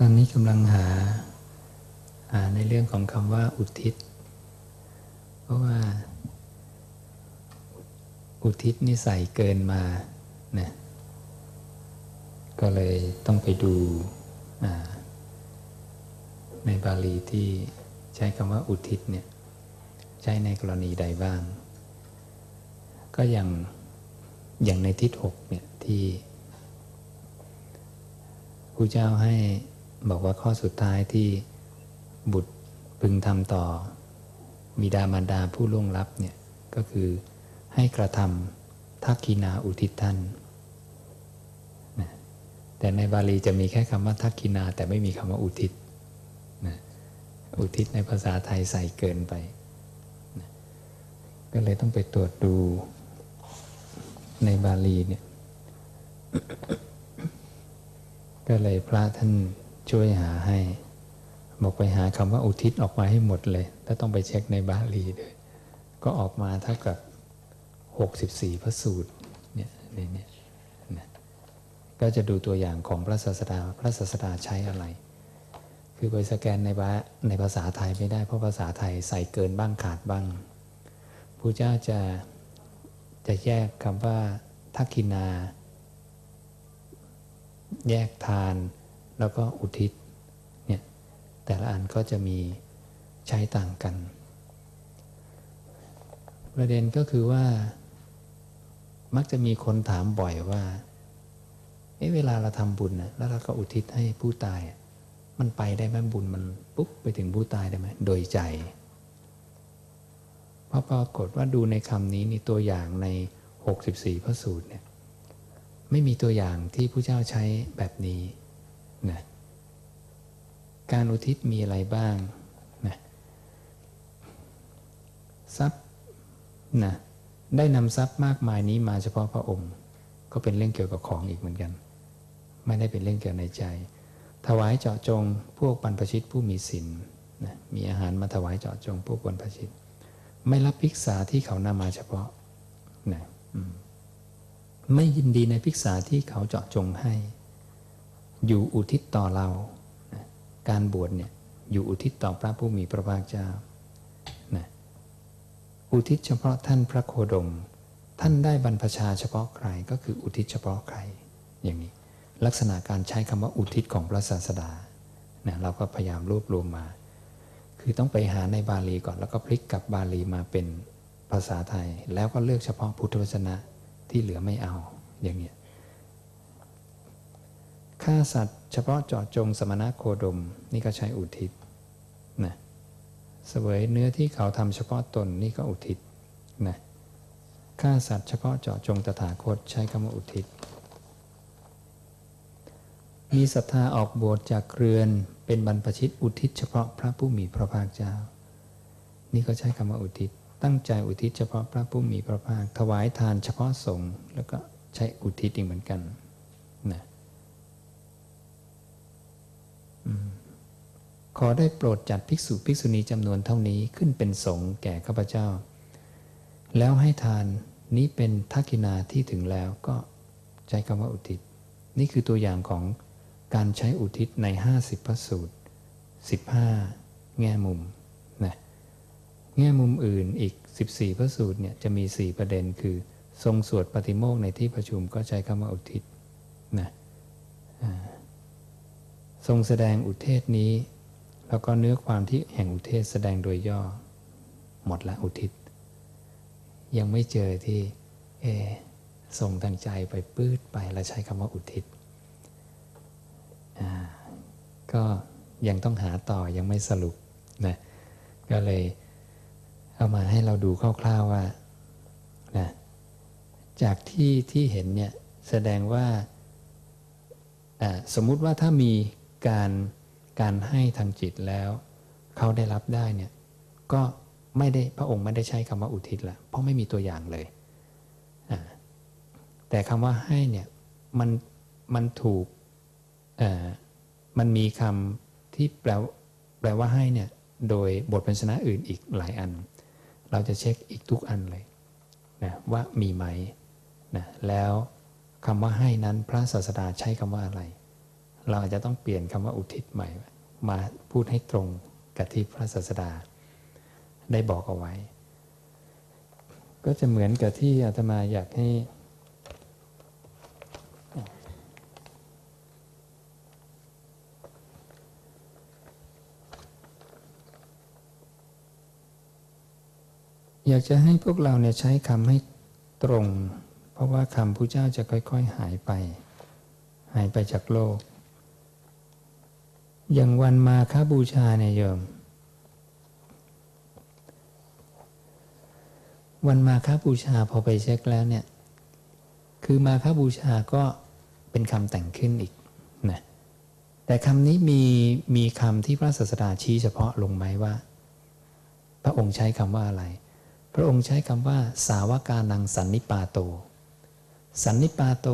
ตอนนี้กำลังหาหาในเรื่องของคำว่าอุทิศ เพราะว่า อุทิศนี่ใส่เกินมานะก็เลยต้องไปดูในบาลีที่ใช้คำว่าอุทิศเนี่ยใช้ในกรณีใดบ้าง ก็อย่างอย่างในทิศหกเนี่ยที่พระเจ้าให้ บอกว่าข้อสุดท้ายที่บุตรพึงทำต่อมีดามารดาผู้ล่วงลับเนี่ยก็คือให้กระทำทักกินาอุทิศท่านนะแต่ในบาลีจะมีแค่คำว่าทักกินา แต่ไม่มีคำว่าอุทิศนะอุทิศในภาษาไทยใส่เกินไปนะก็เลยต้องไปตรวจดูในบาลีเนี่ยก็เลยพระท่าน ช่วยหาให้ บอกไปหาคำว่าอุทิศออกมาให้หมดเลย ถ้าต้องไปเช็คในบาลีด้วย ก็ออกมาเท่ากับ 64 พระสูตรเนี่ยในนี้นะก็จะดูตัวอย่างของพระศาสดา พระศาสดาใช้อะไร คือไปสแกนในบาในภาษาไทยไม่ได้เพราะภาษาไทยใส่เกินบ้างขาดบ้างพระเจ้าจะจะแยกคำว่าทักขินา แยกทาน แล้วก็อุทิศเนี่ยแต่ละอันก็จะมีใช้ต่างกัน ประเด็นก็คือว่า มักจะมีคนถามบ่อยว่าเเวลาเราทำบุญนะแล้วเราก็อุทิศให้ผู้ตาย มันไปได้ไหมบุญมันปุ๊บไปถึงผู้ตายได้ไหมโดยใจเพราะปรากฏว่าดูในคำนี้นี่ตัวอย่างใน 64 พระสูตรเนี่ยไม่มีตัวอย่างที่ผู้เจ้าใช้แบบนี้ นะการอุทิศมีอะไรบ้างนะทรัพย์นะได้นำทรัพย์มากมายนี้มาเฉพาะพระองค์ ก็เป็นเรื่องเกี่ยวกับของอีกเหมือนกัน ไม่ได้เป็นเรื่องเกี่ยวในใจ ถวายเจาะจงพวกบรรพชิตผู้มีศีลนะมีอาหารมาถวายเจาะจงพวกบรรพชิต ไม่รับภิกษาที่เขานำมาเฉพาะนะไม่ยินดีในภิกษาที่เขาเจาะจงให้ อยู่อุทิศต่อเรา การบวชเนี่ยอยู่อุทิศต่อพระผู้มีพระภาคเจ้านะอุทิศเฉพาะท่านพระโคดม ท่านได้บรรพชาเฉพาะใครก็คืออุทิศเฉพาะใครอย่างนี้ ลักษณะการใช้คำว่าอุทิศของพระศาสดานะเราก็พยายามรวบรวมมา คือต้องไปหาในบาลีก่อนแล้วก็พลิกกลับบาลีมาเป็นภาษาไทย แล้วก็เลือกเฉพาะพุทธวจนะที่เหลือไม่เอาอย่างนี้ ฆ่าสัตว์ เฉพาะเจาะจงสมณะโคดม นี่ก็ใช้อุทิศนะเสวยเนื้อที่เขาทำเฉพาะตนนี่ก็อุทิศนะฆ่าสัตว์เฉพาะเจาะจงตถาคตใช้คำว่าอุทิศ มีศรัทธาออกบวชจากเรือนเป็นบรรพชิตอุทิศเฉพาะพระผู้มีพระภาคเจ้า นี่ก็ใช้คำว่าอุทิศ ตั้งใจอุทิศเฉพาะพระผู้มีพระภาค ถวายทานเฉพาะสงฆ์แล้วก็ใช้อุทิศอีกเหมือนกันนะ ขอได้โปรดจัดภิกษุภิกษุณีจำนวนเท่านี้ขึ้นเป็นสงฆ์แก่ข้าพเจ้า แล้วให้ทานนี้เป็นทักกินาที่ถึงแล้วก็ใช้คำว่าอุทิศ นี่คือตัวอย่างของการใช้อุทิศใน 50พระสูตร 15 แง่มุมนะแง่มุมอื่นอีก 14 พระสูตรเนี่ยจะมี 4 ประเด็นคือ ทรงสวดปฏิโมกในที่ประชุมก็ใช้คำว่าอุทิศนะ ทรงแสดงอุเทศนี้ แล้วก็เนื้อความที่แห่งอุเทศแสดงโดยย่อ หมดละอุทิศ ยังไม่เจอที่เอส่งทางใจไปปื้ดไปแล้วใช้คำว่าอุทิศก็ยังต้องหาต่อยังไม่สรุปนะก็เลยเอามาให้เราดูคร่าวๆว่านะจากที่ที่เห็นเนี่ยแสดงว่าสมมุติว่าถ้ามี การการให้ทางจิตแล้วเขาได้รับได้เนี่ยก็ไม่ได้พระองค์ไม่ได้ใช้คำว่าอุทิศละเพราะไม่มีตัวอย่างเลย แต่คำว่าให้เนี่ยมันมันถูกมันมีคำที่แปลแปลว่าให้เนี่ยโดยบทพันชนะอื่นอีกหลายอัน เราจะเช็คอีกทุกอันเลยนะว่ามีไหมนะแล้วคำว่าให้นั้นพระศาสดาใช้คำว่าอะไร เราอาจจะต้องเปลี่ยนคำว่าอุทิศใหม่ มาพูดให้ตรงกับที่พระศาสดา ได้บอกเอาไว้ ก็จะเหมือนกับที่อาตมาอยากให้อยากจะให้พวกเราเนี่ยใช้คำให้ตรง เพราะว่าคำพระเจ้าจะค่อย ๆ หายไป หายไปจากโลก อย่างวันมาคาบูชาเนี่ยโยม วันมาคาบูชาพอไปเช็คแล้วเนี่ย คือมาคาบูชาก็เป็นคำแต่งขึ้นอีกนะแต่คำนี้มีมีคำที่พระศาสดาชี้เฉพาะลงไหมว่า พระองค์ใช้คำว่าอะไร พระองค์ใช้คำว่า สาวกานังสันนิปาโต สันนิปาโต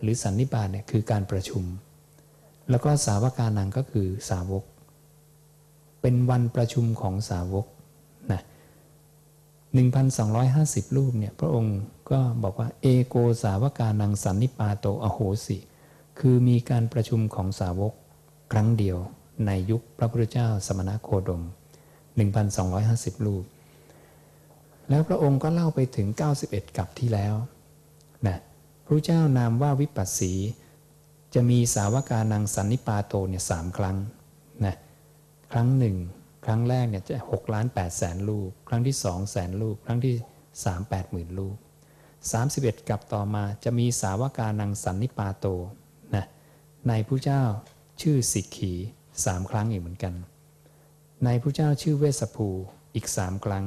หรือสันนิบาตเนี่ยคือการประชุม แล้วก็สาวกานังก็คือสาวก เป็นวันประชุมของสาวกนะ1,250 รูปเนี่ยพระองค์ก็บอกว่าเอโกสาวกานังสันนิปาโตอโหสิ คือมีการประชุมของสาวกครั้งเดียวในยุคพระพุทธเจ้าสมณโคดม 1,250 รูป แล้วพระองค์ก็เล่าไปถึง 91 กับที่แล้วนะพระเจ้านามว่าวิปัสสี จะมีสาวกานังสันนิปาโตเนี่ยสามครั้งนะครั้งหนึ่งครั้งแรกเนี่ยจะหกล้านแปดแสนลูก ครั้งที่สองแสนลูก ครั้งที่สามแปดหมื่นลูกสามสิบเอ็ดกับต่อมาจะมีสาวกานังสันนิปาโตนะในผู้เจ้าชื่อสิกขีสามครั้งอีกเหมือนกัน ในผู้เจ้าชื่อเวสภูอีกสามครั้ง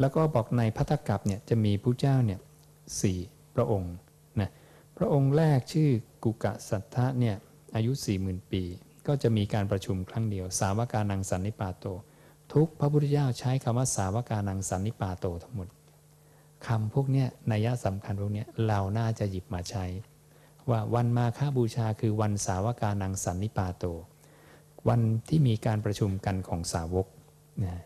แล้วก็บอกในพัทธกับเนี่ยจะมีผู้เจ้าเนี่ยสี่พระองค์ พระองค์แรกชื่อกุกะสัทธะเนี่ยอายุ 4 0,000 ปี ก็จะมีการประชุมครั้งเดียว สาวกานังสันนิปาโต ทุกพระพุทธเจ้าใช้คำว่าสาวกานังสันนิปาโตทั้งหมดคำพวกเนี้ยนัยสำคัญพวกเนี้ยเราน่าจะหยิบมาใช้ ว่าวันมาฆบูชาคือวันสาวกานังสันนิปาโต วันที่มีการประชุมกันของสาวกนะ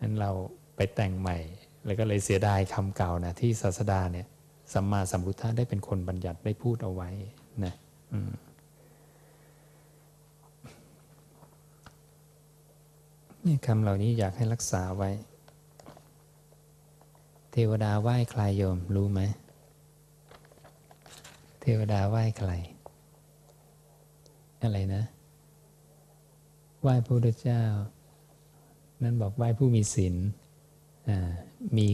นั้นเราไปแต่งใหม่ แล้วก็เลยเสียดายคำเก่านะที่ศาสดาเนี่ย สัมมาสัมพุทธะได้เป็นคนบัญญัติได้พูดเอาไว้นะนี่คำเหล่านี้อยากให้รักษาไว้ เทวดาไหว้ใครโยมรู้ไหม เทวดาไหว้ใคร อะไรนะ ไหว้พระพุทธเจ้า นั่นบอกไหว้ผู้มีศีลมี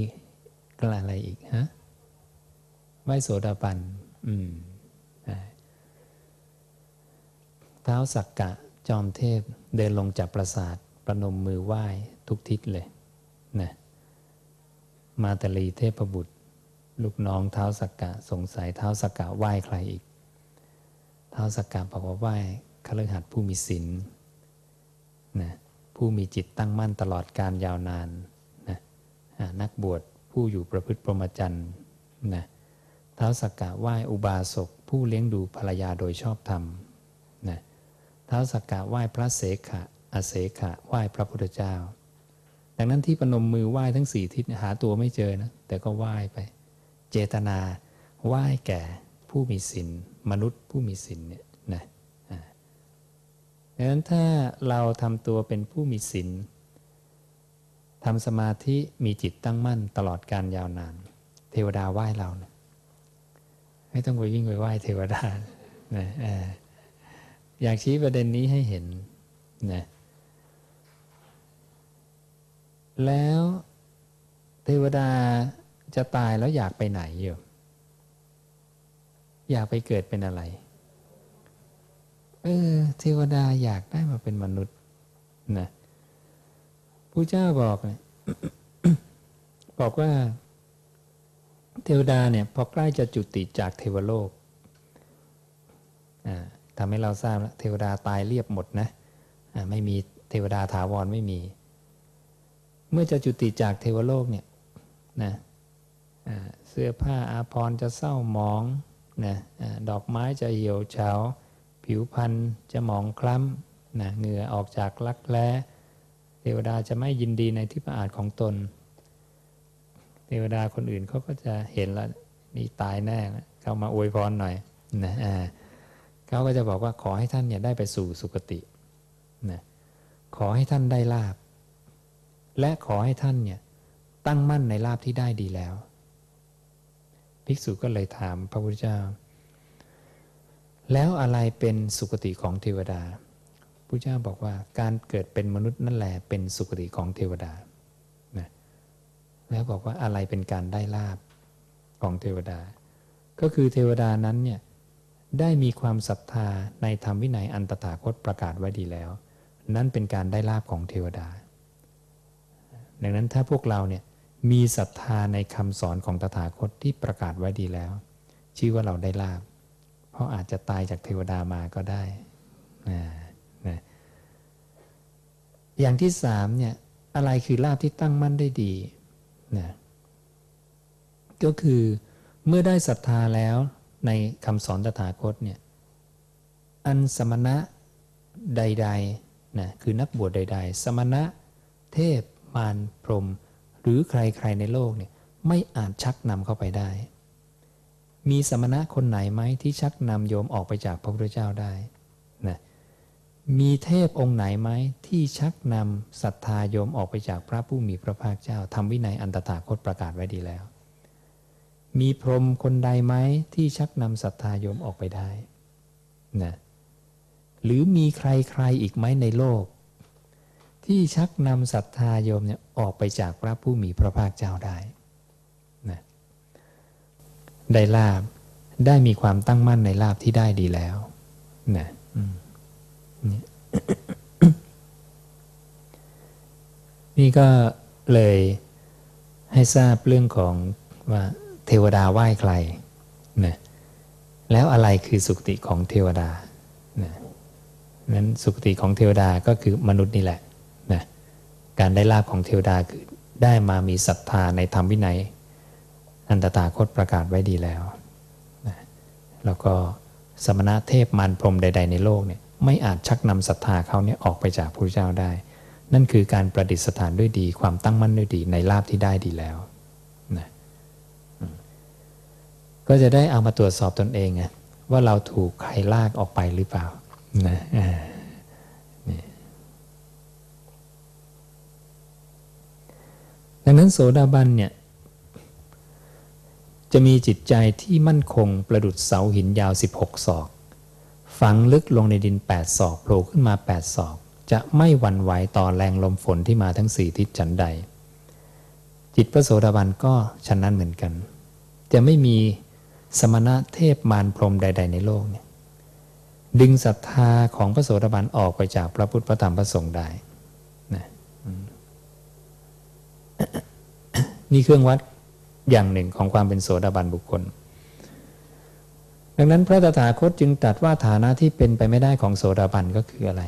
กลาอะไรอีกฮะ ไหวโสดาบันอืมเท้าสักกะจอมเทพเดินลงจากปราสาทประนมมือไหว้ทุกทิศเลยนะมาตลีเทพบุตร ลูกน้องเท้าสักกะสงสัยเท้าสักกะไหว้ใครอีก เท้าสักกะบอกว่าไหว้คฤหัสถ์ผู้มีศีลนะผู้มีจิตตั้งมั่นตลอดการยาวนานนะนักบวชผู้อยู่ประพฤติพรหมจรรย์นะ ท้าสักกะไหว้อุบาสกผู้เลี้ยงดูภรรยาโดยชอบธรรมนะท้าสักกะไหว้พระเสขะอาเสขะไหว้พระพุทธเจ้า ดังนั้นที่ปนมมือไหว้ทั้งสี่ทิศหาตัวไม่เจอนะแต่ก็ไหว้ไป เจตนาไหว้แก่ผู้มีศีลมนุษย์ผู้มีศีลเนี่ยนะดังนั้นถ้าเราทำตัวเป็นผู้มีศีลทำสมาธิมีจิตตั้งมั่นตลอดการยาวนาน เทวดาไหว้เรานะ ไม่ต้องไปวิ่งไปไหว้เทวดานะอยากชี้ประเด็นนี้ให้เห็นนะแล้วเทวดาจะตายแล้วอยากไปไหนอยู่ อยากไปเกิดเป็นอะไร เออ เทวดาอยากได้มาเป็นมนุษย์นะผู้เจ้าบอกบอกว่า เทวดาเนี่ยพอใกล้จะจุติจากเทวโลกทำให้เราทราบแล้วเทวดาตายเรียบหมดนะไม่มีเทวดาถาวรไม่มี เมื่อจะจุติจากเทวโลกเนี่ยนะเสื้อผ้าอาภรณ์จะเศร้าหมองนะดอกไม้จะเหี่ยวเฉา ผิวพรรณจะหมองคล้ำนะเหงื่อออกจากลักแร้เทวดาจะไม่ยินดีในที่ประอาจของตน เทวดาคนอื่นเขาก็จะเห็นแล้วนี่ตายแน่เข้ามาอวยพรหน่อยนะเขาก็จะบอกว่าขอให้ท่านเนี่ยได้ไปสู่สุคตินะขอให้ท่านได้ลาบ และขอให้ท่านเนี่ยตั้งมั่นในลาบที่ได้ดีแล้ว ภิกษุก็เลยถามพระพุทธเจ้า แล้วอะไรเป็นสุคติของเทวดาพระเจ้าบอกว่าการเกิดเป็นมนุษย์นั่นแหละเป็นสุคติของเทวดา แล้วบอกว่าอะไรเป็นการได้ลาบของเทวดา ก็คือเทวดานั้นเนี่ยได้มีความศรัทธาในธรรมวินัยอันตถาคตประกาศไว้ดีแล้ว นั่นเป็นการได้ลาบของเทวดา ดังนั้นถ้าพวกเราเนี่ยมีศรัทธาในคำสอนของตถาคตที่ประกาศไว้ดีแล้ว ชื่อว่าเราได้ลาบ เพราะอาจจะตายจากเทวดามาก็ได้นะอย่างที่สามเนี่ยอะไรคือลาบที่ตั้งมั่นได้ดี นะก็คือเมื่อได้ศรัทธาแล้วในคำสอนตถาคตเนี่ยอันสมณะใดๆนะคือนักบวชใด ๆ สมณะเทพมารพรม หรือใครๆในโลกเนี่ยไม่อาจชักนำเข้าไปได้ มีสมณะคนไหนไหมที่ชักนำโยมออกไปจากพระพุทธเจ้าได้ มีเทพองค์ไหนไหมที่ชักนำศรัทธาโยมออกไปจากพระผู้มีพระภาคเจ้าทำวินัยอันตถาคตประกาศไว้ดีแล้ว มีพรหมคนใดไหมที่ชักนำศรัทธาโยมออกไปได้นะหรือมีใครใครอีกไหมในโลก ที่ชักนำศรัทธาโยมเนี่ยออกไปจากพระผู้มีพระภาคเจ้าได้นะได้ลาบได้มีความตั้งมั่นในลาบที่ได้ดีแล้วนะ นี่ก็เลยให้ทราบเรื่องของว่าเทวดาไหว้ใครนะแล้วอะไรคือสุคติของเทวดานะนั้นสุคติของเทวดาก็คือมนุษย์นี่แหละนะการได้ลาบของเทวดาคือได้มามีศรัทธาในธรรมวินัย อันตตาคตประกาศไว้ดีแล้วนะแล้วก็สมณะเทพมารพรมใด ๆ ในโลกเนี่ย ไม่อาจชักนำศรัทธาเขาเนี่ยออกไปจากพระเจ้าได้ นั่นคือการประดิษฐานด้วยดี ความตั้งมั่นด้วยดีในลาบที่ได้ดีแล้วก็จะได้เอามาตรวจสอบตนเองไงว่าเราถูกใครลากออกไปหรือเปล่านะดังนั้นโสดาบันเนี่ยจะมีจิตใจที่มั่นคงประดุดเสาหินยาว 16 ศอก ฝังลึกลงในดิน8ศอกโผล่ขึ้นมา8ศอก จะไม่หวั่นไหวต่อแรงลมฝนที่มาทั้งสี่ทิศฉันใด จิตพระโสดาบันก็ฉันนั้นเหมือนกัน จะไม่มีสมณะเทพมารพรมใด ๆ ในโลกเนี่ยดึงศรัทธาของพระโสดาบันออกไปจากพระพุทธพระธรรมพระสงฆ์ได้นะนี่เครื่องวัดอย่างหนึ่งของความเป็นโสดาบันบุคคล ดังนั้นพระตถาคตจึงตรัสว่าฐานะที่เป็นไปไม่ได้ของโสดาบันก็คืออะไร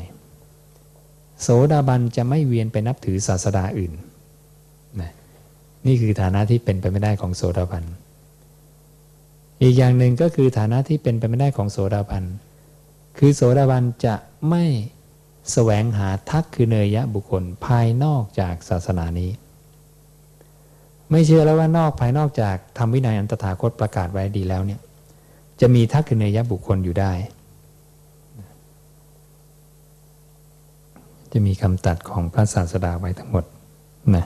โสดาบันจะไม่เวียนไปนับถือศาสดาอื่นนะนี่คือฐานะที่เป็นไปไม่ได้ของโสดาบัน อีกอย่างหนึ่งก็คือฐานะที่เป็นไปไม่ได้ของโสดาบัน คือโสดาบันจะไม่แสวงหาทักคือเนยยะบุคคลภายนอกจากศาสนานี้ ไม่เชื่อแล้วว่านอกภายนอกจากทำวินัยอันตถาคตประกาศไว้ดีแล้วเนี่ย จะมีทักคือเนยยะบุคคลอยู่ได้ จะมีคำตัดของพระศาสดาไว้ทั้งหมดนะ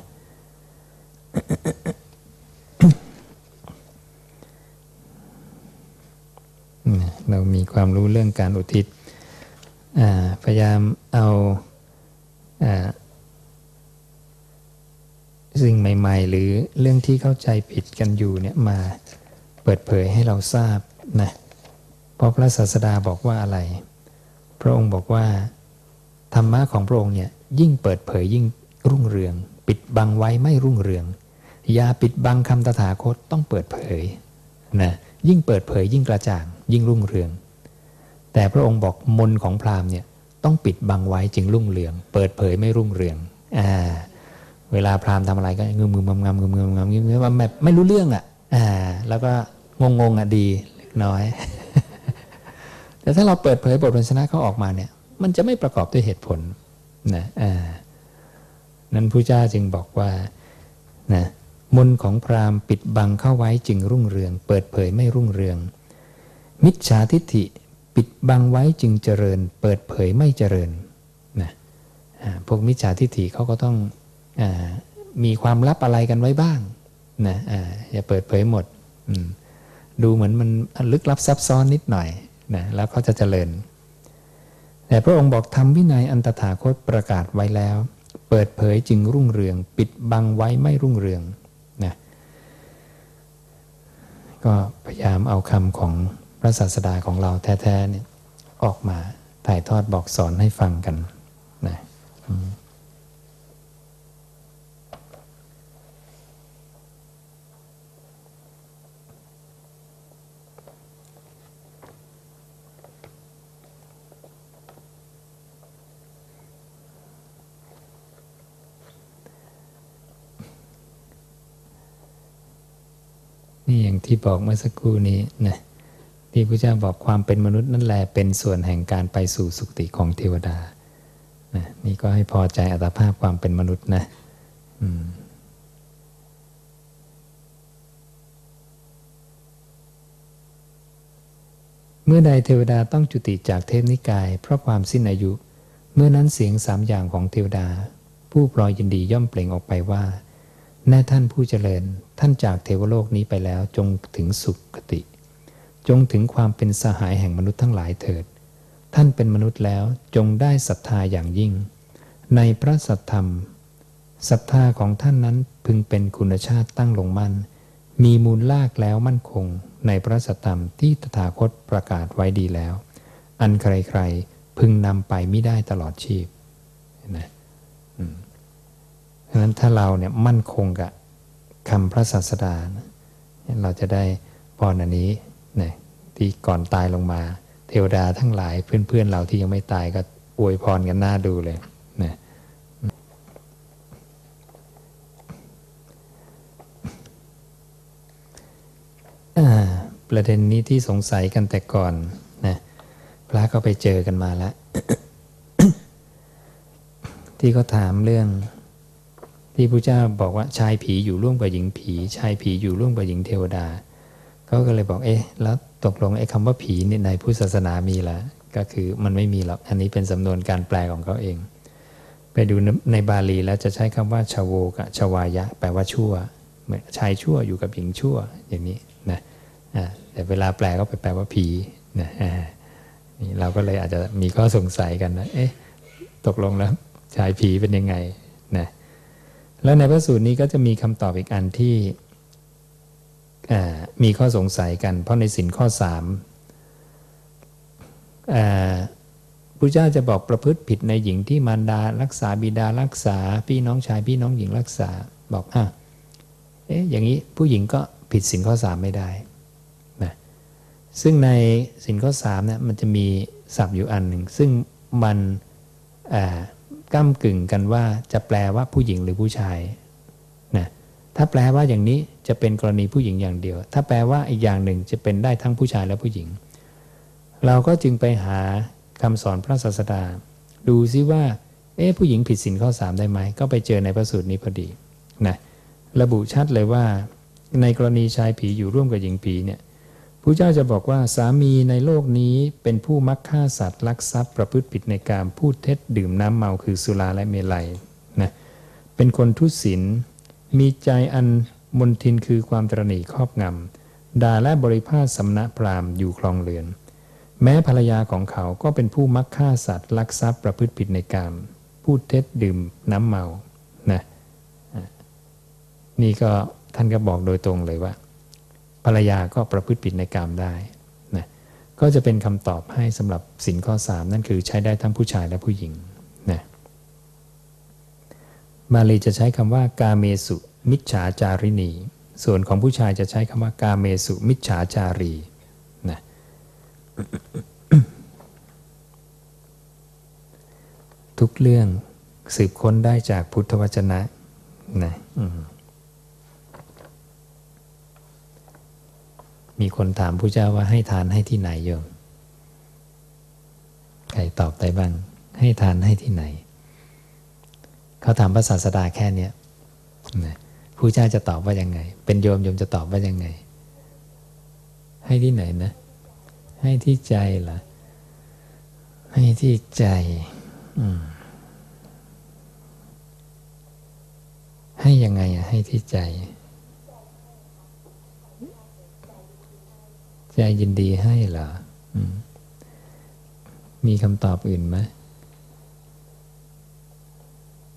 เรามีความรู้เรื่องการอุทิศพยายามเอาสิ่งใหม่ ๆ หรือเรื่องที่เข้าใจผิดกันอยู่เนี่ยมาเปิดเผยให้เราทราบ นะเพราะพระศาสดาบอกว่าอะไร พระองค์บอกว่า ธรรมะของพระองค์เนี่ยยิ่งเปิดเผยยิ่งรุ่งเรือง ปิดบังไว้ไม่รุ่งเรืองอย่าปิดบังคำตถาคตต้องเปิดเผยนะยิ่งเปิดเผยยิ่งกระจ่าง ยิ่งรุ่งเรือง แต่พระองค์บอกมนของพราหมณ์เนี่ยต้องปิดบังไว้จึงรุ่งเรือง เปิดเผยไม่รุ่งเรืองอ่าเวลาพราหมณ์ทำอะไรก็งึมงึมงำงำงึมงำงำงึมว่าแบบไม่รู้เรื่องอะอ่าแล้วก็งงงอะดี น้อย แต่ถ้าเราเปิดเผยบทพันชนะเขาออกมาเนี่ย มันจะไม่ประกอบด้วยเหตุผลนะอ่านั้นพระเจ้าจึงบอกว่านะมนของพราหมณ์ปิดบังเข้าไว้จึงรุ่งเรือง เปิดเผยไม่รุ่งเรือง มิจฉาทิฏฐิปิดบังไว้จึงเจริญ เปิดเผยไม่เจริญนะพวกมิจฉาทิฏฐิเขาก็ต้องอมีความลับอะไรกันไว้บ้างนะออย่าเปิดเผยหมด ดูเหมือนมันลึกลับซับซ้อนนิดหน่อยนะแล้วเขาจะเจริญ แต่พระองค์บอกทำวินัยอันตถาคตประกาศไว้แล้ว เปิดเผยจึงรุ่งเรือง ปิดบังไว้ไม่รุ่งเรืองนะก็พยายามเอาคำของพระศาสดาของเราแท้ๆเนี่ยออกมาถ่ายทอดบอกสอนให้ฟังกันนะ นี่อย่างที่บอกเมื่อสักครู่นี้นะที่พระเจ้าบอกความเป็นมนุษย์นั่นแหละเป็นส่วนแห่งการไปสู่สุคติของเทวดานะนี่ก็ให้พอใจอัตภาพความเป็นมนุษย์นะเมื่อใดเทวดาต้องจุติจากเทพนิกาย เพราะความสิ้นอายุ เมื่อนั้นเสียงสามอย่างของเทวดา ผู้ปลอยยินดีย่อมเปล่งออกไปว่าแน่ท่านผู้เจริญ ท่านจากเทวโลกนี้ไปแล้วจงถึงสุคติ จงถึงความเป็นสหายแห่งมนุษย์ทั้งหลายเถิด ท่านเป็นมนุษย์แล้วจงได้ศรัทธาอย่างยิ่ง ในพระสัทธรรมศรัทธาของท่านนั้นพึงเป็นคุณชาติตั้งลงมั่น มีมูลลากแล้วมั่นคง ในพระสัทธรรมที่ตถาคตประกาศไว้ดีแล้ว อันใครๆพึงนำไปไม่ได้ตลอดชีพนะะนั้นถ้าเราเนี่ยมั่นคงกับ คำพระศาสดาเราจะได้พรอันนี้นี่ยที่ก่อนตายลงมา เทวดาทั้งหลายเพื่อนๆเราที่ยังไม่ตายก็อวยพรกันหน้าดูเลยนะประเด็นนี้ที่สงสัยกันแต่ก่อนนะพระก็ไปเจอกันมาแล้ว ที่เขาถามเรื่อง ที่พระเจ้าบอกว่าชายผีอยู่ร่วมกับหญิงผี ชายผีอยู่ร่วมกับหญิงเทวดาเขาก็เลยบอกเอ๊ะแล้วตกลงไอ้คำว่าผีนี่ในพุทธศาสนามีละก็คือมันไม่มีหรอกอันนี้เป็นสำนวนการแปลของเขาเอง ไปดูในบาลีแล้วจะใช้คำว่าชาโวกับชวายะ แปลว่าชั่วชายชั่วอยู่กับหญิงชั่วอย่างนี้นะแต่เวลาแปลก็ไปแปลว่าผีนะนี่เราก็เลยอาจจะมีข้อสงสัยกันนะเอ๊ะตกลงแล้วชายผีเป็นยังไงนะ แล้วในพระสูตรนี้ก็จะมีคำตอบอีกอันที่มีข้อสงสัยกัน เพราะในสินข้อสามพระเจ้าจะบอกประพฤติผิดในหญิงที่มารดารักษาบิดารักษา พี่น้องชายพี่น้องหญิงรักษาบอกอะเอ๊ะอย่างนี้ผู้หญิงก็ผิดสินข้อสามไม่ได้นะซึ่งในสินข้อสามเนี่ยมันจะมีศัพท์อยู่อันหนึ่งซึ่งมัน ก้ากึ่งกันว่าจะแปลว่าผู้หญิงหรือผู้ชายนะถ้าแปลว่าอย่างนี้จะเป็นกรณีผู้หญิงอย่างเดียว ถ้าแปลว่าอีกอย่างหนึ่งจะเป็นได้ทั้งผู้ชายและผู้หญิง เราก็จึงไปหาคำสอนพระศาสดา ดูซิว่า เอ๊ะผู้หญิงผิดศีลข้อ 3 ได้ไหม ก็ไปเจอในพระสูตรนี้พอดีนะระบุชัดเลยว่า ในกรณีชายผีอยู่ร่วมกับหญิงผีเนี่ย พระเจ้าจะบอกว่าสามีในโลกนี้เป็นผู้มักฆ่าสัตว์ลักทรัพย์ประพฤติผิดในการพูดเท็จดื่มน้ำเมาคือสุราและเมลัยนะเป็นคนทุศีลมีใจอันมนทินคือความตรณีครอบงำด่าและบริพาทสำนักพรามอยู่คลองเรือน แม้ภรรยาของเขาก็เป็นผู้มักฆ่าสัตว์ลักทรัพย์ประพฤติผิดในการพูดเท็จดื่มน้ำเมานะนี่ก็ท่านก็บอกโดยตรงเลยว่า ภรรยาก็ประพฤติผิดในกามได้นะก็จะเป็นคำตอบให้สำหรับสินข้อ 3 นั่นคือใช้ได้ทั้งผู้ชายและผู้หญิงนะบาลีจะใช้คำว่ากาเมสุมิจฉาจารินีส่วนของผู้ชายจะใช้คำว่ากาเมสุมิจฉาจารีนะทุกเรื่องสืบค้นได้จากพุทธวจนะนะ มีคนถามพระเจ้าว่าให้ทานให้ที่ไหนโยมใครตอบได้บ้าง ให้ทานให้ที่ไหน เขาถามพระศาสดาแค่เนี้ยผู้เจ้าจะตอบว่ายังไง เป็นโยมโยมจะตอบว่ายังไง ให้ที่ไหนนะ ให้ที่ใจเหรอให้ที่ใจให้ยังไงอะให้ที่ใจ ใจยินดีให้เหรอมีคำตอบอื่นไหม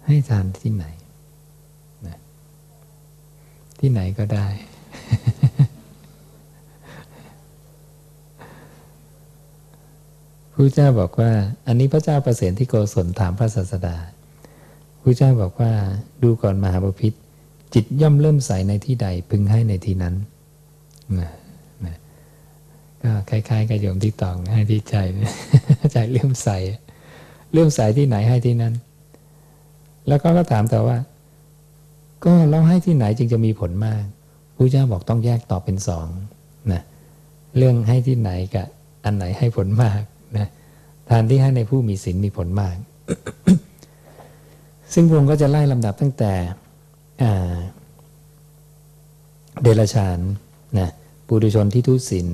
ให้ทานที่ไหนนะที่ไหนก็ได้ พระเจ้าบอกว่า อันนี้พระเจ้าประเสนที่โกศลถามพระศาสดาพระเจ้าบอกว่า ดูก่อนมหาบพิษจิตย่อมเริ่มใสในที่ใดพึงให้ในที่นั้นนะ ก็คล้ายๆกับโยมที่ตองให้ที่ใจใจเริ่อมใสเริ่อมใสที่ไหนให้ที่นั้นแล้วก็ก็ถามแต่ว่า ก็เราให้ที่ไหนจึงจะมีผลมากพระเจ้าบอกต้องแยกตอบเป็นสองนะเรื่องให้ที่ไหนกับอันไหนให้ผลมากนะทานที่ให้ในผู้มีศีลมีผลมาก ซึ่งพระองค์ก็จะไล่ลำดับตั้งแต่เดรัจฉานนะปุถุชนที่ทุศีล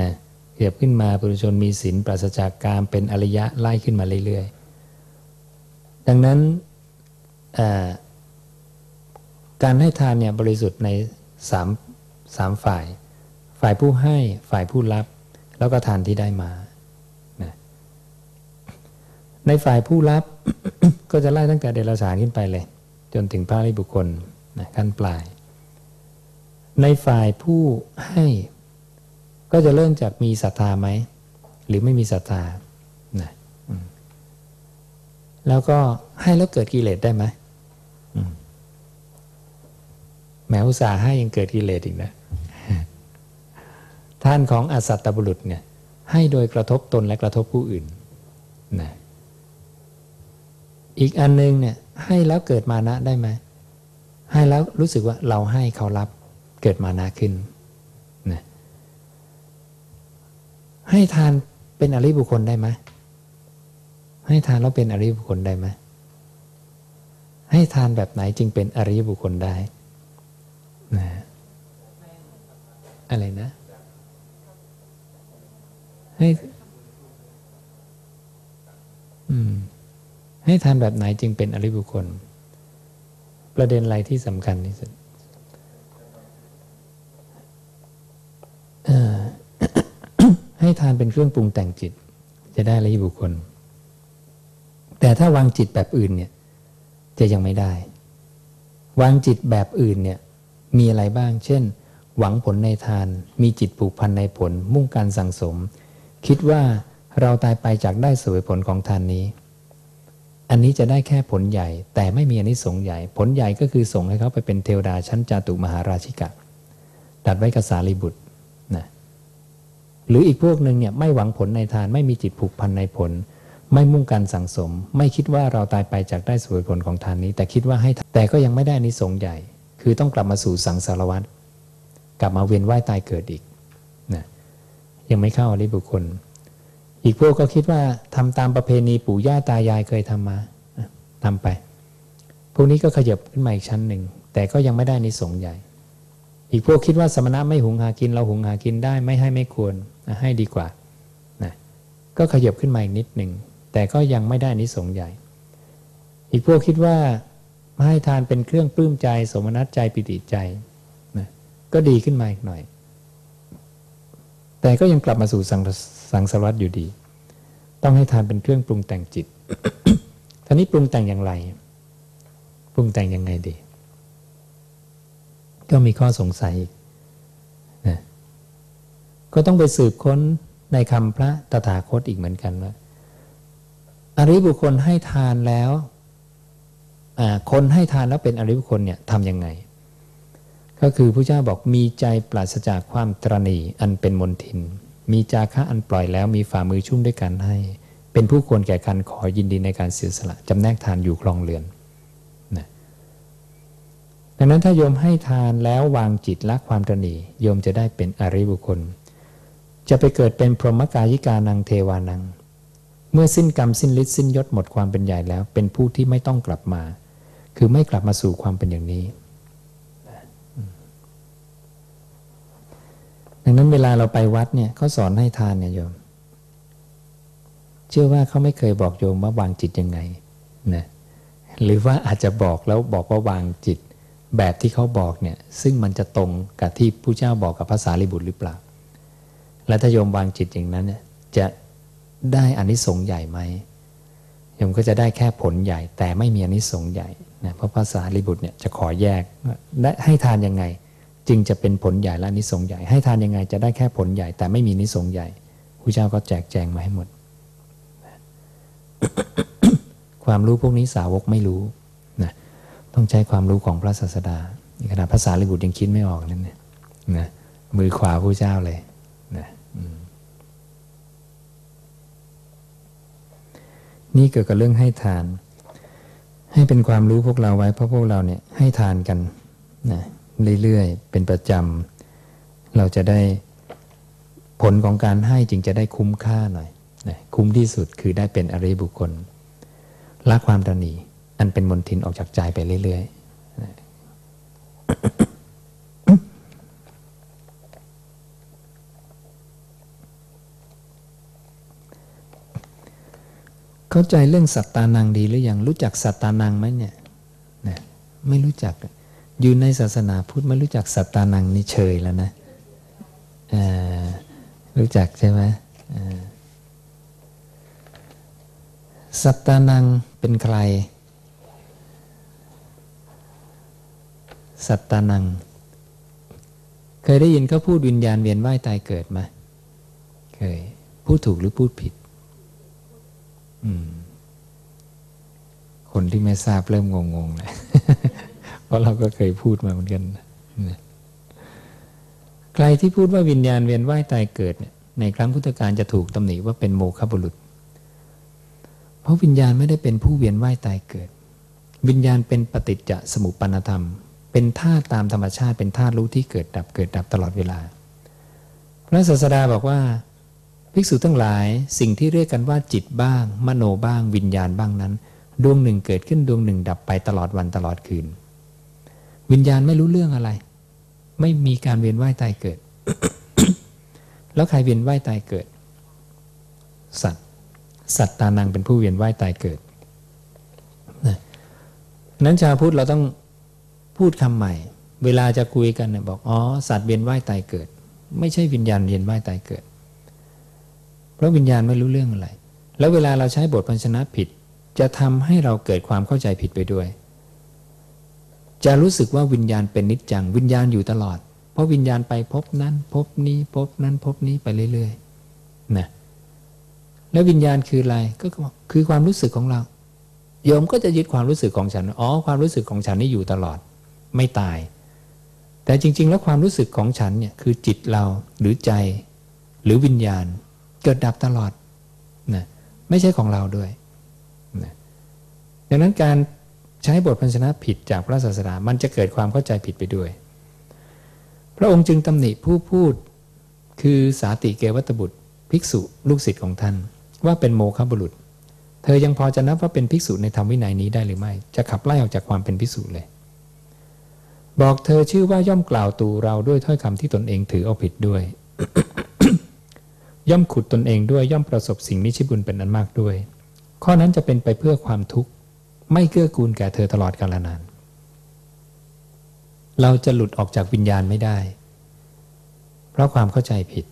นะเกียบขึ้นมาปุถุชนมีศีลปราศจากการเป็นอริยะไล่ขึ้นมาเรื่อยๆ ดังนั้นการให้ทานเนี่ยบริสุทธิ์ในสามสามฝ่าย ฝ่ายผู้ให้ฝ่ายผู้รับ แล้วก็ทานที่ได้มาในฝ่ายผู้รับ ก็จะไล่ตั้งแต่เดรัจฉานขึ้นไปเลย จนถึงพระริบุคคลนะขั้นปลาย ในฝ่ายผู้ให้ ก็จะเริ่มจากมีศรัทธาไหม หรือไม่มีศรัทธานะแล้วก็ให้แล้วเกิดกิเลสได้ไหมแม้อุตสาห์ให้ยังเกิดกิเลสอีกนะ ท่านของอสัตตบุรุษเนี่ย ให้โดยกระทบตนและกระทบผู้อื่นนะอีกอันนึงเนี่ย ให้แล้วเกิดมานะได้ไหมให้แล้วรู้สึกว่าเราให้เขารับเกิดมานะขึ้นนะ ให้ทานเป็นอริบุคคลได้ไหมให้ทานแล้วเป็นอริบุคคลได้ไหมให้ทานแบบไหนจึงเป็นอริยบุคคลได้นะอะไรนะ ให้อืมให้ทานแบบไหนจึงเป็นอริบุคคล ประเด็นอะไรที่สำคัญที่สุด ให้ทานเป็นเครื่องปรุงแต่งจิต จะได้อริบุคคล แต่ถ้าวางจิตแบบอื่นเนี่ยจะยังไม่ได้ วางจิตแบบอื่นเนี่ยมีอะไรบ้าง เช่น หวังผลในทาน มีจิตผูกพันในผล มุ่งการสั่งสม คิดว่าเราตายไปจากได้สวยผลของทานนี้ อันนี้จะได้แค่ผลใหญ่ แต่ไม่มีอันนี้สงใหญ่ ผลใหญ่ก็คือส่งให้เขาไปเป็นเทวดาชั้นจาตุมหาราชิกะ ตัดไว้กับสารีบุตร หรืออีกพวกหนึ่งเนี่ยไม่หวังผลในทานไม่มีจิตผูกพันในผล ไม่มุ่งการสั่งสม ไม่คิดว่าเราตายไปจากได้สวยผลของทานนี้ แต่คิดว่าให้แต่ก็ยังไม่ได้นิสงใหญ่ คือต้องกลับมาสู่สังสารวัฏกลับมาเวียนว่ายตายเกิดอีกนะยังไม่เข้าอริบุคคล อีกพวกก็คิดว่าทำตามประเพณีปู่ย่าตายายเคยทำมาทำไป พวกนี้ก็ขยับขึ้นมาอีกชั้นหนึ่ง แต่ก็ยังไม่ได้นิสงใหญ่ อีกพวกคิดว่าสมณะไม่หุงหากินเราหุงหากินได้ไม่ให้ไม่ควร ให้ดีกว่านะก็ขยับขึ้นมาอีกนิดหนึ่ง แต่ก็ยังไม่ได้นิสงใหญ่ อีกพวกคิดว่าให้ทานเป็นเครื่องปลื้มใจ สมนัตใจปิติใจนะก็ดีขึ้นมาอีกหน่อย แต่ก็ยังกลับมาสู่สังสังสารวัตอยู่ดี ต้องให้ทานเป็นเครื่องปรุงแต่งจิตท่านี้ปรุงแต่งอย่างไร ปรุงแต่งยังไงดี ก็มีข้อสงสัยนะ ก็ต้องไปสืบค้นในคำพระตถาคตอีกเหมือนกันว่าอริบุคคลให้ทานแล้วคนให้ทานแล้วเป็นอริบุคคลเนี่ยทำยังไง ก็คือพระเจ้าบอกมีใจปราศจากความตรณีอันเป็นมนทิน มีจาคะอันปล่อยแล้วมีฝ่ามือชุ่มด้วยการให้ เป็นผู้ควรแก่การขอยินดีในการเสียสละจำแนกทานอยู่คลองเรือนนะดังนั้นถ้าโยมให้ทานแล้ววางจิตละความตนีโยมจะได้เป็นอริบุคคล จะไปเกิดเป็นพรหมกายิกานังเทวานัง เมื่อสิ้นกรรมสิ้นฤทธิ์สิ้นยศหมดความเป็นใหญ่แล้ว เป็นผู้ที่ไม่ต้องกลับมา คือไม่กลับมาสู่ความเป็นอย่างนี้ ดังนั้นเวลาเราไปวัดเนี่ยเขาสอนให้ทานเนี่ยโยม เชื่อว่าเขาไม่เคยบอกโยมว่าวางจิตยังไงนะหรือว่าอาจจะบอกแล้วบอกว่าวางจิต แบบที่เขาบอกเนี่ยซึ่งมันจะตรงกับที่ผู้เจ้าบอกกับภาษาลิบุตรหรือเปล่า และถ้าโยมวางจิตอย่างนั้นเนี่ยจะได้อนิสงส์ใหญ่ไหมโยมก็จะได้แค่ผลใหญ่ แต่ไม่มีอนิสงส์ใหญ่นะเพราะภาษาลิบุตรเนี่ยจะขอแยกได้ให้ทานยังไง จึงจะเป็นผลใหญ่และอนิสงส์ใหญ่ ให้ทานยังไงจะได้แค่ผลใหญ่ แต่ไม่มีนิสงส์ใหญ่พระเจ้าก็แจกแจงมาให้หมด ความรู้พวกนี้สาวกไม่รู้นะต้องใช้ความรู้ของพระศาสดาขณะภาษาลิบุตรยังคิดไม่ออกนั่นเนี่ยนะมือขวาพระเจ้าเลยนะ นี่เกี่ยวกับเรื่องให้ทาน ให้เป็นความรู้พวกเราไว้เพราะพวกเราเนี่ยให้ทานกันนะเรื่อยๆ เป็นประจำ เราจะได้ผลของการให้จึงจะได้คุ้มค่าหน่อยนะคุ้มที่สุดคือได้เป็นอริบุคคลละความตนีอันเป็นมนทินออกจากใจไปเรื่อยๆ เข้าใจเรื่องสัตตานังดีหรือยังรู้จักสัตตานังไหมเนี่ยนะไม่รู้จักอยู่ในศาสนาพุทธไม่รู้จักสัตตานังนี่เชยแล้วนะรู้จักใช่ไหมสัตตานังเป็นใคร สัตตานัง เคยได้ยินเขาพูดวิญญาณเวียนว่ายตายเกิดไหมเคย พูดถูกหรือพูดผิด คนที่ไม่ทราบเริ่มงงๆเลยเพราะเราก็เคยพูดมาเหมือนกันใครที่พูดว่าวิญญาณเวียนว่ายตายเกิดเนี่ยในครั้งพุทธกาลจะถูกตำหนิว่าเป็นโมฆะบุรุษ เพราะวิญญาณไม่ได้เป็นผู้เวียนว่ายตายเกิด วิญญาณเป็นปฏิจจสมุปปนธรรม เป็นธาตุตามธรรมชาติเป็นธาตุรู้ที่เกิดดับเกิดดับตลอดเวลา พระศาสดาบอกว่า ภิกษุทั้งหลายสิ่งที่เรียกกันว่าจิตบ้าง มโนบ้าง วิญญาณบ้างนั้น ดวงหนึ่งเกิดขึ้นดวงหนึ่ง ดับไปตลอดวันตลอดคืน วิญญาณไม่รู้เรื่องอะไร ไม่มีการเวียนว่ายตายเกิด แล้วใครเวียนว่ายตายเกิด สัตว์ สัตว์ตานังเป็นผู้เวียนว่ายตายเกิดนั้นชาวพุทธเราต้องพูดคำใหม่ เวลาจะคุยกันเนี่ยบอกอ๋อสัตว์เวียนว่ายตายเกิด ไม่ใช่วิญญาณเวียนว่ายตายเกิด เพราะวิญญาณไม่รู้เรื่องอะไร แล้วเวลาเราใช้บทพันชนะผิด จะทำให้เราเกิดความเข้าใจผิดไปด้วย จะรู้สึกว่าวิญญาณเป็นนิจจัง วิญญาณอยู่ตลอด เพราะวิญญาณไปพบนั้น พบนี้พบนั้นพบนี้ไปเรื่อยๆนะแล้ววิญญาณคืออะไรก็คือความรู้สึกของเราโยมก็จะยึดความรู้สึกของฉัน อ๋อ ความรู้สึกของฉันนี่อยู่ตลอด ไม่ตาย แต่จริง ๆ แล้วความรู้สึกของฉันเนี่ยคือจิตเราหรือใจ หรือวิญญาณ เกิดดับตลอดนะไม่ใช่ของเราด้วยนะดังนั้นการใช้บทพันชนะผิดจากพระศาสดามันจะเกิดความเข้าใจผิดไปด้วย พระองค์จึงตำหนิผู้พูดคือสาติเกวัตบุตร ภิกษุลูกศิษย์ของท่าน ว่าเป็นโมฆะบุรุษ เธอยังพอจะนับว่าเป็นภิกษุในธรรมวินัยนี้ได้หรือไม่ จะขับไล่ออกจากความเป็นภิกษุเลย บอกเธอชื่อว่าย่อมกล่าวตูเราด้วยถ้อยคำที่ตนเองถือเอาผิดด้วย ย่อมขุดตนเองด้วยย่อมประสบสิ่งมิชิบุญเป็นอันมากด้วย ข้อนั้นจะเป็นไปเพื่อความทุกข์ ไม่เกื้อกูลแก่เธอตลอดกาลนาน เราจะหลุดออกจากวิญญาณไม่ได้ เพราะความเข้าใจผิด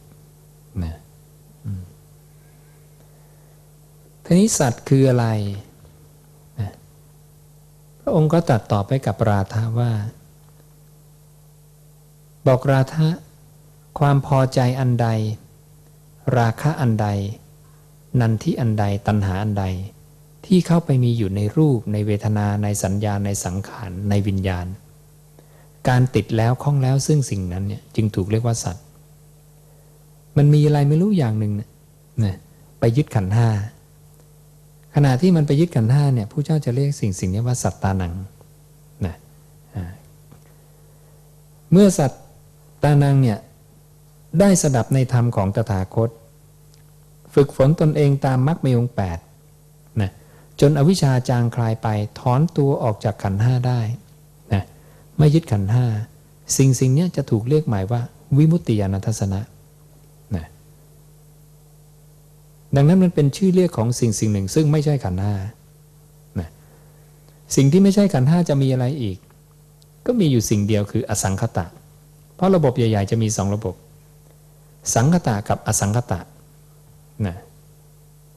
นะทีนี้สัตว์คืออะไรนะพระองค์ก็ตัดตอบไปกับราธาว่า บอกราธะความพอใจอันใด ราคะอันใด นันทิอันใดตัณหาอันใด ที่เข้าไปมีอยู่ในรูปในเวทนาในสัญญาในสังขารในวิญญาณ การติดแล้วคล้องแล้วซึ่งสิ่งนั้นเนี่ยจึงถูกเรียกว่าสัตว์ มันมีอะไรไม่รู้อย่างหนึ่งนะไปยึดขันห้าขณะที่มันไปยึดขันห้าเนี่ยผู้เจ้าจะเรียกสิ่งสิ่งนี้ว่าสัตตานังนะเมื่อสัตตานังเนี่ย ได้สดับในธรรมของตถาคต ฝึกฝนตนเองตามมรรคมีองค์แปดนะจนอวิชชาจางคลายไปถอนตัวออกจากขันห้าได้นะไม่ยึดขันห้าสิ่งสิ่งนี้จะถูกเรียกหมายว่า วิมุตติญาณทัศนะนะดังนั้นมันเป็นชื่อเรียกของสิ่งสิ่งหนึ่ง ซึ่งไม่ใช่ขันห้านะสิ่งที่ไม่ใช่ขันห้าจะมีอะไรอีก ก็มีอยู่สิ่งเดียวคืออสังคตะ เพราะระบบใหญ่ ๆ จะมีสองระบบ สังคตะกับอสังคตะนะ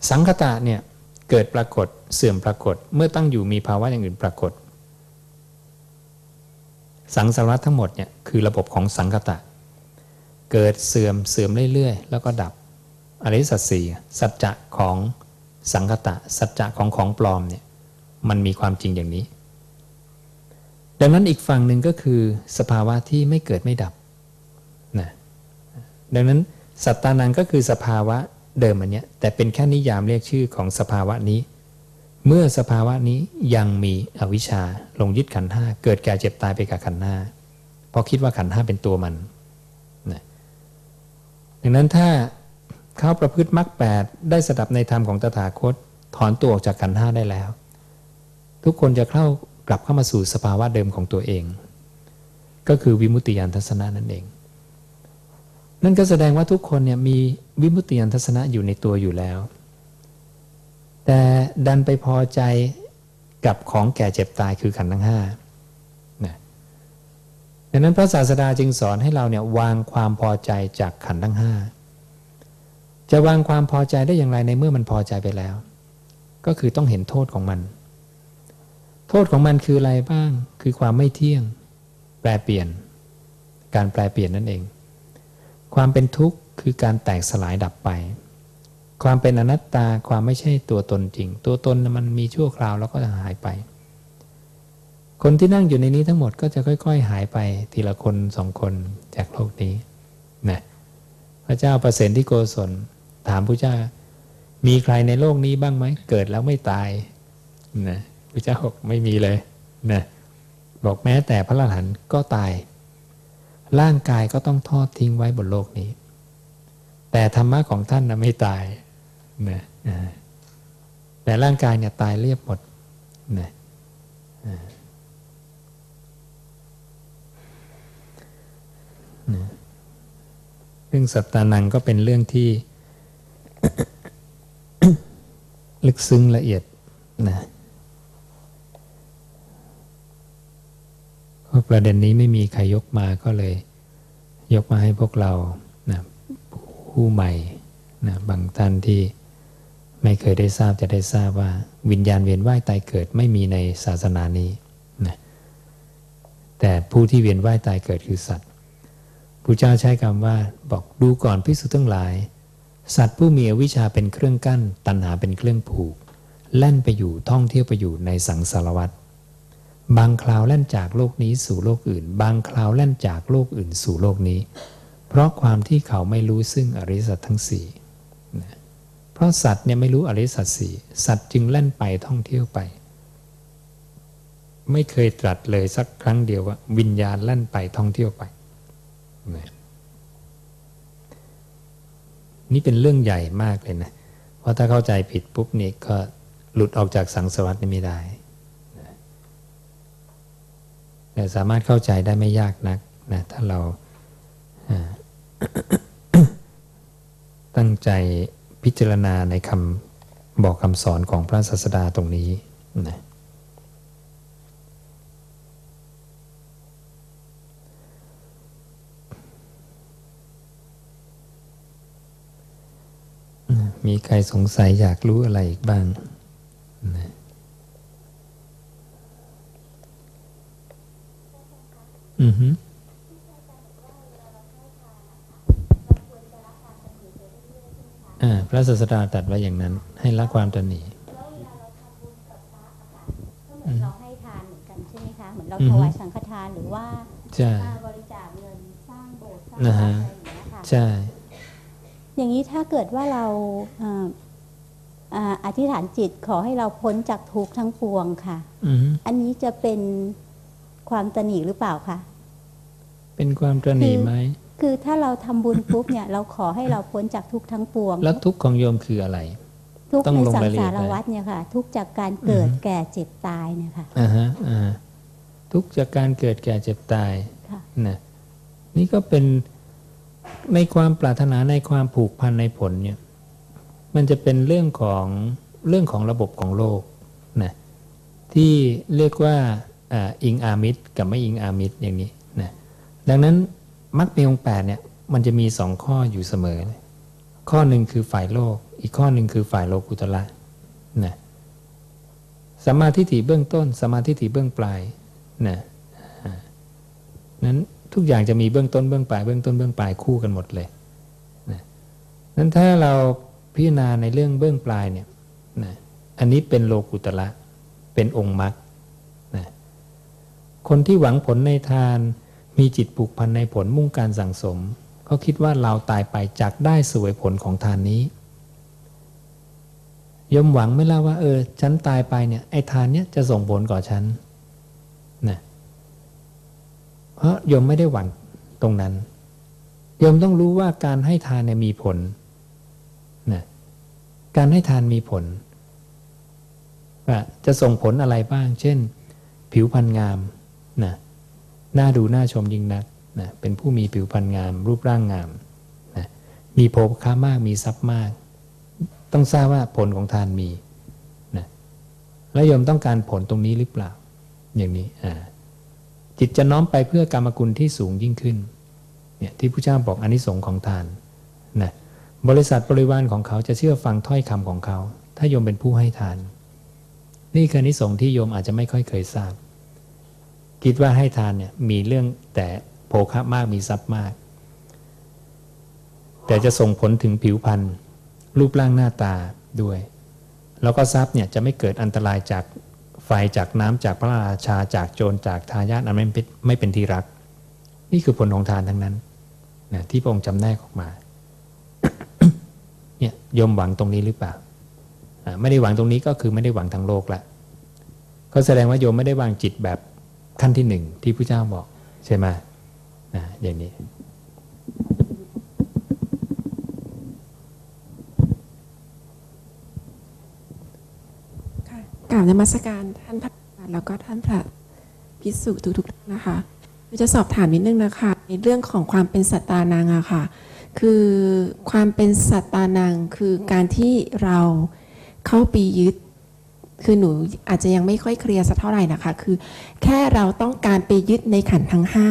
สังคตะเนี่ยเกิดปรากฏเสื่อมปรากฏ เมื่อตั้งอยู่มีภาวะอย่างอื่นปรากฏ สังสารวัตทั้งหมดเนี่ยคือระบบของสังคตะ เกิดเสื่อมเสื่อมเรื่อยๆ แล้วก็ดับอริสัจสี่สัจจะของสังคตะ สัจจะของของปลอมเนี่ยมันมีความจริงอย่างนี้ ดังนั้นอีกฝั่งหนึ่งก็คือสภาวะที่ไม่เกิดไม่ดับ ดังนั้นสัตตานังก็คือสภาวะเดิมอันเนี้ยแต่เป็นแค่นิยามเรียกชื่อของสภาวะนี้ เมื่อสภาวะนี้ยังมีอวิชชาลงยึดขันห้าเกิดแก่เจ็บตายไปกับขันห้าเพราะคิดว่าขันห้าเป็นตัวมันนะดังนั้นถ้าเขาประพฤติมรรคแปดได้สดับในธรรมของตถาคต ถอนตัวออกจากขันห้าได้แล้ว ทุกคนจะเข้ากลับเข้ามาสู่สภาวะเดิมของตัวเอง ก็คือวิมุตติยานทัศนะนั่นเอง นั่นก็แสดงว่าทุกคนเนี่ยมีวิมุตติยานทัศนะอยู่ในตัวอยู่แล้ว แต่ดันไปพอใจกับของแก่เจ็บตายคือขันธ์ทั้งห้านะดังนั้นพระศาสดาจึงสอนให้เราเนี่ยวางความพอใจจากขันธ์ทั้งห้าจะวางความพอใจได้อย่างไรในเมื่อมันพอใจไปแล้ว ก็คือต้องเห็นโทษของมัน โทษของมันคืออะไรบ้าง คือความไม่เที่ยง แปลเปลี่ยน การแปลเปลี่ยนนั่นเอง ความเป็นทุกข์คือการแตกสลายดับไป ความเป็นอนัตตาความไม่ใช่ตัวตนจริง ตัวตนมันมีชั่วคราวแล้วก็จะหายไป คนที่นั่งอยู่ในนี้ทั้งหมดก็จะค่อย ๆ หายไปทีละคนสองคนจากโลกนี้นะพระเจ้าประเสนที่โกศลถามพระเจ้า มีใครในโลกนี้บ้างไหมเกิดแล้วไม่ตายนะพระเจ้าบอกไม่มีเลยนะบอกแม้แต่พระอรหันต์ก็ตาย ร่างกายก็ต้องทอดทิ้งไว้บนโลกนี้ แต่ธรรมะของท่านนะไม่ตายนะแต่ร่างกายเนี่ยตายเรียบหมดนะเรื่องสัตตานังก็เป็นเรื่องที่ ลึกซึ้งละเอียดนะเพราะ ประเด็นนี้ไม่มีใครยกมาก็เลย ยกมาให้พวกเรานะผู้ใหม่นะบางท่านที่ไม่เคยได้ทราบจะได้ทราบว่า วิญญาณเวียนว่ายตายเกิดไม่มีในศาสนานี้นะแต่ผู้ที่เวียนว่ายตายเกิดคือสัตว์พระเจ้าใช้คำว่าบอกดูก่อนพิสุทั้งหลาย สัตว์ผู้มีอวิชชาเป็นเครื่องกั้น ตัณหาเป็นเครื่องผูก แล่นไปอยู่ท่องเที่ยวไปอยู่ในสังสารวัฏ บางคราวแล่นจากโลกนี้สู่โลกอื่น บางคราวแล่นจากโลกอื่นสู่โลกนี้ เพราะความที่เขาไม่รู้ซึ่งอริสัจทั้งสี่เพราะสัตว์เนี่ยไม่รู้อริสัจสี่สัตว์จึงแล่นไปท่องเที่ยวไป ไม่เคยตรัสเลยสักครั้งเดียวว่าวิญญาณแล่นไปท่องเที่ยวไปนี่เป็นเรื่องใหญ่มากเลยนะ เพราะถ้าเข้าใจผิดปุ๊บนี่ก็หลุดออกจากสังสารวัฏนี่ไม่ได้แต่ สามารถเข้าใจได้ไม่ยากนักนะถ้าเราตั้งใจพิจารณาในคำบอกคำสอนของพระศาสดาตรงนี้นะมีใครสงสัยอยากรู้อะไรอีกบ้างนะ อือฮึอ่าพระศาสดาตรัสไว้อย่างนั้น ให้ละความตนีเราให้ทานเหมือนกันใช่ไหมคะ เหมือนเราถวายสังฆทานหรือว่าใช่บริจาคเงินสร้างโบสถ์สร้างนะอะไรฮะอย่างเงี้ยค่ะใช่ อย่างนี้ถ้าเกิดว่าเราอ่าอ่าอธิษฐานจิตขอให้เราพ้นจากทุกข์ทั้งปวงค่ะอือฮึอันนี้จะเป็น ความตระหนีหรือเปล่าคะเป็นความตระหนี่คือไหมคือถ้าเราทำบุญปุ๊บเนี่ย เราขอให้เราพ้นจากทุกข์ทั้งปวง แล้วทุกข์ของโยมคืออะไร ทุกข์ต้องในลงสังรายละเอีสายดรไหมวัฏเนี่ยค่ะ ทุกข์จากการเกิดแก่เจ็บตายเนี่ยค่ะอ่าฮะอ่าฮะทุกข์จากการเกิดแก่เจ็บตายค่ะนะนี่ก็เป็นในความปรารถนาในความผูกพันในผลเนี่ย มันจะเป็นเรื่องของเรื่องของระบบของโลกนะที่เรียกว่า อ่าอิงอามิตรกับไม่อิงอามิตรอย่างนี้นะดังนั้นมรรคมีองค์แปดเนี่ยมันจะมีสองข้ออยู่เสมอ ข้อหนึ่งคือฝ่ายโลก อีกข้อหนึ่งคือฝ่ายโลกุตละนะสมมาทิฏฐิเบื้องต้นสมมาทิฏฐิเบื้องปลายนะนั้นทุกอย่างจะมีเบื้องต้นเบื้องปลายเบื้องต้นเบื้องปลายคู่กันหมดเลยนะนั้นถ้าเราพิจารณาในเรื่องเบื้องปลายเนี่ยนะอันนี้เป็นโลกุตละเป็นองค์มรรค คนที่หวังผลในทาน มีจิตผูกพันในผลมุ่งการสั่งสม เขาคิดว่าเราตายไปจากได้สวยผลของทานนี้ยมหวังไม่ล่ะว่าเออฉันตายไปเนี่ยไอ้ทานเนี้ยจะส่งผลก่อฉันนะเพราะยมไม่ได้หวังตรงนั้นยมต้องรู้ว่าการให้ทานเนี่ยมีผลนะการให้ทานมีผลว่าจะส่งผลอะไรบ้าง เช่น ผิวพรรณงาม นะน่าดูน่าชมยิ่งนักนะเป็นผู้มีผิวพรรณงาม รูปร่างงามนะมีโภคะมากมีทรัพย์มาก ต้องทราบว่าผลของทานมีนะแล้วยมต้องการผลตรงนี้หรือเปล่า อย่างนี้อ่าจิตจะน้อมไปเพื่อกรรมกุลที่สูงยิ่งขึ้นเนี่ยที่พระเจ้าบอกอนิสงส์ของทานนะบริษัทบริวารของเขาจะเชื่อฟังถ้อยคำของเขา ถ้าโยมเป็นผู้ให้ทาน นี่คืออนิสงส์ที่โยมอาจจะไม่ค่อยเคยทราบ คิดว่าให้ทานเนี่ยมีเรื่องแต่โภคะมากมีทรัพย์มาก แต่จะส่งผลถึงผิวพรรณรูปร่างหน้าตาด้วย แล้วก็ทรัพย์เนี่ยจะไม่เกิดอันตรายจากไฟจากน้ำจากพระราชาจากโจรจากทายาทอันไม่เป็นไม่เป็นที่รัก นี่คือผลของทานทั้งนั้นนะที่พระองค์จำแนกออกมาเนี่ยยมหวังตรงนี้หรือเปล่าอ่าไม่ได้หวังตรงนี้ก็คือไม่ได้หวังทางโลกละก็แสดงว่าโยมไม่ได้วางจิตแบบ ขั้นที่หนึ่งที่พระเจ้าบอกใช่ไหมอ่าอย่างนี้ค่ะกล่าวนมัสการท่านพระอาแล้วก็ท่านพระพิสุทุกๆท่านนะคะจะสอบถามนิดนึงนะคะ ในเรื่องของความเป็นสัตตานังอะค่ะ คือความเป็นสัตตานังคือการที่เราเข้าไปยึด คือหนูอาจจะยังไม่ค่อยเคลียร์สักเท่าไหร่นะคะ คือ แค่เราต้องการไปยึดในขันธ์ทั้งห้า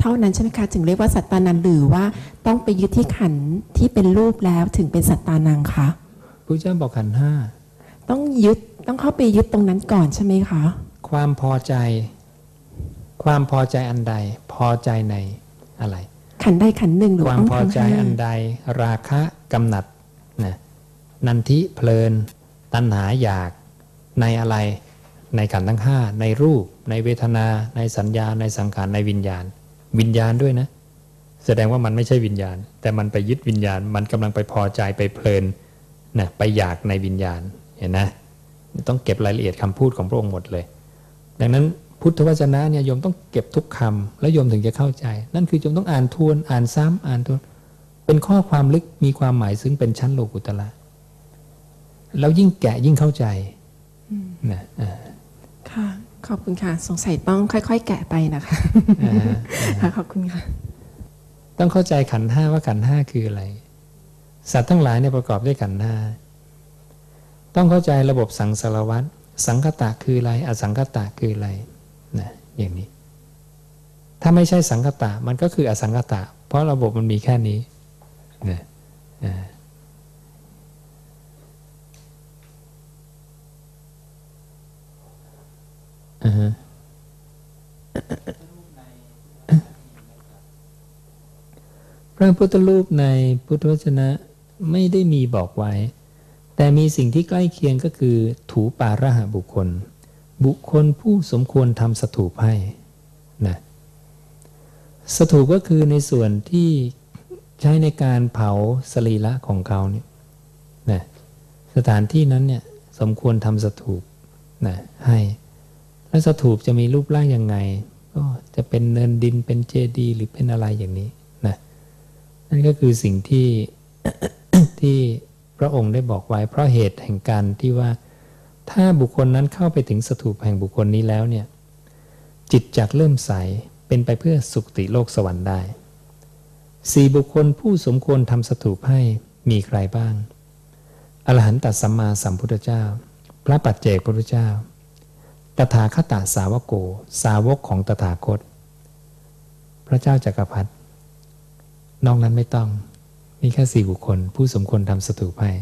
เท่านั้นใช่ไหมคะถึงเรียกว่าสัตตานังหรือว่าต้องไปยึดที่ขันธ์ที่เป็นรูปแล้วถึงเป็นสัตตานังคะพระเจ้าบอกขันธ์ห้าต้องยึดต้องเข้าไปยึดตรงนั้นก่อนใช่ไหมคะ ความพอใจ ความพอใจอันใด พอใจในอะไร ขันใดขันหนึ่งหรือความต้องพอทั้งใจห้าอันใด ราคะกำหนัดนะนันทิเพลิน ตัณหาอยาก ในอะไรในขันธ์ทั้งห้าในรูป ในเวทนา ในสัญญา ในสังขารในวิญญาณ วิญญาณด้วยนะ แสดงว่ามันไม่ใช่วิญญาณ แต่มันไปยึดวิญญาณ มันกำลังไปพอใจไปเพลินนะไปอยากในวิญญาณเห็นนะต้องเก็บรายละเอียดคำพูดของพระองค์หมดเลย ดังนั้นพุทธวจนะเนี่ยโยมต้องเก็บทุกคำแล้วโยมถึงจะเข้าใจ นั่นคือโยมต้องอ่านทวนอ่านซ้ำอ่านทวนเป็นข้อความลึกมีความหมายซึ่งเป็นชั้นโลกุตละแล้วยิ่งแกะยิ่งเข้าใจ นะอ่าค่ะ ขอบคุณค่ะ สงสัยต้องค่อย ๆ แกะไปนะคะอ่าค่ะขอบคุณค่ะ ต้องเข้าใจขันธ์ห้าว่าขันธ์ห้าคืออะไร สัตว์ทั้งหลายเนี่ยประกอบด้วยขันธ์ห้าต้องเข้าใจระบบสังสารวัตรสังคตะคืออะไร อสังคตะคืออะไรนะอย่างนี้ ถ้าไม่ใช่สังคตะมันก็คืออสังคตะ เพราะระบบมันมีแค่นี้นะอ่า อ่าพระพุทธรูปในพุทธวจนะไม่ได้มีบอกไว้ แต่มีสิ่งที่ใกล้เคียงก็คือถูปาระหะบุคคล บุคคลผู้สมควรทำสถูปให้นะสถูปก็คือในส่วนที่ใช้ในการเผาสรีระของเขาเนี่ยนะสถานที่นั้นเนี่ยสมควรทำสถูปนะให้ แล้วสถูปจะมีรูปร่างยังไง ก็จะเป็นเนินดินเป็นเจดีย์หรือเป็นอะไรอย่างนี้นะนั่นก็คือสิ่งที่ที่พระองค์ได้บอกไว้ เพราะเหตุแห่งการที่ว่า ถ้าบุคคลนั้นเข้าไปถึงสถูปแห่งบุคคลนี้แล้วเนี่ยจิตจากเริ่มใสเป็นไปเพื่อสุคติโลกสวรรค์ได้สี่บุคคลผู้สมควรทำสถูปให้มีใครบ้าง อรหันตสัมมาสัมพุทธเจ้า พระปัจเจกพระพุทธเจ้า ตถาคตสาวโก สาวกของตถาคต พระเจ้าจากักรพรรดินอกนั้นไม่ต้อง มีแค่สี่บุคคล ผู้สมควรทำสถูปให้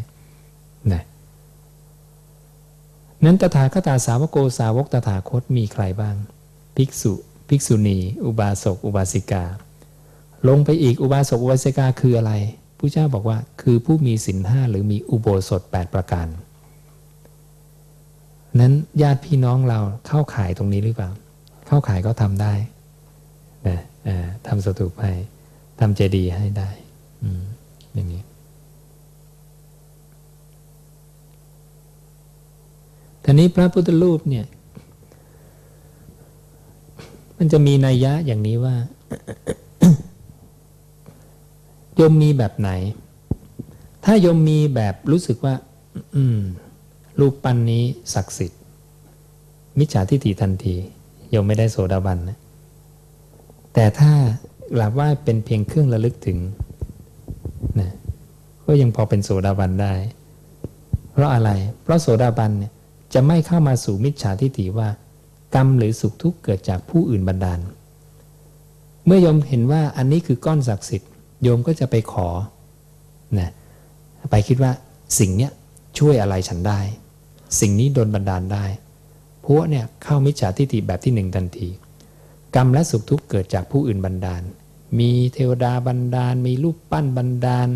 นะนั้นตถาคตสาวโกสาวกตถาคตมีใครบ้าง ภิกษุ ภิกษุณี อุบาสก อุบาสิกา ลงไปอีกอุบาสก อุบาสิกาคืออะไรผู้เจ้าบอกว่าคือผู้มีศีลห้าหรือมีอุโบสถ 8 ประการ นั้นญาติพี่น้องเราเข้าขายตรงนี้หรือเปล่า เข้าขายก็ทำได้นะทำสถูปให้ทำเจดีย์ให้ได้อย่างนี้ ทีนี้พระพุทธรูปเนี่ย มันจะมีนัยยะอย่างนี้ว่าโยมมีแบบไหน ถ้าโยมมีแบบรู้สึกว่า อืม รูปปั้นนี้ศักดิ์สิทธิ์ มิจฉาทิฏฐิทันทีโยมไม่ได้โสดาบันนะแต่ถ้ากราบไหว้เป็นเพียงเครื่องระลึกถึงนะก็ยังพอเป็นโสดาบันได้ เพราะอะไร เพราะโสดาบันเนี่ยจะไม่เข้ามาสู่มิจฉาทิฏฐิว่า กรรมหรือสุขทุกข์เกิดจากผู้อื่นบันดาล เมื่อยมเห็นว่าอันนี้คือก้อนศักดิ์สิทธิ์โยมก็จะไปขอนะไปคิดว่าสิ่งเนี้ยช่วยอะไรฉันได้ สิ่งนี้โดนบันดาลได้พวกเนี่ยเข้ามิจฉาทิฏฐิแบบที่หนึ่งทันที กรรมและสุขทุกข์เกิดจากผู้อื่นบันดาล มีเทวดาบันดาล มีรูปปั้นบันดาล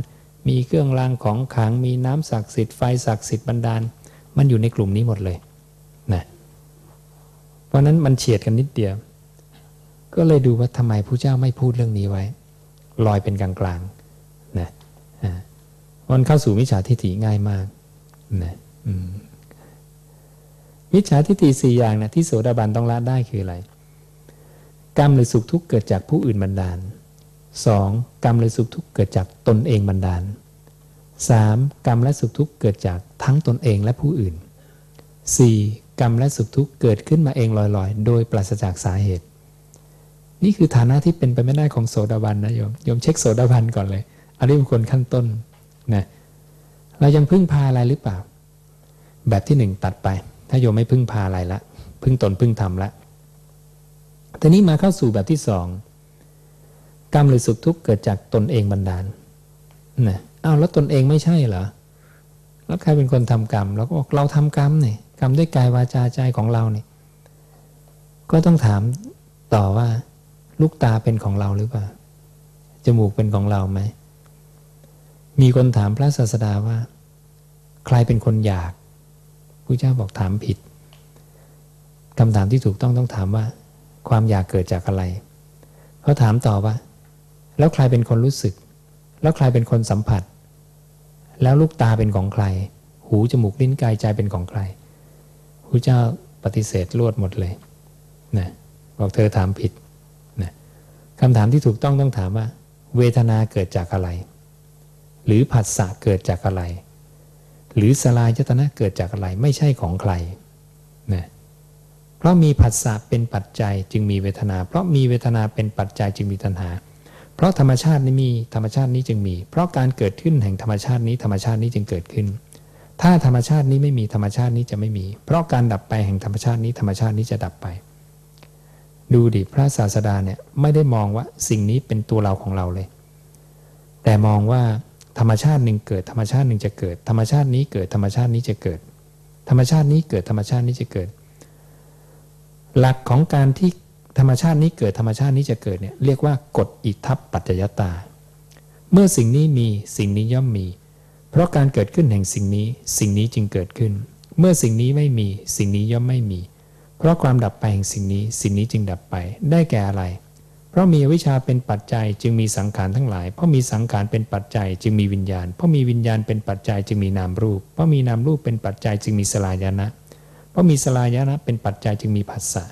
มีเครื่องรางของขลังมีน้ำศักดิ์สิทธิ์ไฟศักดิ์สิทธิ์บันดาล มันอยู่ในกลุ่มนี้หมดเลยนะเพราะนั้นมันเฉียดกันนิดเดียว ก็เลยดูว่าทำไมพระเจ้าไม่พูดเรื่องนี้ไว้ ลอยเป็นกลางๆนะมันเข้าสู่มิจฉาทิฏฐิง่ายมากนะมิิจฉาทิฏฐิสี่อย่างนะที่โสดาบันต้องละได้คืออะไร กรรมหรือสุขทุกข์เกิดจากผู้อื่นบันดาลสองกรรมหรือสุขทุกข์เกิดจากตนเองบันดาลสามกรรมและสุขทุกข์เกิดจากทั้งตนเองและผู้อื่นสี่กรรมและสุขทุกข์เกิดขึ้นมาเองลอยๆ โดยปราศจากสาเหตุ นี่คือฐานะที่เป็นไปไม่ได้ของโสดาบันนะโยมโยมเช็คโสดาบันก่อนเลยอันนี้เป็นคนขั้นต้นนะเรายังพึ่งพาอะไรหรือเปล่า แบบที่หนึ่งตัดไป ถ้าโยมไม่พึ่งพาอะไรละ พึ่งตนพึ่งธรรมละทีนี้มาเข้าสู่แบบที่สองกรรมหรือสุขทุกข์เกิดจากตนเองบันดาลนะอ้าวแล้วตนเองไม่ใช่เหรอแล้วใครเป็นคนทำกรรมเราก็บอกเราทำกรรมเนี่ยกรรมด้วยกายวาจาใจของเราเนี่ยก็ต้องถามต่อว่า ลูกตาเป็นของเราหรือเปล่าจมูกเป็นของเราไหมมีคนถามพระศาสดาว่า ใครเป็นคนอยาก พระเจ้าบอกถามผิดคำถามที่ถูกต้องต้องถามว่า ความอยากเกิดจากอะไรเขาถามต่อว่า แล้วใครเป็นคนรู้สึก แล้วใครเป็นคนสัมผัส แล้วลูกตาเป็นของใคร หูจมูกลิ้นกายใจเป็นของใครพระเจ้าปฏิเสธรวดหมดเลยนะบอกเธอถามผิดคำถามที่ถูกต้องต้องถามว่า เวทนาเกิดจากอะไร หรือผัสสะเกิดจากอะไร หรือสลายยตนะเกิดจากอะไรไม่ใช่ของใครนะเพราะมีผัสสะเป็นปัจจัยจึงมีเวทนา เพราะมีเวทนาเป็นปัจจัยจึงมีตัณหา เพราะธรรมชาตินี้มีธรรมชาตินี้จึงมี เพราะการเกิดขึ้นแห่งธรรมชาตินี้ธรรมชาตินี้จึงเกิดขึ้น ถ้าธรรมชาตินี้ไม่มีธรรมชาตินี้จะไม่มี เพราะการดับไปแห่งธรรมชาตินี้ธรรมชาตินี้จะดับไป ดูดิพระศาสดาเนี่ยไม่ได้มองว่าสิ่งนี้เป็นตัวเราของเราเลย แต่มองว่า ธรรมชาติหนึ่งเกิดธรรมชาติหนึ่งจะเกิด ธรรมชาตินี้เกิดธรรมชาตินี้จะเกิด ธรรมชาตินี้เกิดธรรมชาตินี้จะเกิด หลักของการที่ธรรมชาตินี้เกิดธรรมชาตินี้จะเกิดเนี่ยเรียกว่ากฎอิทัปปัจจยตา เมื่อสิ่งนี้มีสิ่งนี้ย่อมมี เพราะการเกิดขึ้นแห่งสิ่งนี้ สิ่งนี้จึงเกิดขึ้น เมื่อสิ่งนี้ไม่มี สิ่งนี้ย่อมไม่มี เพราะความดับไปแห่งสิ่งนี้ สิ่งนี้จึงดับไปได้แก่อะไร เพราะมีอวิชชาเป็นปัจจัยจึงมีสังขารทั้งหลาย เพราะมีสังขารเป็นปัจจัยจึงมีวิญญาณ เพราะมีวิญญาณเป็นปัจจัยจึงมีนามรูป เพราะมีนามรูปเป็นปัจจัยจึงมีสลายนะ เพราะมีสลายนะเป็นปัจจัยจึงมีผัสสะ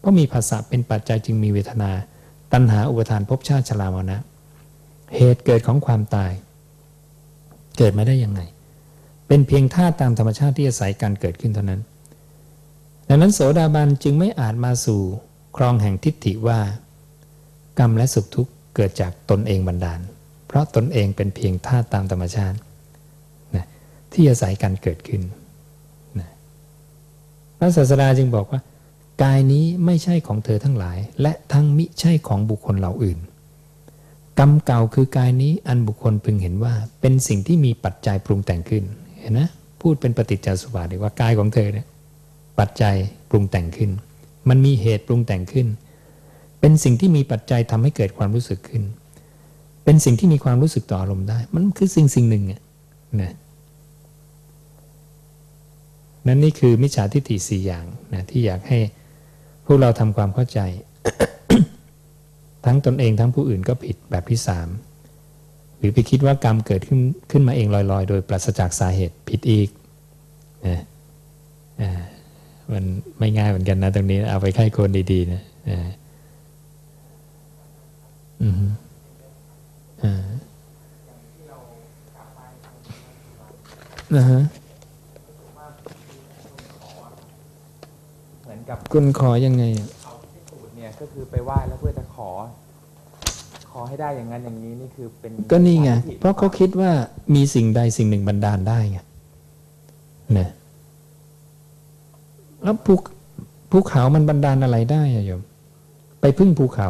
เพราะมีผัสสะเป็นปัจจัยจึงมีเวทนา ตัณหาอุปทานภพชาติชรามรณะเหตุเกิดของความตาย เกิดมาได้ยังไง เป็นเพียงธาตุตามธรรมชาติที่อาศัยการเกิดขึ้นเท่านั้น ดังนั้นโสดาบันจึงไม่อาจมาสู่ครองแห่งทิฏฐิว่า กรรมและสุขทุกข์เกิดจากตนเองบันดาล เพราะตนเองเป็นเพียงธาตุตามธรรมชาตินะที่อาศัยการเกิดขึ้นนะพระศาสดาจึงบอกว่า กายนี้ไม่ใช่ของเธอทั้งหลาย และทั้งมิใช่ของบุคคลเหล่าอื่น กรรมเก่าคือกายนี้อันบุคคลพึงเห็นว่า เป็นสิ่งที่มีปัจจัยปรุงแต่งขึ้นเห็นนะพูดเป็นปฏิจจสุบาทเลยว่ากายของเธอเนี่ยปัจจัยปรุงแต่งขึ้น มันมีเหตุปรุงแต่งขึ้น เป็นสิ่งที่มีปัจจัยทำให้เกิดความรู้สึกขึ้น เป็นสิ่งที่มีความรู้สึกต่ออารมณ์ได้ มันคือสิ่งสิ่งหนึ่งอะนะนั่นนี่คือมิจฉาทิฏฐิสี่อย่างนะที่อยากให้พวกเราทำความเข้าใจ ทั้งตนเองทั้งผู้อื่นก็ผิดแบบที่สามหรือไปคิดว่ากรรมเกิดขึ้นขึ้นมาเองลอยๆ โดยปราศจากสาเหตุผิดอีกนะอ่ามันไม่ง่ายเหมือนกันนะตรงนี้เอาไปไข้ควรดีๆนะอ่า อืมอ่านะฮะเหมือนกับคุณขอยังไงอะเอาพิสูจน์เนี่ยก็คือไปไหว้แล้วเพื่อจะขอ ขอให้ได้อย่างนั้นอย่างนี้นี่คือเป็นก็นี่ไงทิฏฐิเพราะเขาคิดว่ามีสิ่งใดสิ่งหนึ่งบันดาลได้ไงนะแล้วภูภูเขามันบันดาลอะไรได้อะโยมไปพึ่งภูเขา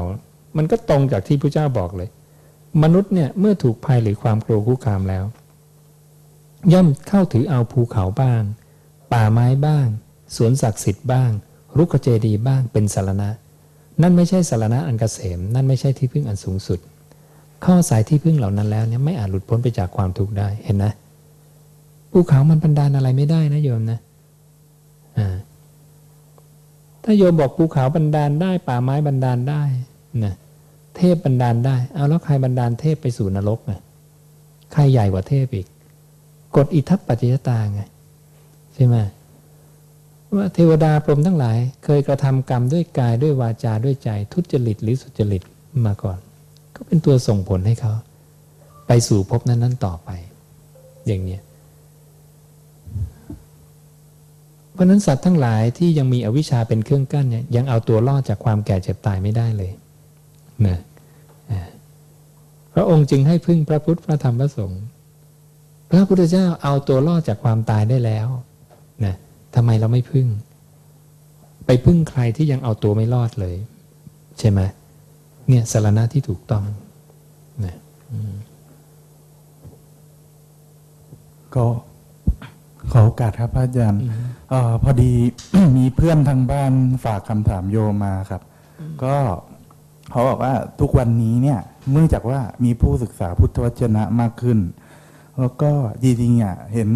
มันก็ตรงจากที่พระเจ้าบอกเลย มนุษย์เนี่ยเมื่อถูกภัยหรือความกลัวคุกคามแล้ว ย่อมเข้าถือเอาภูเขาบ้าง ป่าไม้บ้างสวนศักดิ์สิทธิ์บ้างรุกขเจดีบ้างเป็นสารณะ นั่นไม่ใช่สารณะอันเกษม นั่นไม่ใช่ที่พึ่งอันสูงสุด ข้อสายที่พึ่งเหล่านั้นแล้วเนี่ยไม่อาจหลุดพ้นไปจากความทุกข์ได้เห็นนะภูเขามันบันดาลอะไรไม่ได้นะโยมนะอ่าถ้าโยมบอกภูเขาบันดาลได้ ป่าไม้บันดาลได้นะ เทพบันดาลได้ เอาแล้วใครบันดาลเทพไปสู่นรกไงใครใหญ่กว่าเทพอีก กฎอิทัปปัจจยตาไงใช่ไหมว่าเทวดาพรหมทั้งหลาย เคยกระทำกรรมด้วยกายด้วยวาจาด้วยใจ ทุจริตหรือสุจริตมาก่อน ก็เป็นตัวส่งผลให้เขา ไปสู่ภพนั้นๆต่อไป อย่างเนี้ยเพราะนั้นสัตว์ทั้งหลายที่ยังมีอวิชชาเป็นเครื่องกั้นเนี่ยยังเอาตัวรอดจากความแก่เจ็บตายไม่ได้เลย นะอ่าพระองค์จึงให้พึ่งพระพุทธพระธรรมพระสงฆ์พระพุทธเจ้าเอาตัวรอดจากความตายได้แล้วนะทำไมเราไม่พึ่ง ไปพึ่งใครที่ยังเอาตัวไม่รอดเลย ใช่ไหมเนี่ยสารณะที่ถูกต้องนะก็ขอโอกาสครับพระอาจารย์เออพอดีมีเพื่อนทางบ้านฝากคำถามโยมมาครับ ก็ เขาบอกว่าทุกวันนี้เนี่ยเนื่องจากว่ามีผู้ศึกษาพุทธวจนะมากขึ้น แล้วก็จริงๆอะเห็น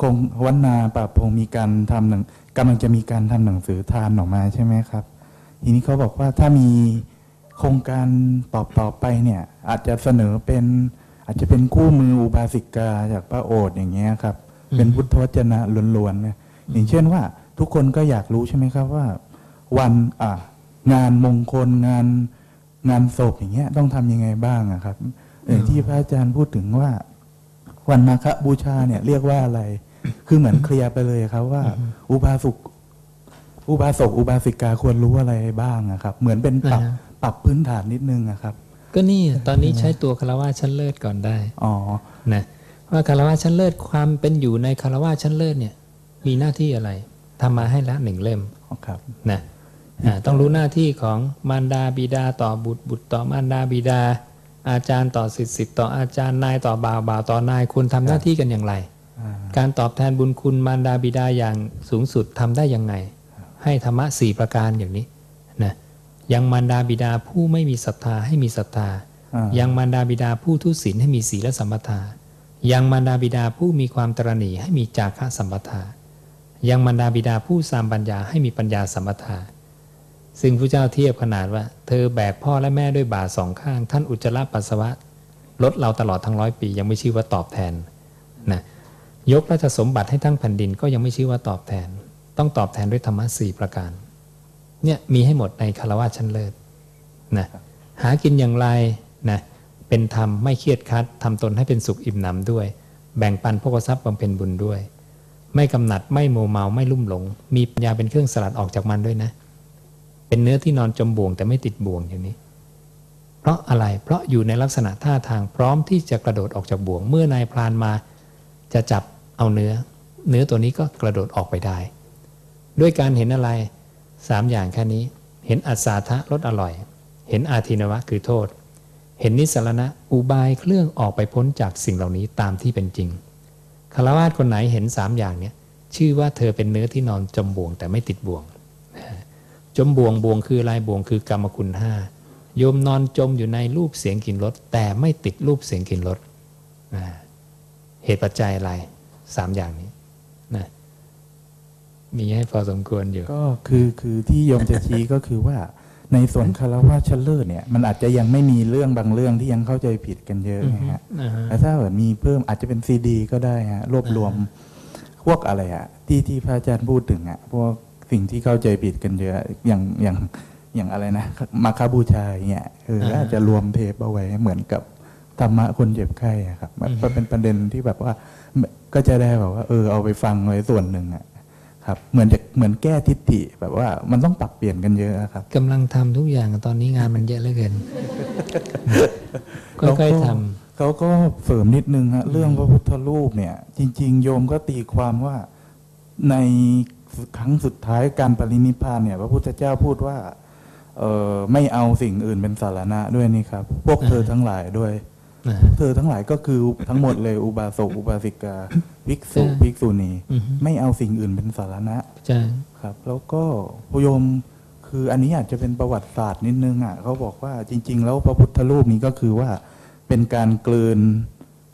คงวันนาปราบพงมีการทำหนังกำลังจะมีการทำหนังสือทานออกมาใช่ไหมครับ ทีนี้เขาบอกว่าถ้ามีโครงการตอบต่อไปเนี่ย อาจจะเสนอเป็นอาจจะเป็นคู่มืออุบาสิกาจากพระโอษฐ์อย่างเงี้ยครับ เป็นพุทธวจนะล้วนๆเนี่ยอย่างเช่นว่าทุกคนก็อยากรู้ใช่ไหมครับว่า วันอ่างานมงคลงาน งานศพอย่างเงี้ยต้องทำยังไงบ้างอะครับอย่างที่พระอาจารย์พูดถึงว่า วันมาฆบูชาเนี่ย เรียกว่าอะไร คือเหมือนเคลียร์ไปเลยครับว่า อุบาสุกอุบาสกอุบาสิกาควรรู้อะไรบ้างอะครับ เหมือนเป็นปรับอ่าฮะปรับพื้นฐานนิดนึงอะครับ ก็นี่ตอนนี้ใช้ตัวคารวะชั้นเลิศก่อนได้อ๋อนะว่าคารวะชั้นเลิศความเป็นอยู่ในคารวะชั้นเลิศเนี่ย มีหน้าที่อะไรทำมาให้ละหนึ่งเล่มครับนะอ่า ต้องรู้หน้าที่ของมารดาบิดาต่อบุตรบุตรต่อมารดาบิดา อาจารย์ต่อสิทธิ์สิทธิ์ต่ออาจารย์นายต่อบ่าวบ่าวต่อนายคุณทำหน้าที่กันอย่างไรอ่าการตอบแทนบุญคุณมารดาบิดาอย่างสูงสุดทำได้ยังไง ให้ธรรมะสี่ประการอย่างนี้นะยังมารดาบิดาผู้ไม่มีศรัทธาให้มีศรัทธาอ่ายังมารดาบิดาผู้ทุศีลให้มีศีลสัมปทา ยังมารดาบิดาผู้มีความตรณีให้มีจาคะสัมปทา ยังมารดาบิดาผู้สามปัญญาให้มีปัญญาสัมปทา ซึ่งพระเจ้าเทียบขนาดว่า เธอแบกพ่อและแม่ด้วยบาสองข้าง ท่านอุจจาระปัสสาวะลดเราตลอดทั้งร้อยปี ยังไม่ชื่อว่าตอบแทนนะยกราชสมบัติให้ทั้งแผ่นดินก็ยังไม่ชื่อว่าตอบแทน ต้องตอบแทนด้วยธรรมะสี่ประการเนี่ยมีให้หมดในคารวะชั้นเลิศนะหากินอย่างไรนะเป็นธรรมไม่เครียดคัดทำตนให้เป็นสุขอิ่มหนำด้วย แบ่งปันพวกทรัพย์บำเพ็ญบุญด้วย ไม่กำหนัดไม่โมเมาไม่ลุ่มหลง มีปัญญาเป็นเครื่องสลัดออกจากมันด้วยนะ เป็นเนื้อที่นอนจมบ่วงแต่ไม่ติดบ่วงอย่างนี้ เพราะอะไรเพราะอยู่ในลักษณะท่าทางพร้อมที่จะกระโดดออกจากบ่วง เมื่อนายพรานมา จะจับเอาเนื้อ เนื้อตัวนี้ก็กระโดดออกไปได้ ด้วยการเห็นอะไรสามอย่างแค่นี้ เห็นอัศาทะรสอร่อย เห็นอาทินวะคือโทษ เห็นนิสรณะอุบายเครื่องออกไปพ้นจากสิ่งเหล่านี้ตามที่เป็นจริงคารวาสคนไหนเห็นสามอย่างเนี้ยชื่อว่าเธอเป็นเนื้อที่นอนจมบ่วงแต่ไม่ติดบ่วง จมบ่วงบ่วงคืออะไรบ่วงคือกรรมคุณห้าโยมนอนจมอยู่ในรูปเสียงกลิ่นรสแต่ไม่ติดรูปเสียงกลิ่นรสอ่าเหตุปัจจัยอะไรสามอย่างนี้นะมีให้พอสมควรอยู่ ก็คือคือที่โยมจะชี้ก็คือว่า ในส่วนคารวะชั้นเลิศเนี่ย มันอาจจะยังไม่มีเรื่องบางเรื่องที่ยังเข้าใจผิดกันเยอะนะฮะอ่าฮะแต่ถ้าเกิดมีเพิ่มอาจจะเป็นซีดี ก็ได้ฮะรวบรวมพวกอะไรอะที่ที่พระอาจารย์พูดถึงอะพวก สิ่งที่เข้าใจผิดกันเยอะอย่างอย่างอย่างอะไรนะมาคาบูชาอย่างเงี้ยเอออาจจะรวมเทปเอาไว้เหมือนกับธรรมะคนเจ็บไข้อะครับมันมันเป็นประเด็นที่แบบว่าก็จะได้แบบว่าเออเอาไปฟังไว้ส่วนหนึ่งอะครับเหมือนจะเหมือนแก้ทิฏฐิแบบว่ามันต้องปรับเปลี่ยนกันเยอะอะครับกำลังทำทุกอย่างตอนนี้งานมันเยอะเหลือเกินแล้วค่อยก็ๆทเขาก็เสริมนิดนึงฮะเรื่องพระพุทธรูปเนี่ย จริง ๆ โยมก็ตีความว่าใน ครั้งสุดท้ายการปรินิพพานเนี่ย พระพุทธเจ้าพูดว่า เออไม่เอาสิ่งอื่นเป็นสารณะด้วยนี่ครับ พวกเธอทั้งหลายด้วยำนะเธอทั้งหลายก็คือทั้งหมดเลยอุบาสกอุบาสิกาภิกษุใช่ภิกษุณีอือฮึไม่เอาสิ่งอื่นเป็นสารณะใช่ครับ แล้วก็โยมคืออันนี้อาจจะเป็นประวัติศาสตร์นิดนึงอะเขาบอกว่าจริง ๆ แล้วพระพุทธรูปนี้ก็คือว่าเป็นการกลืน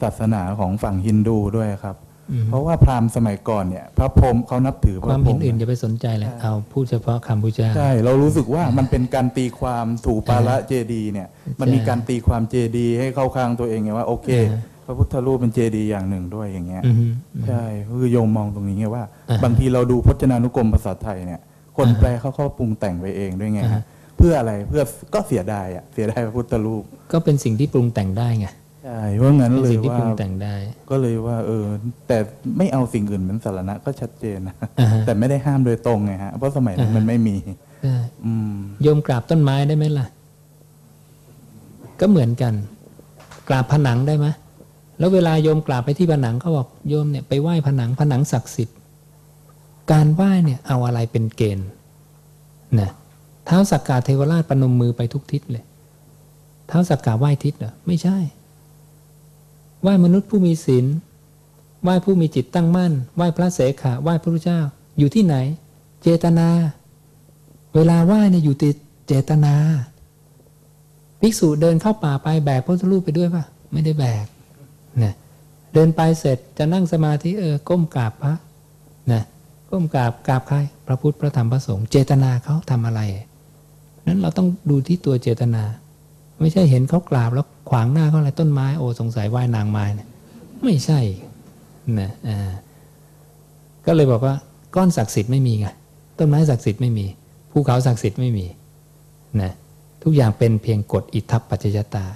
ศาสนาของฝั่งฮินดูด้วยครับอืม เพราะว่าพราหมณ์สมัยก่อนเนี่ย พระพรหมเขานับถือพคระวามพรเห็หนมอื่นอย่าไปสนใจเลยใช่เอาพูดเฉพาะคำพุทธเจ้าใช่เรารู้สึกว่ามันเป็นการตีความถูปาละเจดีย์เนี่ย มันมีการตีความเจดีย์ให้เข้าข้างตัวเองไงว่าโอเคอ่าพระพุทธรูปเป็นเจดีย์อย่างหนึ่งด้วยอย่างเงี้ยอือฮึใช่คือโยมมองตรงนี้ไงว่าอ่าฮะบางทีเราดูพจนานุกรมภาษาไทยเนี่ย คนอ่าฮะแปลเขาก็ปรุงแต่งไปเองด้วยไงอ่าฮะฮะเพื่ออะไรเพื่อก็เสียดายอะเสียดายพระพุทธรูป ก็เป็นสิ่งที่ปรุงแต่งได้ไง ใช่เพราะงั้นเป็นเลยสิ่งที่ว่าปรุงแต่งได้ ก็เลยว่า เออ แต่ไม่เอาสิ่งอื่นเป็นสารณะก็ชัดเจนนะอ่าฮะแต่ไม่ได้ห้ามโดยตรงไงฮะเพราะสมัยนั้นอ่าฮะมันไม่มีใช่อืมโยมกราบต้นไม้ได้ไหมล่ะ ก็เหมือนกัน กราบผนังได้ไหมแล้วเวลาโยมกราบไปที่ผนังเขาบอกโยมเนี่ยไปไหว้ผนังผนังศักดิ์สิทธิ์ การไหว้เนี่ย เอาอะไรเป็นเกณฑ์นะเท้าสักกาเทวราชประนมมือไปทุกทิศเลยเท้าสักกาไหว้ทิศเหรอไม่ใช่ ไหว้มนุษย์ผู้มีศีลไหว้ผู้มีจิตตั้งมั่นไหว้พระเสขะไหว้พระพุทธเจ้า อยู่ที่ไหน เจตนา เวลาไหว้เนี่ยอยู่ติดเจตนา ภิกษุเดินเข้าป่าไปแบกพระพุทธรูปไปด้วยป่ะไม่ได้แบกนะเดินไปเสร็จจะนั่งสมาธิเออก้มกราบพระนะก้มกราบกราบใครพระพุทธพระธรรมพระสงฆ์เจตนาเขาทำอะไร นั้นเราต้องดูที่ตัวเจตนา ไม่ใช่เห็นเขากราบแล้ว ขวางหน้าเขาอะไรต้นไม้โอ้สงสัยไหว้นางไม้เนี่ยไม่ใช่นะอ่าก็เลยบอกว่าก้อนศักดิ์สิทธิ์ไม่มีไงต้นไม้ศักดิ์สิทธิ์ไม่มีภูเขาศักดิ์สิทธิ์ไม่มีนะทุกอย่างเป็นเพียงกฎอิทัปปัจจยตา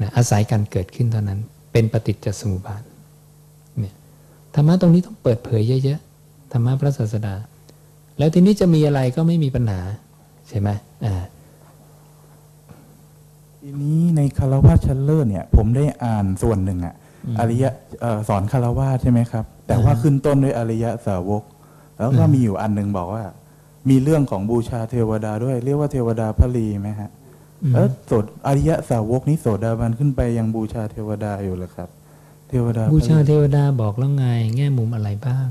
นะอาศัยการเกิดขึ้นเท่านั้น เป็นปฏิจจสมุปบาทเนี่ยธรรมะตรงนี้ต้องเปิดเผยเยอะๆธรรมะพระศาสดา แล้วทีนี้จะมีอะไรก็ไม่มีปัญหาใช่ไหมอ่า ทีนี้ในคารวะชั้นเลิศเนี่ย ผมได้อ่านส่วนหนึ่งอะอริยะเอ่อสอนคารวะใช่ไหมครับ แต่ว่าอ่าฮะขึ้นต้นด้วยอริยะสาวก แล้วก็อ่ามีมีอยู่อันหนึ่งบอกว่า มีเรื่องของบูชาเทวดาด้วย เรียกว่าเทวดาพระลีไหมฮะอืมแล้วโสดอริยะสาวกนี้โสดาบันขึ้นไปยังบูชาเทวดาอยู่เหรอครับ เทวดาบูชาพระเทวดาบอกแล้วไง แง่มุมอะไรบ้าง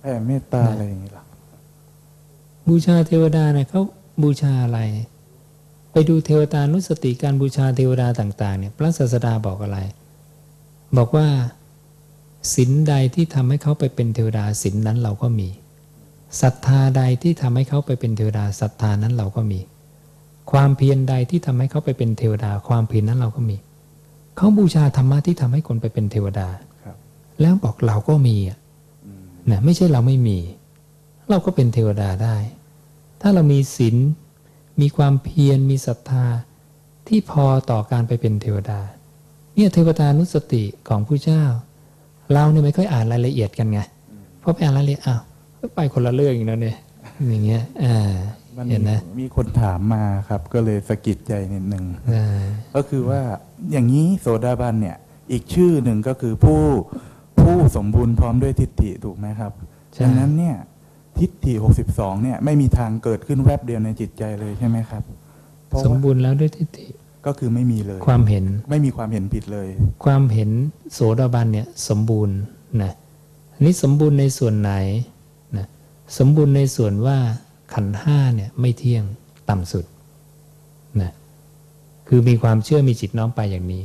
แผ่เมตตาอะไรอย่างนี้หรอบูชาเทวดาเนี่ยเขาบูชาอะไร ไปดูเทวตานุสติการบูชาเทวดาต่าง ๆ เนี่ยพระศาสดาบอกอะไร บอกว่าศีลใดที่ทำให้เขาไปเป็นเทวดาศีลนั้นเราก็มีศรัทธาใดที่ทำให้เขาไปเป็นเทวดาศรัทธานั้นเราก็มี ความเพียรใดที่ทำให้เขาไปเป็นเทวดา ความเพียรนั้นเราก็มี เขาบูชาธรรมะที่ทำให้คนไปเป็นเทวดาครับแล้วบอกเราก็มีอะนะไม่ใช่เราไม่มี เราก็เป็นเทวดาได้ ถ้าเรามีศีล มีความเพียรมีศรัทธาที่พอต่อการไปเป็นเทวดา เนี่ยเทวดานุสติของผู้เจ้า เราเนี่ยไม่ค่อยอ่านรายละเอียดกันไงเพราะไปอ่านรายละเอียดอ้าวไปคนละเรื่องอีกแล้วเนี่ยอย่างเงี้ยอ่ามันเห็นนะมีคนถามมาครับ ก็เลยสะกิดใจนิดนึงอ่าก็คือว่าอย่างนี้โสดาบันเนี่ย อีกชื่อหนึ่งก็คือผู้ผู้สมบูรณ์พร้อมด้วยทิฏฐิถูกไหมครับใช่ดังนั้นเนี่ย ทิฏฐิ 62 เนี่ย ไม่มีทางเกิดขึ้นแวบเดียวในจิตใจเลยใช่ไหมครับเพราะสมว่าบูรณ์แล้วด้วยทิฏฐิก็คือไม่มีเลย ความเห็นไม่มีความเห็นผิดเลย ความเห็นโสดาบันเนี่ยสมบูรณ์นะอันนี้สมบูรณ์ในส่วนไหนนะสมบูรณ์ในส่วนว่าขันธ์ห้าเนี่ยไม่เที่ยงต่ำสุดนะคือมีความเชื่อมีจิตน้อมไปอย่างนี้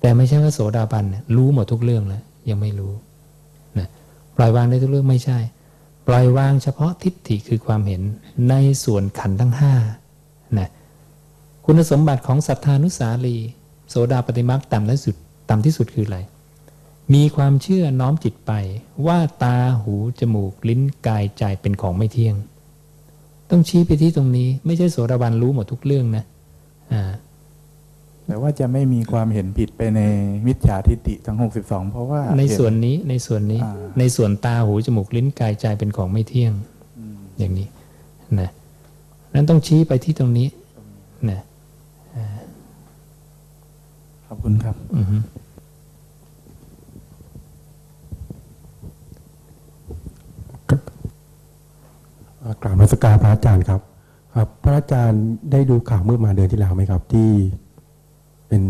แต่ไม่ใช่ว่าโสดาบันเนี่ยรู้หมดทุกเรื่องแล้วยังไม่รู้นะปล่อยวางได้ทุกเรื่องไม่ใช่ ปล่อยวางเฉพาะทิฏฐิคือความเห็นในส่วนขันธ์ทั้งห้านะคุณสมบัติของศรัทธานุสาลี โสดาปฏิมักต่ำที่สุดต่ำที่สุดคืออะไร มีความเชื่อน้อมจิตไปว่าตาหูจมูกลิ้นกายใจเป็นของไม่เที่ยง ต้องชี้ไปที่ตรงนี้ไม่ใช่โสดาบันรู้หมดทุกเรื่องนะอ่า แต่ว่าจะไม่มีความเห็นผิดไปในมิจฉาทิฏฐิทั้ง 62 เพราะว่า ในเห็ส่วนนี้ในส่วนนี้อ่าในส่วนตาหูจมูกลิ้นกายใจเป็นของไม่เที่ยงอย่างนี้นะนั้นต้องชี้ไปที่ตรงนี้นะขอบคุณครับอือฮึอ่ากราบนมัสการพระอาจารย์ครับ ครับ พระอาจารย์ได้ดูข่าวเมื่อมาเดือนที่แล้วไหมครับ ที่ เป็น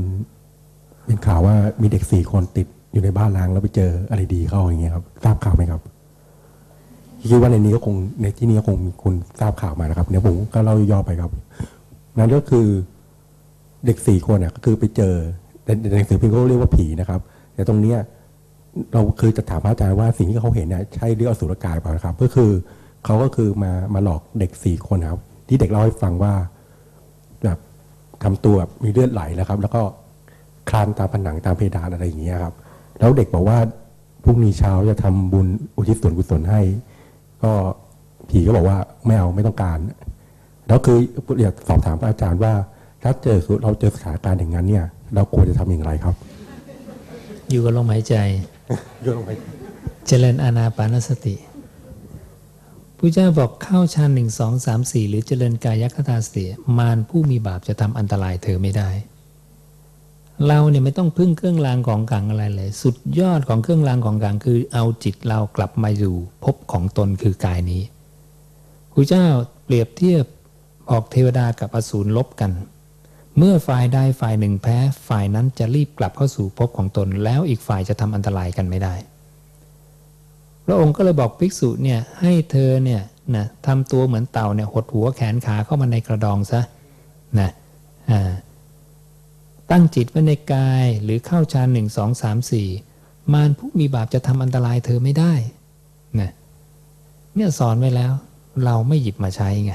เป็นข่าวว่ามีเด็กสี่คนติดอยู่ในบ้านล้างแล้วไปเจออะไรดีเข้าอย่างเงี้ยครับทราบข่าวไหมครับคิดว่าในนี้ก็คงในที่นี้ก็คงมีคนทราบข่าวมานะครับเดี๋ยวผมก็เล่าย่อไปครับ นั่นก็คือเด็กสี่คนอะก็คือไปเจอในในหนังสือพิมพ์เขาเรียกว่าผีนะครับ แต่ตรงเนี้ยเราเคยจะถามพระอาจารย์ว่าสิ่งที่เขาเห็นเนี่ยใช่เรื่องอสุรกายเปล่านะครับ ก็คือเขาก็คือมามาหลอกเด็กสี่คนครับ ที่เด็กเล่าให้ฟังว่าแบบ ทำตัวแบบมีเลือดไหลแล้วครับ แล้วก็คลานตามผนังตามเพดานอะไรอย่างเงี้ยครับ แล้วเด็กบอกว่าพรุ่งนี้เช้าจะทำบุญอุทิศส่วนกุศลให้ ก็ผีก็บอกว่าไม่เอาไม่ต้องการ แล้วคืออยากสอบถามพระอาจารย์ว่า ถ้าเจอเราเจอสถานการณ์อย่างนั้นเนี่ย เราควรจะทำอย่างไรครับ อยู่กับลมหายใจโยนลงไปเจริญอานาปานสติ พระเจ้าบอกเข้าฌานหนึ่งสองสามสี่หรือเจริญกายคตาเสติมารผู้มีบาปจะทำอันตรายเธอไม่ได้ เราเนี่ยไม่ต้องพึ่งเครื่องรางของขลังอะไรเลย สุดยอดของเครื่องรางของขลังคือเอาจิตเรากลับมาอยู่ภพของตนคือกายนี้พระเจ้าเปรียบเทียบออกเทวดากับอสูรลบกัน เมื่อฝ่ายใดฝ่ายหนึ่งแพ้ ฝ่ายนั้นจะรีบกลับเข้าสู่ภพของตน แล้วอีกฝ่ายจะทำอันตรายกันไม่ได้ พระองค์ก็เลยบอกภิกษุเนี่ยให้เธอเนี่ยนะทำตัวเหมือนเต่าเนี่ยหดหัวแขนขาเข้ามาในกระดองซะนะตั้งจิตไว้ในกายหรือเข้าฌานหนึ่งสองสามสี่มารผู้มีบาปจะทำอันตรายเธอไม่ได้นะเนี่ยสอนไว้แล้วเราไม่หยิบมาใช้ไง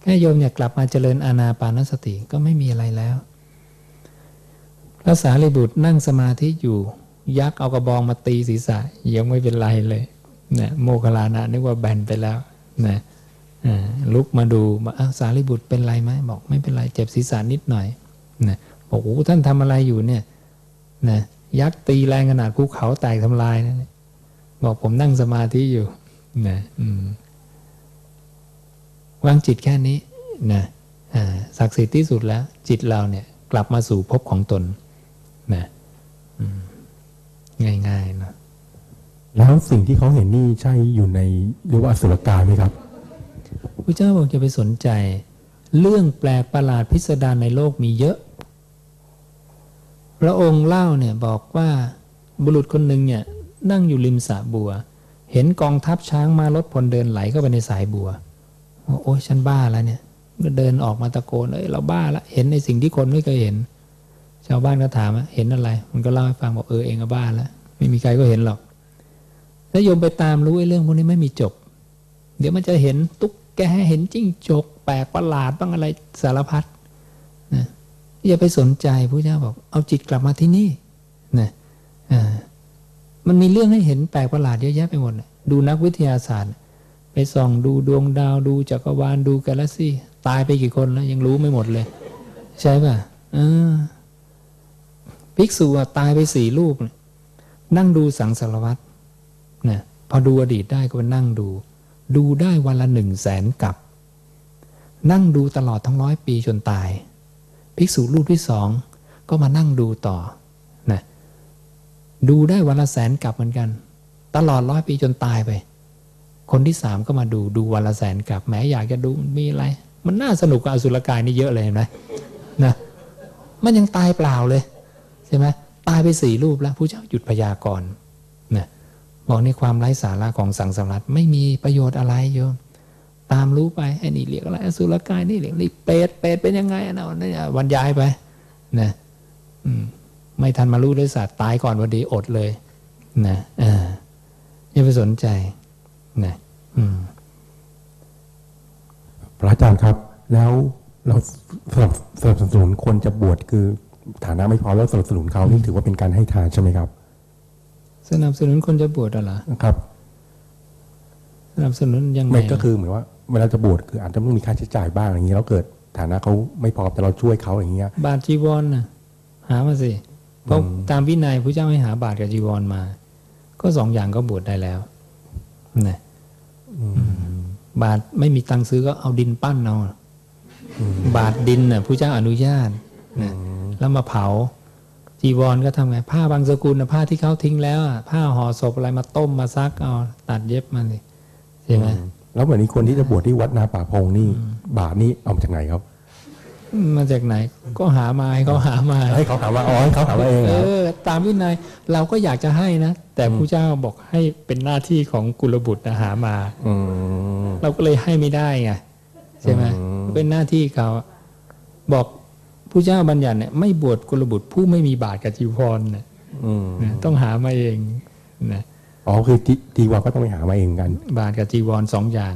แค่โยมอยากกลับมาเจริญอาณาปานสติก็ไม่มีอะไรแล้วพระสารีบุตรนั่งสมาธิอยู่ ยักษ์เอากระบองมาตีศีรษะยังไม่เป็นไรเลยนะโมคลานะนึกว่าแบนไปแล้วนะอ่าลุกมาดูมาอ้าวสารีบุตรเป็นไรไหมบอกไม่เป็นไรเจ็บศีรษะนิดหน่อยนะบอกโอ้ท่านทำอะไรอยู่เนี่ยนะยักษ์ตีแรงขนาดภูเขาแตกทำลายนะบอกผมนั่งสมาธิอยู่นะวางจิตแค่นี้นะอ่าศักดิ์สิทธิ์ที่สุดแล้ว จิตเราเนี่ย กลับมาสู่ภพของตนนะ ง่ายๆนะแล้วสิ่งที่เขาเห็นนี่ใช่อยู่ในเรียกว่าอสุรกายไหมครับพระเจ้าบอกจะไปสนใจ เรื่องแปลกประหลาดพิสดารในโลกมีเยอะ พระองค์เล่าเนี่ยบอกว่าบุรุษคนหนึ่งเนี่ยนั่งอยู่ริมสระบัว เห็นกองทัพช้างมารถพลเดินไหลเข้าไปในสายบัวว่าโอ๊ยฉันบ้าแล้วเนี่ยก็เดินออกมาตะโกนเอ้ยเราบ้าแล้วเห็นในสิ่งที่คนไม่เคยเห็น ชาวบ้านก็ถามว่าเห็นอะไร มันก็เล่าให้ฟังบอกเออเองก็บ้าแล้วไม่มีใครก็เห็นหรอกถ้าโยมไปตามรู้ไอ้เรื่องพวกนี้ไม่มีจบ เดี๋ยวมันจะเห็นตุ๊กแกเห็นจิ้งจก แปลกประหลาดบ้างอะไรสารพัดนะอย่าไปสนใจพระเจ้าบอก เอาจิตกลับมาที่นี่นะอ่ามันมีเรื่องให้เห็นแปลกประหลาดเยอะแยะไปหมดดูนักวิทยาศาสตร์ ไปส่องดูดวงดาวดูจักรวาลดูกาแล็กซี่ ตายไปกี่คนแล้วยังรู้ไม่หมดเลย ใช่ป่ะเออ ภิกษุอะตายไปสี่รูปนั่งดูสังสารวัตรนะพอดูอดีตได้ก็ไปนั่งดู ดูได้วันละหนึ่งแสนกับ นั่งดูตลอดทั้งร้อยปีจนตาย ภิกษุรูปที่สองก็มานั่งดูต่อนะดูได้วันละแสนกับเหมือนกัน ตลอดร้อยปีจนตายไป คนที่สามก็มาดูดูวันละแสนกับแหมอยากจะดูมีอะไร มันน่าสนุกกับอสุรกายนี่เยอะเลยเห็นไหมนะมันยังตายเปล่าเลย ช่ไหมตายไปสี่รูปแล้วผู้เจ้าหยุดพยากรณ์นะบอกในความไร้สาระของสังสารวัตไม่มีประโยชน์อะไรโยมตามรู้ไปไอ้นี่เรียกอะไรสุรกายนี่เรียกนี่เปรตเปรตเป็นยังไงอะนะวันนี้วันย้ายไปนะอืมไม่ทันมารู้ด้วยศาสตร์ตายก่อนวันดีอดเลยนะเอออย่าไปสนใจนะอืมพระอาจารย์ครับ แล้วเราสนับสนับสนุนคนจะบวชคือ ฐานะไม่พอแล้วสนับสนุนเขานี่ถือว่าเป็นการให้ทานใช่ไหมครับ สนับสนุนคนจะบวชเหรอครับ สนับสนุนยังไงไม่ก็คือเหมือนว่าเวลาจะบวชคืออาจจะต้องมีค่าใช้จ่ายบ้างอย่างนี้แล้วเกิดฐานะเขาไม่พอแต่เราช่วยเขาอย่างเงี้ย บาทจีวรน่ะ หามาสิเพราะอืมตามวินัยพระเจ้าให้หาบาทกับจีวรมา ก็สองอย่างก็บวชได้แล้วนะบาทไม่มีตังค์ซื้อก็เอาดินปั้นเอาบาทดินน่ะพระเจ้าอนุญาตนะ แล้วมาเผา จีวรก็ทำไงผ้าบางสกุลน่ะผ้าที่เขาทิ้งแล้วอะผ้าห่อศพอะไรมาต้มมาซักเอาตัดเย็บมันสิใช่ไหมแล้วเหมือนนี้คนที่จะบวชที่วัดนาป่าพงนี่บาทนี่เอามาจากไหนครับ มาจากไหน ก็หามาให้เขาหามาให้เขาถามว่าอ๋อให้เขาถามว่าเองเหเอรออ ตามวินัยเราก็อยากจะให้นะแต่ผู้เจ้าบอกให้เป็นหน้าที่ของกุลบุตรนะหามาอืมเราก็เลยให้ไม่ได้ไงใช่ไหมอืมเป็นหน้าที่เขาบอก ผู้เจ้าบัญญัติเนี่ยไม่บวชกุลบุตรผู้ไม่มีบาตรกับจีวรนะอืมนะต้องหามาเองนะอ๋อคือจีจีวาก็ต้องไปหามาเองกัน บาตรกับจีวรสองอย่าง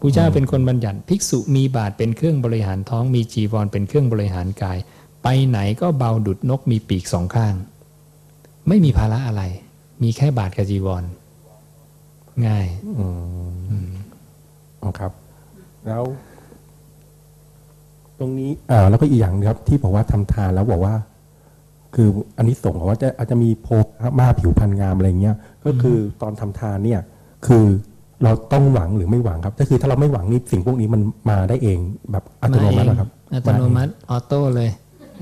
ผู้เจ้าเป็นคนบัญญัติภิกษุมีบาตรเป็นเครื่องบริหารท้องมีจีวรเป็นเครื่องบริหารกาย ไปไหนก็เบาดุดนกมีปีกสองข้าง ไม่มีภาระอะไร มีแค่บาตรกับจีวร ง่ายอืมอ๋อครับ แล้ว ตรงนี้อ่าแล้วก็อีกอย่างหนึงครับ ที่บอกว่าทำทานแล้วบอกว่า คืออันนี้ส่งส์บอกว่าจะอาจจะมีโพมาผิวพรรณงามอะไรเงี้ยก็คือตอนทำทานเนี่ย คือเราต้องหวังหรือไม่หวังครับก็คือถ้าเราไม่หวังนี่สิ่งพวกนี้มันมาได้เองแบบอัตโนมัติเหรอครับอัตโนมัติออโต้เลย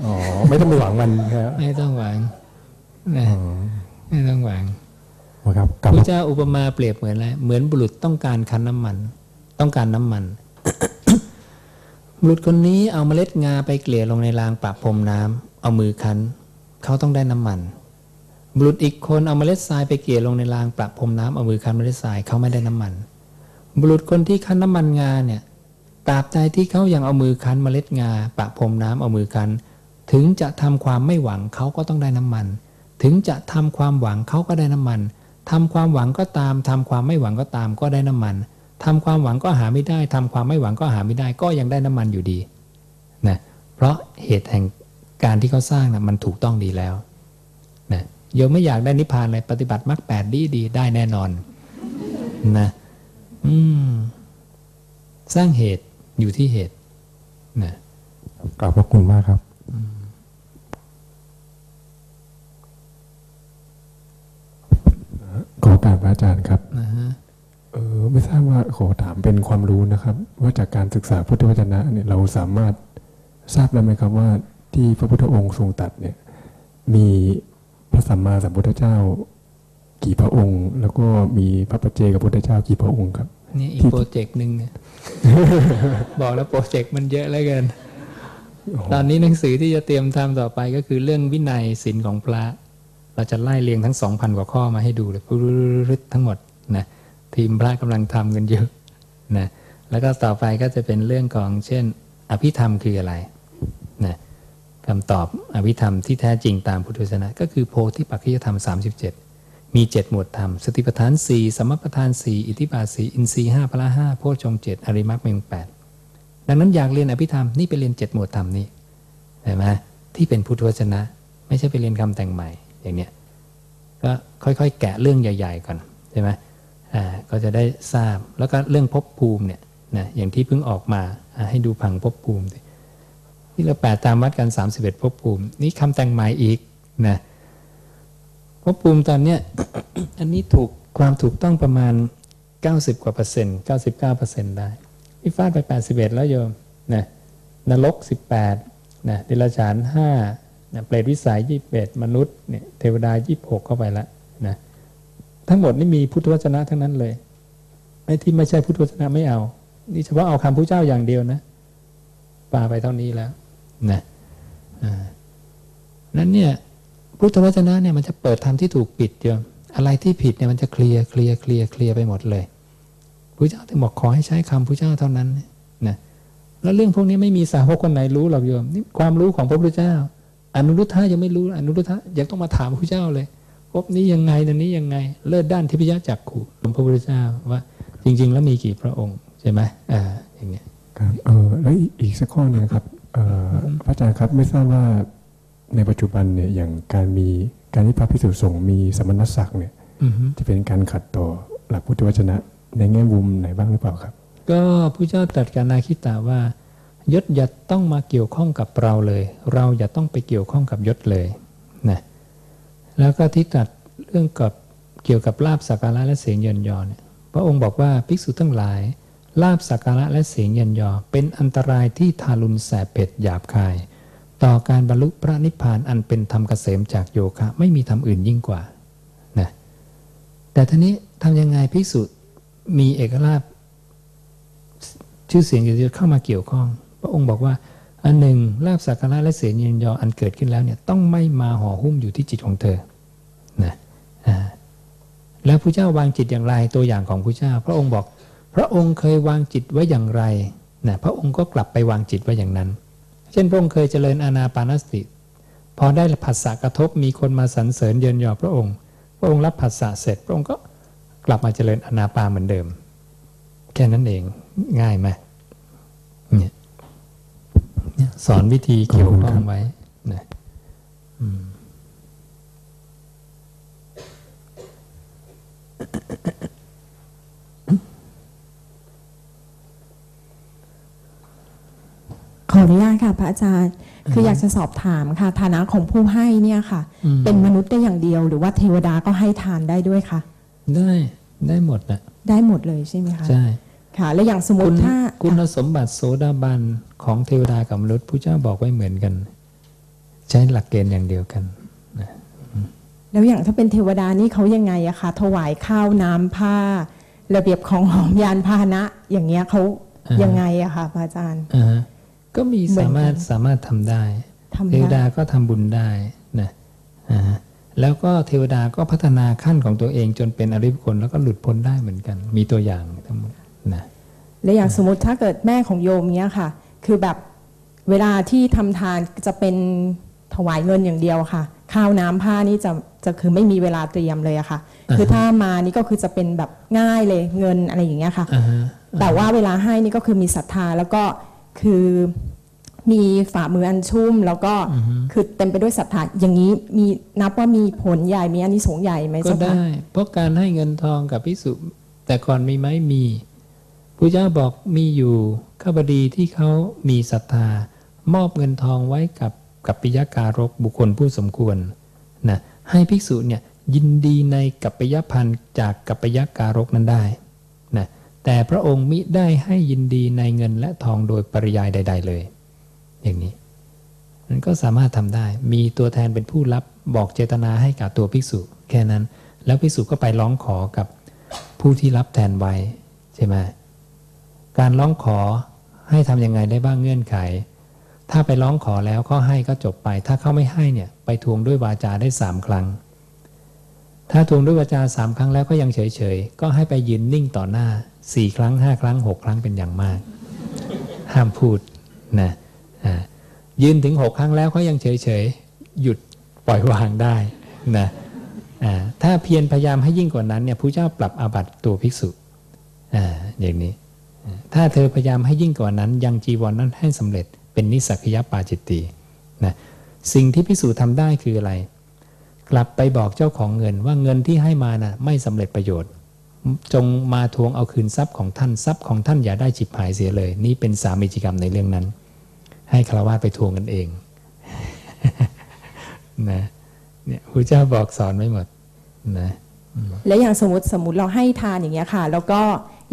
อ๋อไม่ต้องไปหวังมันครับไม่ต้องหวังนะไม่ต้องหวังอ๋อครับกลับพมาระเจ้าอุปมาเปรียบเหมือนอะไรเหมือนบุรุษต้องการคันน้ำมัน ต้องการน้ำมัน บุรุษคนนี้เอาเมล็ดงาไปเกลี่ยลงในรางปะพรมน้ำเอามือคั้น เขาต้องได้น้ำมันบุรุษอีกคนเอาเมล็ดทรายไปเกลี่ยลงในรางประพรมน้ำเอามือคั้นเมล็ดทรายเขาไม่ได้น้ำมัน บุรุษคนที่คั้นน้ำมันงาเนี่ยตราบใดที่เขายังเอามือคั้นเมล็ดงาประพรมน้ำเอามือคั้น ถึงจะทำความไม่หวังเขาก็ต้องได้น้ำมัน ถึงจะทำความหวังเขาก็ได้น้ำมันทำความหวังก็ตามทำความไม่หวังก็ตามก็ได้น้ำมัน ทำความหวังก็หาไม่ได้ทำความไม่หวังก็หาไม่ได้ ก็ยังได้น้ำมันอยู่ดีนะเพราะเหตุแห่งการที่เขาสร้างนะมันถูกต้องดีแล้วนะโยมไม่อยากได้นิพพานเลยปฏิบัติมรรคแปดดีดีได้แน่นอนนะอืมสร้างเหตุอยู่ที่เหตุนะกราบพระคุณมากครับขอกราบพระอาจารย์ครับนะฮะเออไม่ทราบว่าขอถามเป็นความรู้นะครับ ว่าจากการศึกษาพุทธวจนะเนี่ยเราสามารถทราบได้ไหมครับว่าที่พระพุทธองค์ทรงตรัดเนี่ยมีพระสัมมาสัมพุทธเจ้า กี่พระองค์ แล้วก็มีพระปัจเจกพุทธเจ้ากี่พระองค์ครับนี่อีกโปรเจกต์หนึ่งเนี่ยบอกแล้วโปรเจกต์มันเยอะแล้วกันตอนนี้หนังสือที่จะเตรียมทำต่อไปก็คือเรื่องวินัยศีลของพระ เราจะไล่เรียงทั้งสองพันกว่าข้อมาให้ดูเลยรึดทั้งหมดนะ ทีมพระกำลังทำกันเยอะนะแล้วก็ต่อไปก็จะเป็นเรื่องของเช่น อภิธรรมคืออะไรนะคำตอบอภิธรรมที่แท้จริงตามพุทธศาสนาก็คือโพธิปัจจยธรรม 37 มีเจ็ดหมวดธรรม สติปัฏฐานสี่สมปัฏฐานสี่อิทิบาทสี่อินทรีย์ห้าพละห้าโพชฌงเจ็ดอริมักมีองแปดดังนั้นอยากเรียนอภิธรรมนี่ไปเรียนเจ็ดหมวดธรรมนี่เห็นไหมที่เป็นพุทธวจนะ ไม่ใช่ไปเรียนคำแต่งใหม่อย่างเนี้ยก็ค่อยๆ แกะเรื่องใหญ่ ๆ ก่อนใช่ไหม ก็จะได้ทราบ แล้วก็เรื่องภพภูมิเนี่ยนะอย่างที่เพิ่งออกมาให้ดูผังภพภูมิที่เราแปดตามวัดกัน 31ภพภูมิ นี่คำแต่งใหม่อีกนะภพภูมิตอนเนี้ยอันนี้ถูกความถูกต้องประมาณ 90 กว่าเปอร์เซ็นต์99เปอร์เซ็นต์ได้นี่ฟาดไป 81 แล้วโยมนะนรก 18นะเดรัจฉาน5นะเปรตวิสัย 21 มนุษย์เนี่ยเทวดา 26 เข้าไปแล้ว ทั้งหมดนี่มีพุทธวจนะทั้งนั้นเลยไอ้ที่ไม่ใช่พุทธวจนะไม่เอา นี่เฉพาะเอาคำพระเจ้าอย่างเดียวนะปาไปเท่านี้แล้วนะนั้นเนี่ยพุทธวจนะเนี่ยมันจะเปิดธรรมที่ถูกปิดโยมอะไรที่ผิดเนี่ยมันจะเคลียร์เคลียร์เคลียร์เคลียร์ไปหมดเลยพระเจ้าถึงบอกขอให้ใช้คำพระเจ้าเท่านั้นนะแล้วเรื่องพวกนี้ไม่มีสาวกคนไหนรู้หรอกโยมนี่ความรู้ของพระพุทธเจ้า อนุรุทธะยังไม่รู้อนุรุทธะยังต้องมาถามพระเจ้าเลย พบนี้ยังไงนันนี้ยังไง เลิศด้านทิพยจักขุของพระพุทธเจ้าว่าจริง ๆ แล้วมีกี่พระองค์ใช่ไหมอ่าอย่างเงี้ยครับเออแล้วอีกอีกสักข้อหนึงนะครับเอ่อพระอาจารย์ครับไม่ทราบว่าในปัจจุบันเนี่ยอย่างการมีการที่พระพิสุสงฆ์มีสมณศักดิ์เนี่ยอือฮึจะเป็นการขัดต่อหลักพุทธวจนะในแง่มุมไหนบ้างหรือเปล่าครับ ก็พระเจ้าตรัสกับนาคิตาว่ายศอย่าต้องมาเกี่ยวข้องกับเราเลย เราอย่าต้องไปเกี่ยวข้องกับยศเลยนะ แล้วก็ที่ตรัสเรื่องกับเกี่ยวกับลาบสักการะและเสียงยินยอเนี่ยพระองค์บอกว่าภิกษุทั้งหลายลาบสักการะและเสียงยินยอ เป็นอันตรายที่ทารุณแสบเผ็ดหยาบคาย ต่อการบรรลุพระนิพพานอันเป็นธรรมเกษมจากโยคะไม่มีธรรมอื่นยิ่งกว่านะแต่ทีนี้ทำยังไงภิกษุมีเอกลาภชื่อเสียงจะเข้ามาเกี่ยวข้อง พระองค์บอกว่า อันหนึ่งลาบสักการะและเสียงยินยออันเกิดขึ้นแล้วเนี่ยต้องไม่มาห่อหุ้มอยู่ที่จิตของเธอนะแล้วพระเจ้าวางจิตอย่างไรตัวอย่างของพระเจ้า พระองค์บอก พระองค์เคยวางจิตไว้อย่างไรนะพระองค์ก็กลับไปวางจิตไว้อย่างนั้น เช่นพระองค์เคยเจริญอานาปานสติ พอได้ผัสสะกระทบมีคนมาสรรเสริญเยินยอพระองค์ พระองค์รับผัสสะเสร็จ พระองค์ก็กลับมาเจริญอานาปาเหมือนเดิม แค่นั้นเองง่ายไหมเนี่ย สอนวิธีเกี่ยวข้องไว้นะอืมขออนุญาตค่ะ พระอาจารย์ คืออยากจะสอบถามค่ะฐานะของผู้ให้เนี่ยค่ะอืมเป็นมนุษย์ได้อย่างเดียว หรือว่าเทวดาก็ให้ทานได้ด้วยคะได้ได้หมดนะได้หมดเลยใช่ไหมคะใช่ ค่ะแล้วอย่างสมมคุติณถ้าคุณสมบัติโสดาบันของเทวดากับมนุษย์ผู้เจ้าบอกไว้เหมือนกัน ใช้หลักเกณฑ์อย่างเดียวกันแล้วอย่างถ้าเป็นเทวดานี่เขายังไงอะคะถวายข้าวน้ำผ้า ระเบียบของหอมยานพาหนะ อย่างเงี้ยเขาอ่าฮะยังไงอะคะพระอาจารย์อ่าฮะก็มีเหมือนสามารถกันสามารถทำได้ทำเทวดาได้ก็ทำบุญได้นะอ่าฮะแล้วก็เทวดาก็พัฒนาขั้นของตัวเองจนเป็นอริยบุคคลแล้วก็หลุดพ้นได้เหมือนกัน มีตัวอย่างทั้งหมด นะแล้วอย่างสมมติถ้าเกิดแม่ของโยมเนี้ยค่ะ คือแบบเวลาที่ทำทานจะเป็นถวายเงินอย่างเดียวค่ะ ข้าวน้ำผ้านี่จะจะคือไม่มีเวลาเตรียมเลยอะค่ะอ่าฮะคือถ้ามานี่ก็คือจะเป็นแบบง่ายเลยเงินอะไรอย่างเงี้ยค่ะอ่าฮะแต่ว่าเวลาให้นี่ก็คือมีศรัทธาแล้วก็คือมีฝ่ามืออันชุ่ม แล้วก็อือฮึคือเต็มไปด้วยศรัทธาอย่างนี้มีนับว่ามีผลใหญ่มีอานิสงส์ใหญ่ไหมก็เจ้าได้คะเพราะการให้เงินทองกับพิสุแต่ก่อนมีไหมมี พระเจ้าบอกมีอยู่ข้าบดีที่เขามีศรัทธา มอบเงินทองไว้กับกับปิยการกบุคคลผู้สมควรนะให้ภิกษุเนี่ยยินดีในกัปปยพันธ์จากกัปปยการกนั้นได้นะแต่พระองค์มิได้ให้ยินดีในเงินและทองโดยปริยายใด ๆ เลย อย่างนี้มันก็สามารถทำได้ มีตัวแทนเป็นผู้รับบอกเจตนาให้กับตัวภิกษุ แค่นั้น แล้วภิกษุก็ไปร้องขอกับผู้ที่รับแทนไว้ใช่ไหม การร้องขอให้ทำยังไงได้บ้างเงื่อนไข ถ้าไปร้องขอแล้วเขาให้ก็จบไป ถ้าเขาไม่ให้เนี่ยไปทวงด้วยวาจาได้สามครั้ง ถ้าทวงด้วยวาจาสามครั้งแล้วก็ยังเฉยๆ ก็ให้ไปยืนนิ่งต่อหน้าสี่ครั้งห้าครั้งหกครั้งเป็นอย่างมาก ห้ามพูดนะยืนถึงหกครั้งแล้วเขายังเฉยๆ หยุดปล่อยวางได้นะถ้าเพียรพยายามให้ยิ่งกว่านั้นเนี่ยพระเจ้าปรับอาบัติตัวภิกษุออย่างนี้ ถ้าเธอพยายามให้ยิ่งกว่านั้น ยังจีวรนนั้นให้สำเร็จเป็นนิสักยปาจิตตินะสิ่งที่ภิกษุทำได้คืออะไร กลับไปบอกเจ้าของเงินว่าเงินที่ให้มาน่ะไม่สำเร็จประโยชน์ จงมาทวงเอาคืนทรัพย์ของท่านทรัพย์ของท่านอย่าได้ฉิบหายเสียเลย นี่เป็นสามีจิกรรมในเรื่องนั้น ให้คารวะไปทวงกันเองนะเนี่ยพระเจ้าบอกสอนไว้หมดนะแล้วอย่างสมมติสมมติเราให้ทานอย่างเงี้ยค่ะ แล้วก็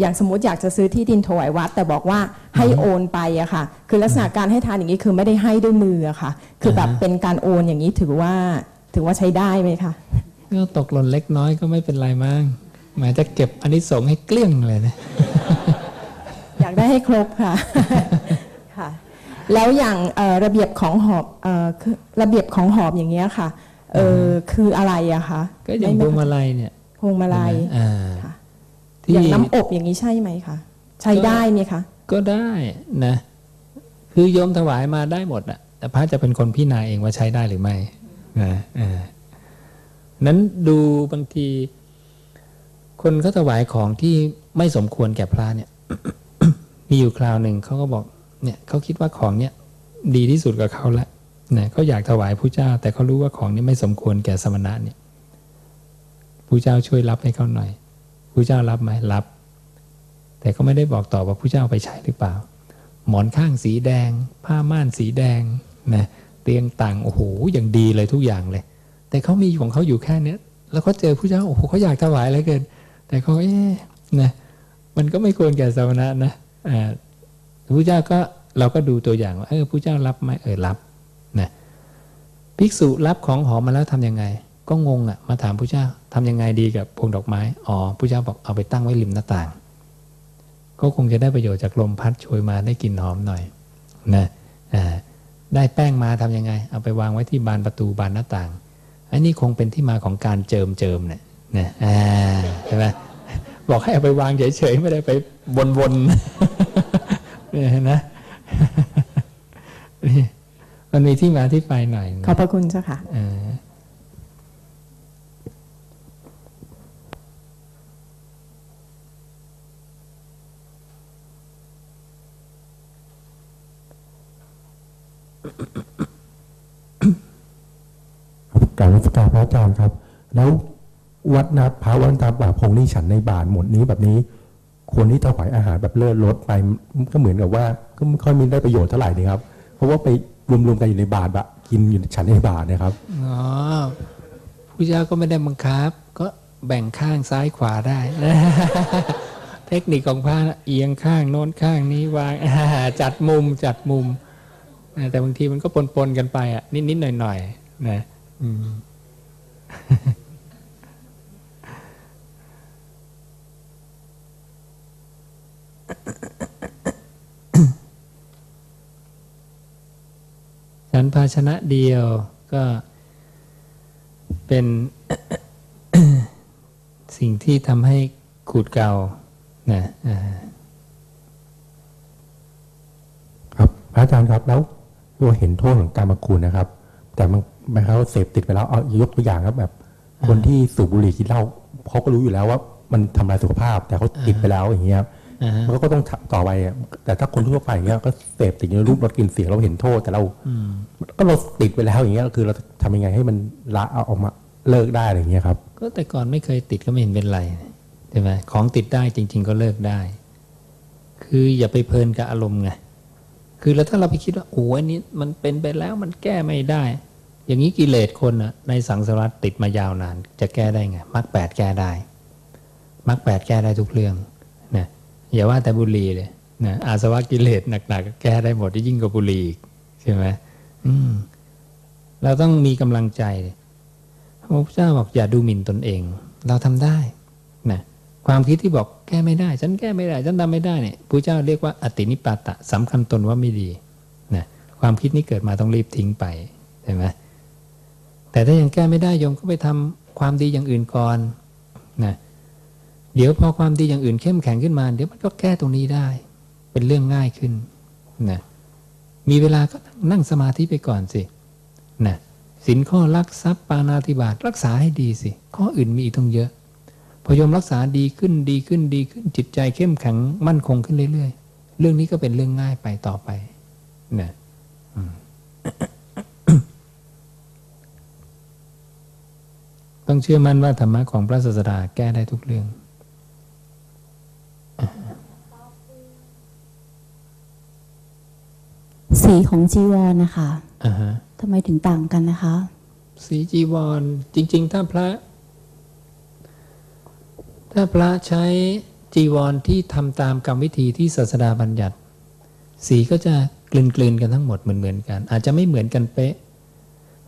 อย่างสมมติอยากจะซื้อที่ดินถวายวัด แต่บอกว่าให้โอนไปอะค่ะ คือลักษณะการให้ทานอย่างนี้คือไม่ได้ให้ด้วยมืออะค่ะ คือแบบเป็นการโอนอย่างนี้ถือว่าถือว่าใช้ได้ไหมคะก็ตกหล่นเล็กน้อยก็ไม่เป็นไรมั้งหมายจะเก็บอันนี้สงส์ให้เกลี้ยงเลยนะอยากได้ให้ครบค่ะค่ะ แล้วอย่างเอ่อระเบียบของหอบเอ่อคือระเบียบของหอบอย่างเงี้ยค่ะเออคืออะไรอะคะก็อย่างพวงมาลัยเนี่ยพวงมาลัยอ่าค่ะที่ อย่างน้ำอบอย่างนี้ใช่ไหมคะใช้ได้ไหมคะก็ได้นะ คือโยมถวายมาได้หมดอะแต่พระจะเป็นคนพิจารณาเองว่าใช้ได้หรือไม่นะอ่านั้นดูบางที คนเขาถวายของที่ไม่สมควรแก่พระเนี่ย มีอยู่คราวหนึ่งเขาก็บอกเนี่ยเขาคิดว่าของเนี่ยดีที่สุดกับเขาละเนี่ยเขาอยากถวายผู้เจ้า แต่เขารู้ว่าของนี้ไม่สมควรแก่สมณะเนี่ยผู้เจ้าช่วยรับให้เขาหน่อย ผู้เจ้ารับไหมรับ แต่ก็ไม่ได้บอกต่อว่าผู้เจ้าไปใช้หรือเปล่า หมอนข้างสีแดง ผ้าม่านสีแดงนะเตียงต่างโอ้โหอย่างดีเลยทุกอย่างเลย แต่เขามีของเขาอยู่แค่เนี้ยแล้วเขาเจอผู้เจ้าโอ้โหเขาอยากถวายเหลยเกิน แต่เขาเอ๊ะนะมันก็ไม่ควรแก่สมณะนะอ่าผู้เจ้าก็เราก็ดูตัวอย่างว่าเออผู้เจ้ารับไหมเออรับนะภิกษุรับของหอมมาแล้วทำยังไง ก็งงอะมาถามผู้เจ้าทำยังไงดีกับพวงดอกไม้อ๋อผู้เจ้าบอกเอาไปตั้งไว้ริมหน้าต่าง ก็คงจะได้ประโยชน์จากลมพัดโชยมาได้กลิ่นหอมหน่อยนะอ่าได้แป้งมาทำยังไง เอาไปวางไว้ที่บานประตูบานหน้าต่างอันนี้คงเป็นที่มาของการเจิมเจิมเนี่ยนะอ่าใช่ไหมบอกให้เอาไปวางเฉยๆไม่ได้ไปวนๆเนี่ยนะนี่มันมีที่มาที่ไปหน่อยนะขอบพระคุณเจ้าค่ะ เออ ครับ การรัชการพระอาจารย์ครับ แล้ววัดนาพระวัดตาป่าพงนี่ฉันในบาทหมดนี้แบบนี้คนที่ถวายอาหารแบบเลิศลดไปก็เหมือนกับว่าก็ไม่ค่อยมีได้ประโยชน์เท่าไหร่นี่ครับ เพราะว่าไปรวมๆกันอยู่ในบาทบะกินอยู่ฉันในบาทนะครับอ๋อผู้เจ้าก็ไม่ได้บังคับ ก็แบ่งข้างซ้ายขวาได้ เทคนิคของพระเอียงข้างโน้นข้างนี้วางจัดมุมจัดมุม นะแต่บางทีมันก็ปนๆกันไปอะนิดๆหน่อยๆนะอืมฉันภาชนะเดียวก็เป็นสิ่งที่ทำให้ขูดเกานะอ่าครับ พระอาจารย์ครับแล้ว เราเห็นโทษของการมาคุณนะครับ แต่มันมันเขาเสพติดไปแล้วเอายกตัวอย่างครับแบบ คนที่สูบบุหรี่กินเหล้าเขาก็รู้อยู่แล้วว่ามันทำลายสุขภาพ แต่เขาติดไปแล้วอย่างเงี้ยครับอ่าฮะมันก็ต้องต่อไปอะแต่ถ้าคนทั่วไปอย่างเงี้ยก็เสพติดในรูปรสกลิ่นเสียงเราเห็นโทษแต่เราอืมก็เราติดไปแล้วอย่างเงี้ยคือเราทำยังไงให้มันละเอาออกมาเลิกได้อะไรอย่างเงี้ยครับ ก็แต่ก่อนไม่เคยติดก็ไม่เห็นเป็นไรใช่ไหมของติดได้จริง ๆ ก็เลิกได้ คืออย่าไปเพลินกับอารมณ์ไง คือแล้วถ้าเราไปคิดว่าโอ้อันนี้มันเป็นไปแล้วมันแก้ไม่ได้ อย่างนี้กิเลสคนอะในสังสารวัฏติดมายาวนาน จะแก้ได้ไงมรรคแปดแก้ได้มรรคแปดแก้ได้ทุกเรื่องนะอย่าว่าแต่บุหรี่เลยนะอาสวะกิเลสหนักๆแก้ได้หมดที่ยิ่งกว่าบุหรี่อีกใช่ไหมอืมเราต้องมีกำลังใจพระพุทธเจ้าบอกอย่าดูหมิ่นตนเอง เราทำได้นะความคิดที่บอก แก้ไม่ได้ ฉันแก้ไม่ได้ ฉันทำไม่ได้เนี่ยพระเจ้าเรียกว่าอตินิปาตะสำคัญตนว่าไม่ดีนะความคิดนี้เกิดมาต้องรีบทิ้งไปใช่ไหมแต่ถ้ายังแก้ไม่ได้โยมก็ไปทำความดีอย่างอื่นก่อนนะเดี๋ยวพอความดีอย่างอื่นเข้มแข็งขึ้นมา เดี๋ยวมันก็แก้ตรงนี้ได้ เป็นเรื่องง่ายขึ้นนะมีเวลาก็นั่งสมาธิไปก่อนสินะสินข้อลักทรัพย์ปานาธิบาตรักษาให้ดีสิ ข้ออื่นมีอีกต้องเยอะ พอโยมรักษาดีขึ้นดีขึ้นดีขึ้นจิตใจเข้มแข็งมั่นคงขึ้นเรื่อยๆ เรื่องนี้ก็เป็นเรื่องง่ายไปต่อไปนะอืมต้องเชื่อมั่นว่าธรรมะของพระศาสดาแก้ได้ทุกเรื่องสีของจีวรนะคะอ่าฮะทำไมถึงต่างกันนะคะ สีจีวรจริง ๆ ถ้าพระ ถ้าพระใช้จีวรที่ทำตามกรรมวิธีที่ศาสดาบัญญัติ สีก็จะกลืนๆกันทั้งหมดเหมือนๆกัน อาจจะไม่เหมือนกันเป๊ะ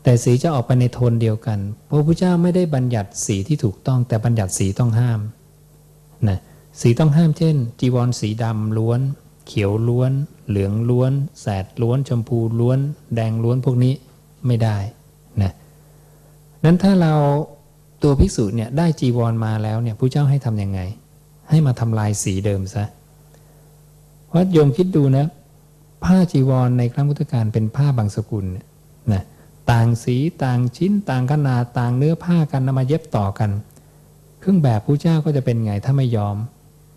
แต่สีจะออกไปในโทนเดียวกันพระพุทธเจ้าไม่ได้บัญญัติสีที่ถูกต้อง แต่บัญญัติสีต้องห้ามนะสีต้องห้ามเช่น จีวรสีดำล้วน เขียวล้วน เหลืองล้วน แสดล้วน ชมพูล้วน แดงล้วนพวกนี้ไม่ได้นะนั้นถ้าเรา ตัวภิกษุเนี่ยได้จีวรมาแล้วเนี่ยผู้เจ้าให้ทำยังไง ให้มาทำลายสีเดิมซะเพราะโยมคิดดูนะ ผ้าจีวรในครั้งพุทธกาลเป็นผ้าบางสกุลเนี่ยนะต่างสีต่างชิ้น ต่างขนาดต่างเนื้อผ้ากันนำมาเย็บต่อกัน เครื่องแบบผู้เจ้าก็จะเป็นไงถ้าไม่ยอม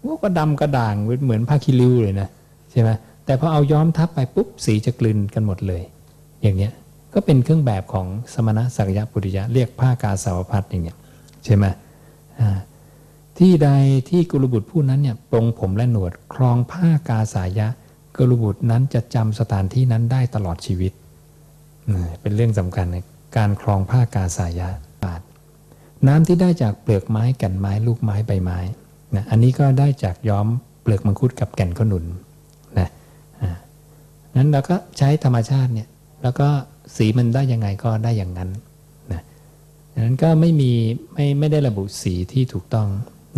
วก็ดำกระด่างเหมือนผ้าคิริวเลยนะใช่ไหมแต่พอเอาย้อมทับไปปุ๊บสีจะกลืนกันหมดเลย อย่างเนี้ยก็เป็นเครื่องแบบของสมณะสักยะปุริยะเรียกผ้ากาสาวพัดอย่างเนี้ย ช่ไหมที่ใดที่กุลบุตรผู้นั้นเนี่ยปรงผมและหนวดครองผ้ากาสายะ กุลบุตรนั้นจะจำสถานที่นั้นได้ตลอดชีวิต เป็นเรื่องสำคัญในการครองผ้ากาสายะบาทน้ำที่ได้จากเปลือกไม้แก่นไม้ลูกไม้ใบไม้นะอันนี้ก็ได้จากย้อมเปลือกมังคุดกับแก่นขนุนนะนั้นเราก็ใช้ธรรมชาติเนี่ยแล้วก็สีมันได้ยังไงก็ได้อย่างนั้น ดังนั้นก็ไม่มีไม่ไม่ได้ระบุสีที่ถูกต้อง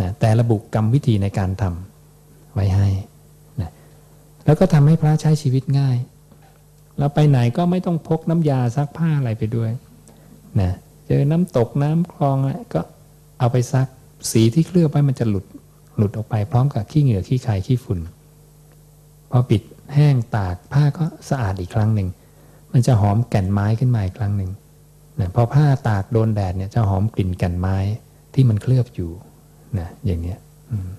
นะแต่ระบุกรรมวิธีในการทำไว้ให้นะแล้วก็ทำให้พระใช้ชีวิตง่าย เราไปไหนก็ไม่ต้องพกน้ำยาซักผ้าอะไรไปด้วยนะเจอน้ำตกน้ำคลองอะไรก็เอาไปซักสีที่เคลือบไว้มันจะหลุดหลุดออกไปพร้อมกับขี้เหงื่อขี้ไข่ขี้ฝุ่นพอปิดแห้งตากผ้าก็สะอาดอีกครั้งหนึ่ง มันจะหอมแก่นไม้ขึ้นมาอีกครั้งหนึ่ง นะพอผ้าตากโดนแดดเนี่ยจะหอมกลิ่นแก่นไม้ที่มันเคลือบอยู่นะอย่างเนี้ยอืม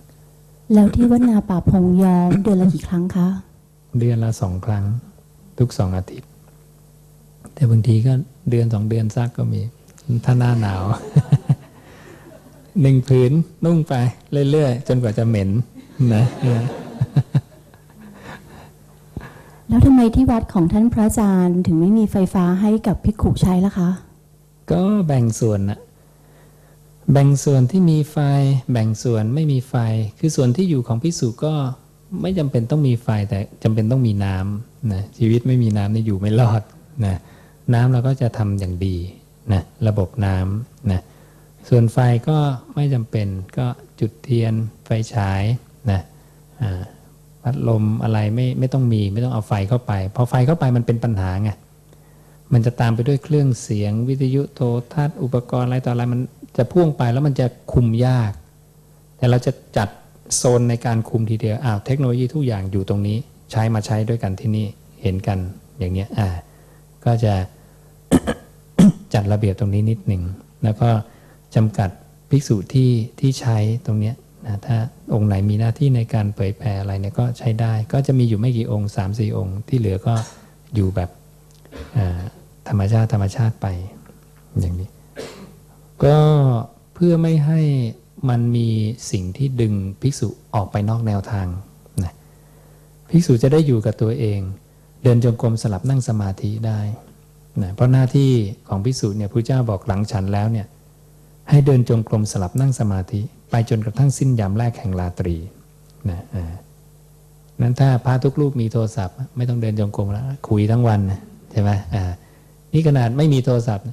แล้วที่วัดนาป่าพงย้อมเดือนละกี่ครั้งคะเดือนละสองครั้ง ทุกสองอาทิตย์ แต่บางทีก็เดือนสองเดือนซักก็มีถ้าหน้าหนาวหนึ่งผืนนุ่งไปเรื่อยๆ จนกว่าจะเหม็นนะเออ แล้วทำไมที่วัดของท่านพระอาจารย์ถึงไม่มีไฟฟ้าให้กับภิกขุใช้ล่ะคะ ก็แบ่งส่วนนะแบ่งส่วนที่มีไฟ แบ่งส่วนไม่มีไฟ คือส่วนที่อยู่ของพิสุก็ไม่จำเป็นต้องมีไฟแต่จำเป็นต้องมีน้ำนะชีวิตไม่มีน้ำนี่อยู่ไม่รอดนะน้ำเราก็จะทำอย่างดีนะระบบน้ำนะส่วนไฟก็ไม่จำเป็นก็จุดเทียนไฟฉายนะอ่า พัดลมอะไรไม่ไม่ต้องมีไม่ต้องเอาไฟเข้าไปพอไฟเข้าไปมันเป็นปัญหาไงมันจะตามไปด้วยเครื่องเสียง วิทยุโทรทัศน์อุปกรณ์อะไรต่ออะไรมันจะพ่วงไปแล้วมันจะคุมยาก แต่เราจะจัดโซนในการคุมทีเดียวอ้าวเทคโนโลยีทุกอย่างอยู่ตรงนี้ ใช้มาใช้ด้วยกันที่นี่เห็นกันอย่างเนี้ยอ่าก็จะจัดระเบียบตรงนี้นิดหนึ่งแล้วก็จำกัดภิกษุที่ที่ใช้ตรงเนี้ย นะถ้าองค์ไหนมีหน้าที่ในการเผยแผ่อะไรเนี่ยก็ใช้ได้ ก็จะมีอยู่ไม่กี่องค์3ามสี่องค์ ที่เหลือก็อยู่แบบธรรมชาติธรรมชาติไปอย่างนี้ ก็เพื่อไม่ให้มันมีสิ่งที่ดึงภิกษุออกไปนอกแนวทางนะภิกษุจะได้อยู่กับตัวเอง เดินจงกรมสลับนั่งสมาธิได้นะเพราะหน้าที่ของภิกษุเนี่ยพระเจ้าบอกหลังฉันแล้วเนี่ยให้เดินจงกรมสลับนั่งสมาธิ ไปจนกระทั่งสิ้นยามแรกแห่งราตรีนะนั้นถ้าพระทุกรูปมีโทรศัพท์ ไม่ต้องเดินจงกรมแล้วคุยทั้งวันใช่ไหมนี่ขนาดไม่มีโทรศัพท์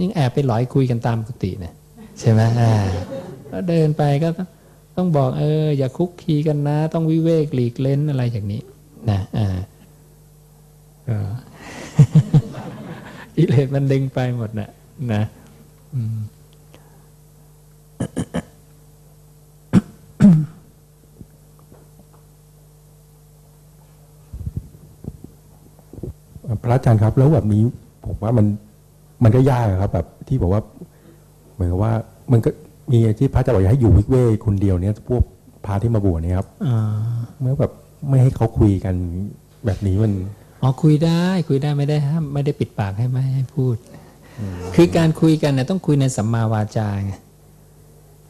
ยังแอบไปหลอยคุยกันตามปกุฏินะใช่ไหมก็เดินไปก็ต้องบอกเอออย่าคุกคีกันนะ ต้องวิเวกหลีกเล้นอะไรอย่างนี้นะอ่าก็กิเลสมันดึงไปหมดนะนะอืม พระอาจารย์ครับแล้วแบบนี้ผมว่ามันมันก็ยากอะครับ แบบที่บอกว่า เหมือนกับว่ามันก็มีที่พระอาจารย์บอกอยากให้อยู่วิเวกคนเดียวเนี่ยพวกพระที่มาบวชเนี่ยครับอ่าเมื่อแบบไม่ให้เขาคุยกันแบบนี้มันอ๋อคุยได้คุยได้ไม่ได้ห้ามไม่ได้ปิดปากให้ไม่ให้พูด คือการคุยกันเนี่ยต้องคุยในสัมมาวาจาไง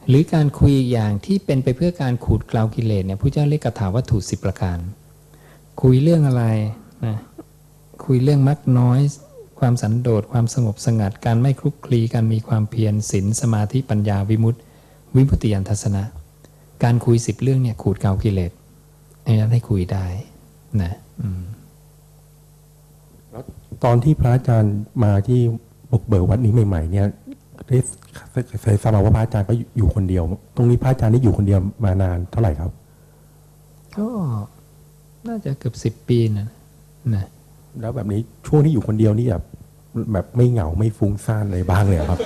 หรือการคุยอีกอย่างที่เป็นไปเพื่อการขูดเกลากิเลสเนี่ยพระเจ้าเรียกกถาวัตถุสิบประการ คุยเรื่องอะไรนะ คุยเรื่องมักน้อย ความสันโดษความสงบสงัด การไม่คลุกคลีการมีความเพียรศีลสมาธิปัญญาวิมุตติ วิมุตติยันทัศนะ การคุยสิบเรื่องเนี่ยขูดเกลากิเลสอันนั้นให้คุยได้นะอืมตอนที่พระอาจารย์มาที่บุกเบิกวัดนี้ใหม่ ๆ เนี่ยได้เคยทราบมาว่าพระอาจารย์ก็อยู่คนเดียว ตรงนี้พระอาจารย์ได้อยู่คนเดียวมานานเท่าไหร่ครับก็น่าจะเกือบสิบปีนะนะ แล้วแบบนี้ช่วงที่อยู่คนเดียวนี่แบบแบบไม่เหงาไม่ฟุ้งซ่านอะไรบ้างเลยครับ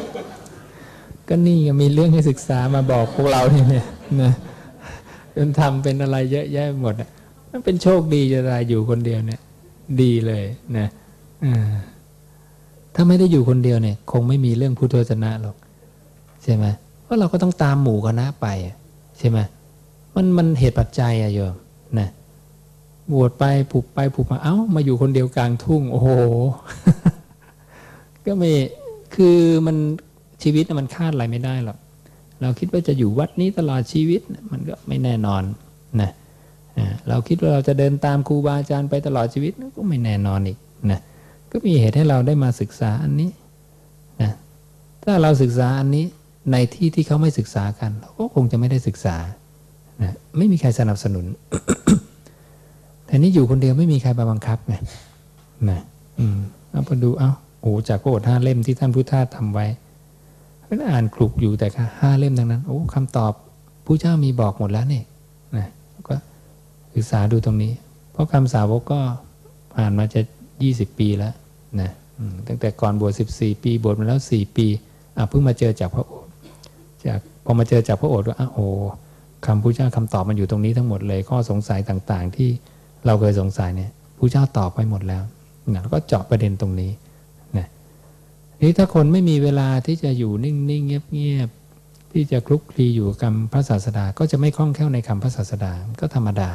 ก็นี่มีเรื่องให้ศึกษามาบอกพวกเราเนี่ยนะจนทำเป็นอะไรเยอะแยะหมดมันเป็นโชคดีจะตายอยู่คนเดียวเนี่ย ดีเลยนะถ้าไม่ได้อยู่คนเดียวเนี่ย คงไม่มีเรื่องพุทธวจนะหรอกใช่ไหมเพราะเราก็ต้องตามหมู่คณะไปใช่ไหมมันมันเหตุปัจจัยอะโยมนะ บวชไปผูกไปผูกมาเอ้า มาอยู่คนเดียวกลางทุ่ง โอ้โห ก็ไม่คือมันชีวิตมันคาดอะไรไม่ได้หรอกเราคิดว่าจะอยู่วัดนี้ตลอดชีวิตมันก็ไม่แน่นอนนะเราคิดว่าเราจะเดินตามครูบาอาจารย์ไปตลอดชีวิตก็ไม่แน่นอนอีกนะก็มีเหตุให้เราได้มาศึกษาอันนี้นะถ้าเราศึกษาอันนี้ในที่ที่เขาไม่ศึกษากัน เราก็คงจะไม่ได้ศึกษานะไม่มีใครสนับสนุน แต่นี่อยู่คนเดียวไม่มีใครมาบังคับไงนะอืมเอาไปดูเอาโอ้จากพระโอษฐ์ห้าเล่มที่ท่านพุทธทาสทำไว้ก็อ่านคลุกอยู่แต่ห้าเล่มดังนั้น โอ้คำตอบผู้เจ้ามีบอกหมดแล้วนี่นะก็ศึกษาดูตรงนี้ เพราะคำสาวกก็ผ่านมาจะยี่สิบปีแล้วนะตั้งแต่ก่อนบวชสิบสี่ปีบวชมาแล้วสี่ปีอะเพิ่งมาเจอจากพระโอษฐ์จากพอมาเจอจากพระโอษฐ์ว่าอ้โอ้คำผู้เจ้าคำตอบมันอยู่ตรงนี้ทั้งหมดเลยข้อสงสัยต่าง ๆ ที่ เราเคยสงสัยเนี่ยผู้เจ้าตอบไปหมดแล้วนะก็เจาะประเด็นตรงนี้นี่ถ้าคนไม่มีเวลาที่จะอยู่นิ่งๆเงียบๆที่จะคลุกคลีอยู่กับคำพระศาสดา ก็จะไม่คล่องแคล่วในคำพระศาสดาก็ธรรมดา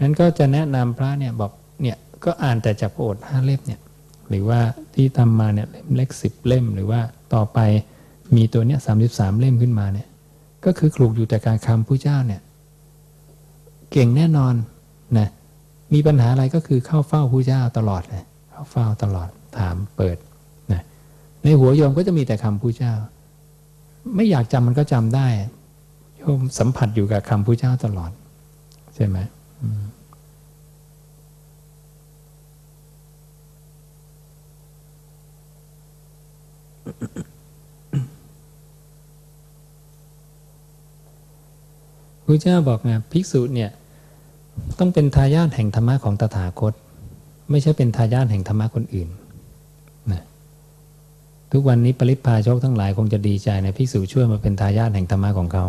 นั้นก็จะแนะนำพระเนี่ยบอกเนี่ยก็อ่านแต่จากพระโอษฐ์ห้าเล่มเนี่ยหรือว่าที่ทำมาเนี่ยเล่มเล็กสิบเล่ม หรือว่าต่อไปมีตัวเนี้ยสามสิบสามเล่มขึ้นมาเนี่ยก็คือคลุกอยู่แต่การคำผู้เจ้าเนี่ยเก่งแน่นอน นะมีปัญหาอะไรก็คือเข้าเฝ้าผู้เจ้าตลอดเลยเข้าเฝ้าตลอดถามเปิดในหัวโยมก็จะมีแต่คำผู้เจ้า ไม่อยากจำมันก็จำได้โยมสัมผัสอยู่กับคำผู้เจ้าตลอด ใช่ไหมพระเจ้าบอกไงภิกษุเนี่ย ต้องเป็นทายาทแห่งธรรมะของตถาคต ไม่ใช่เป็นทายาทแห่งธรรมะคนอื่นนะทุกวันนี้ปริพาชกทั้งหลายคงจะดีใจนะภิกษุช่วยมาเป็นทายาทแห่งธรรมะของเขา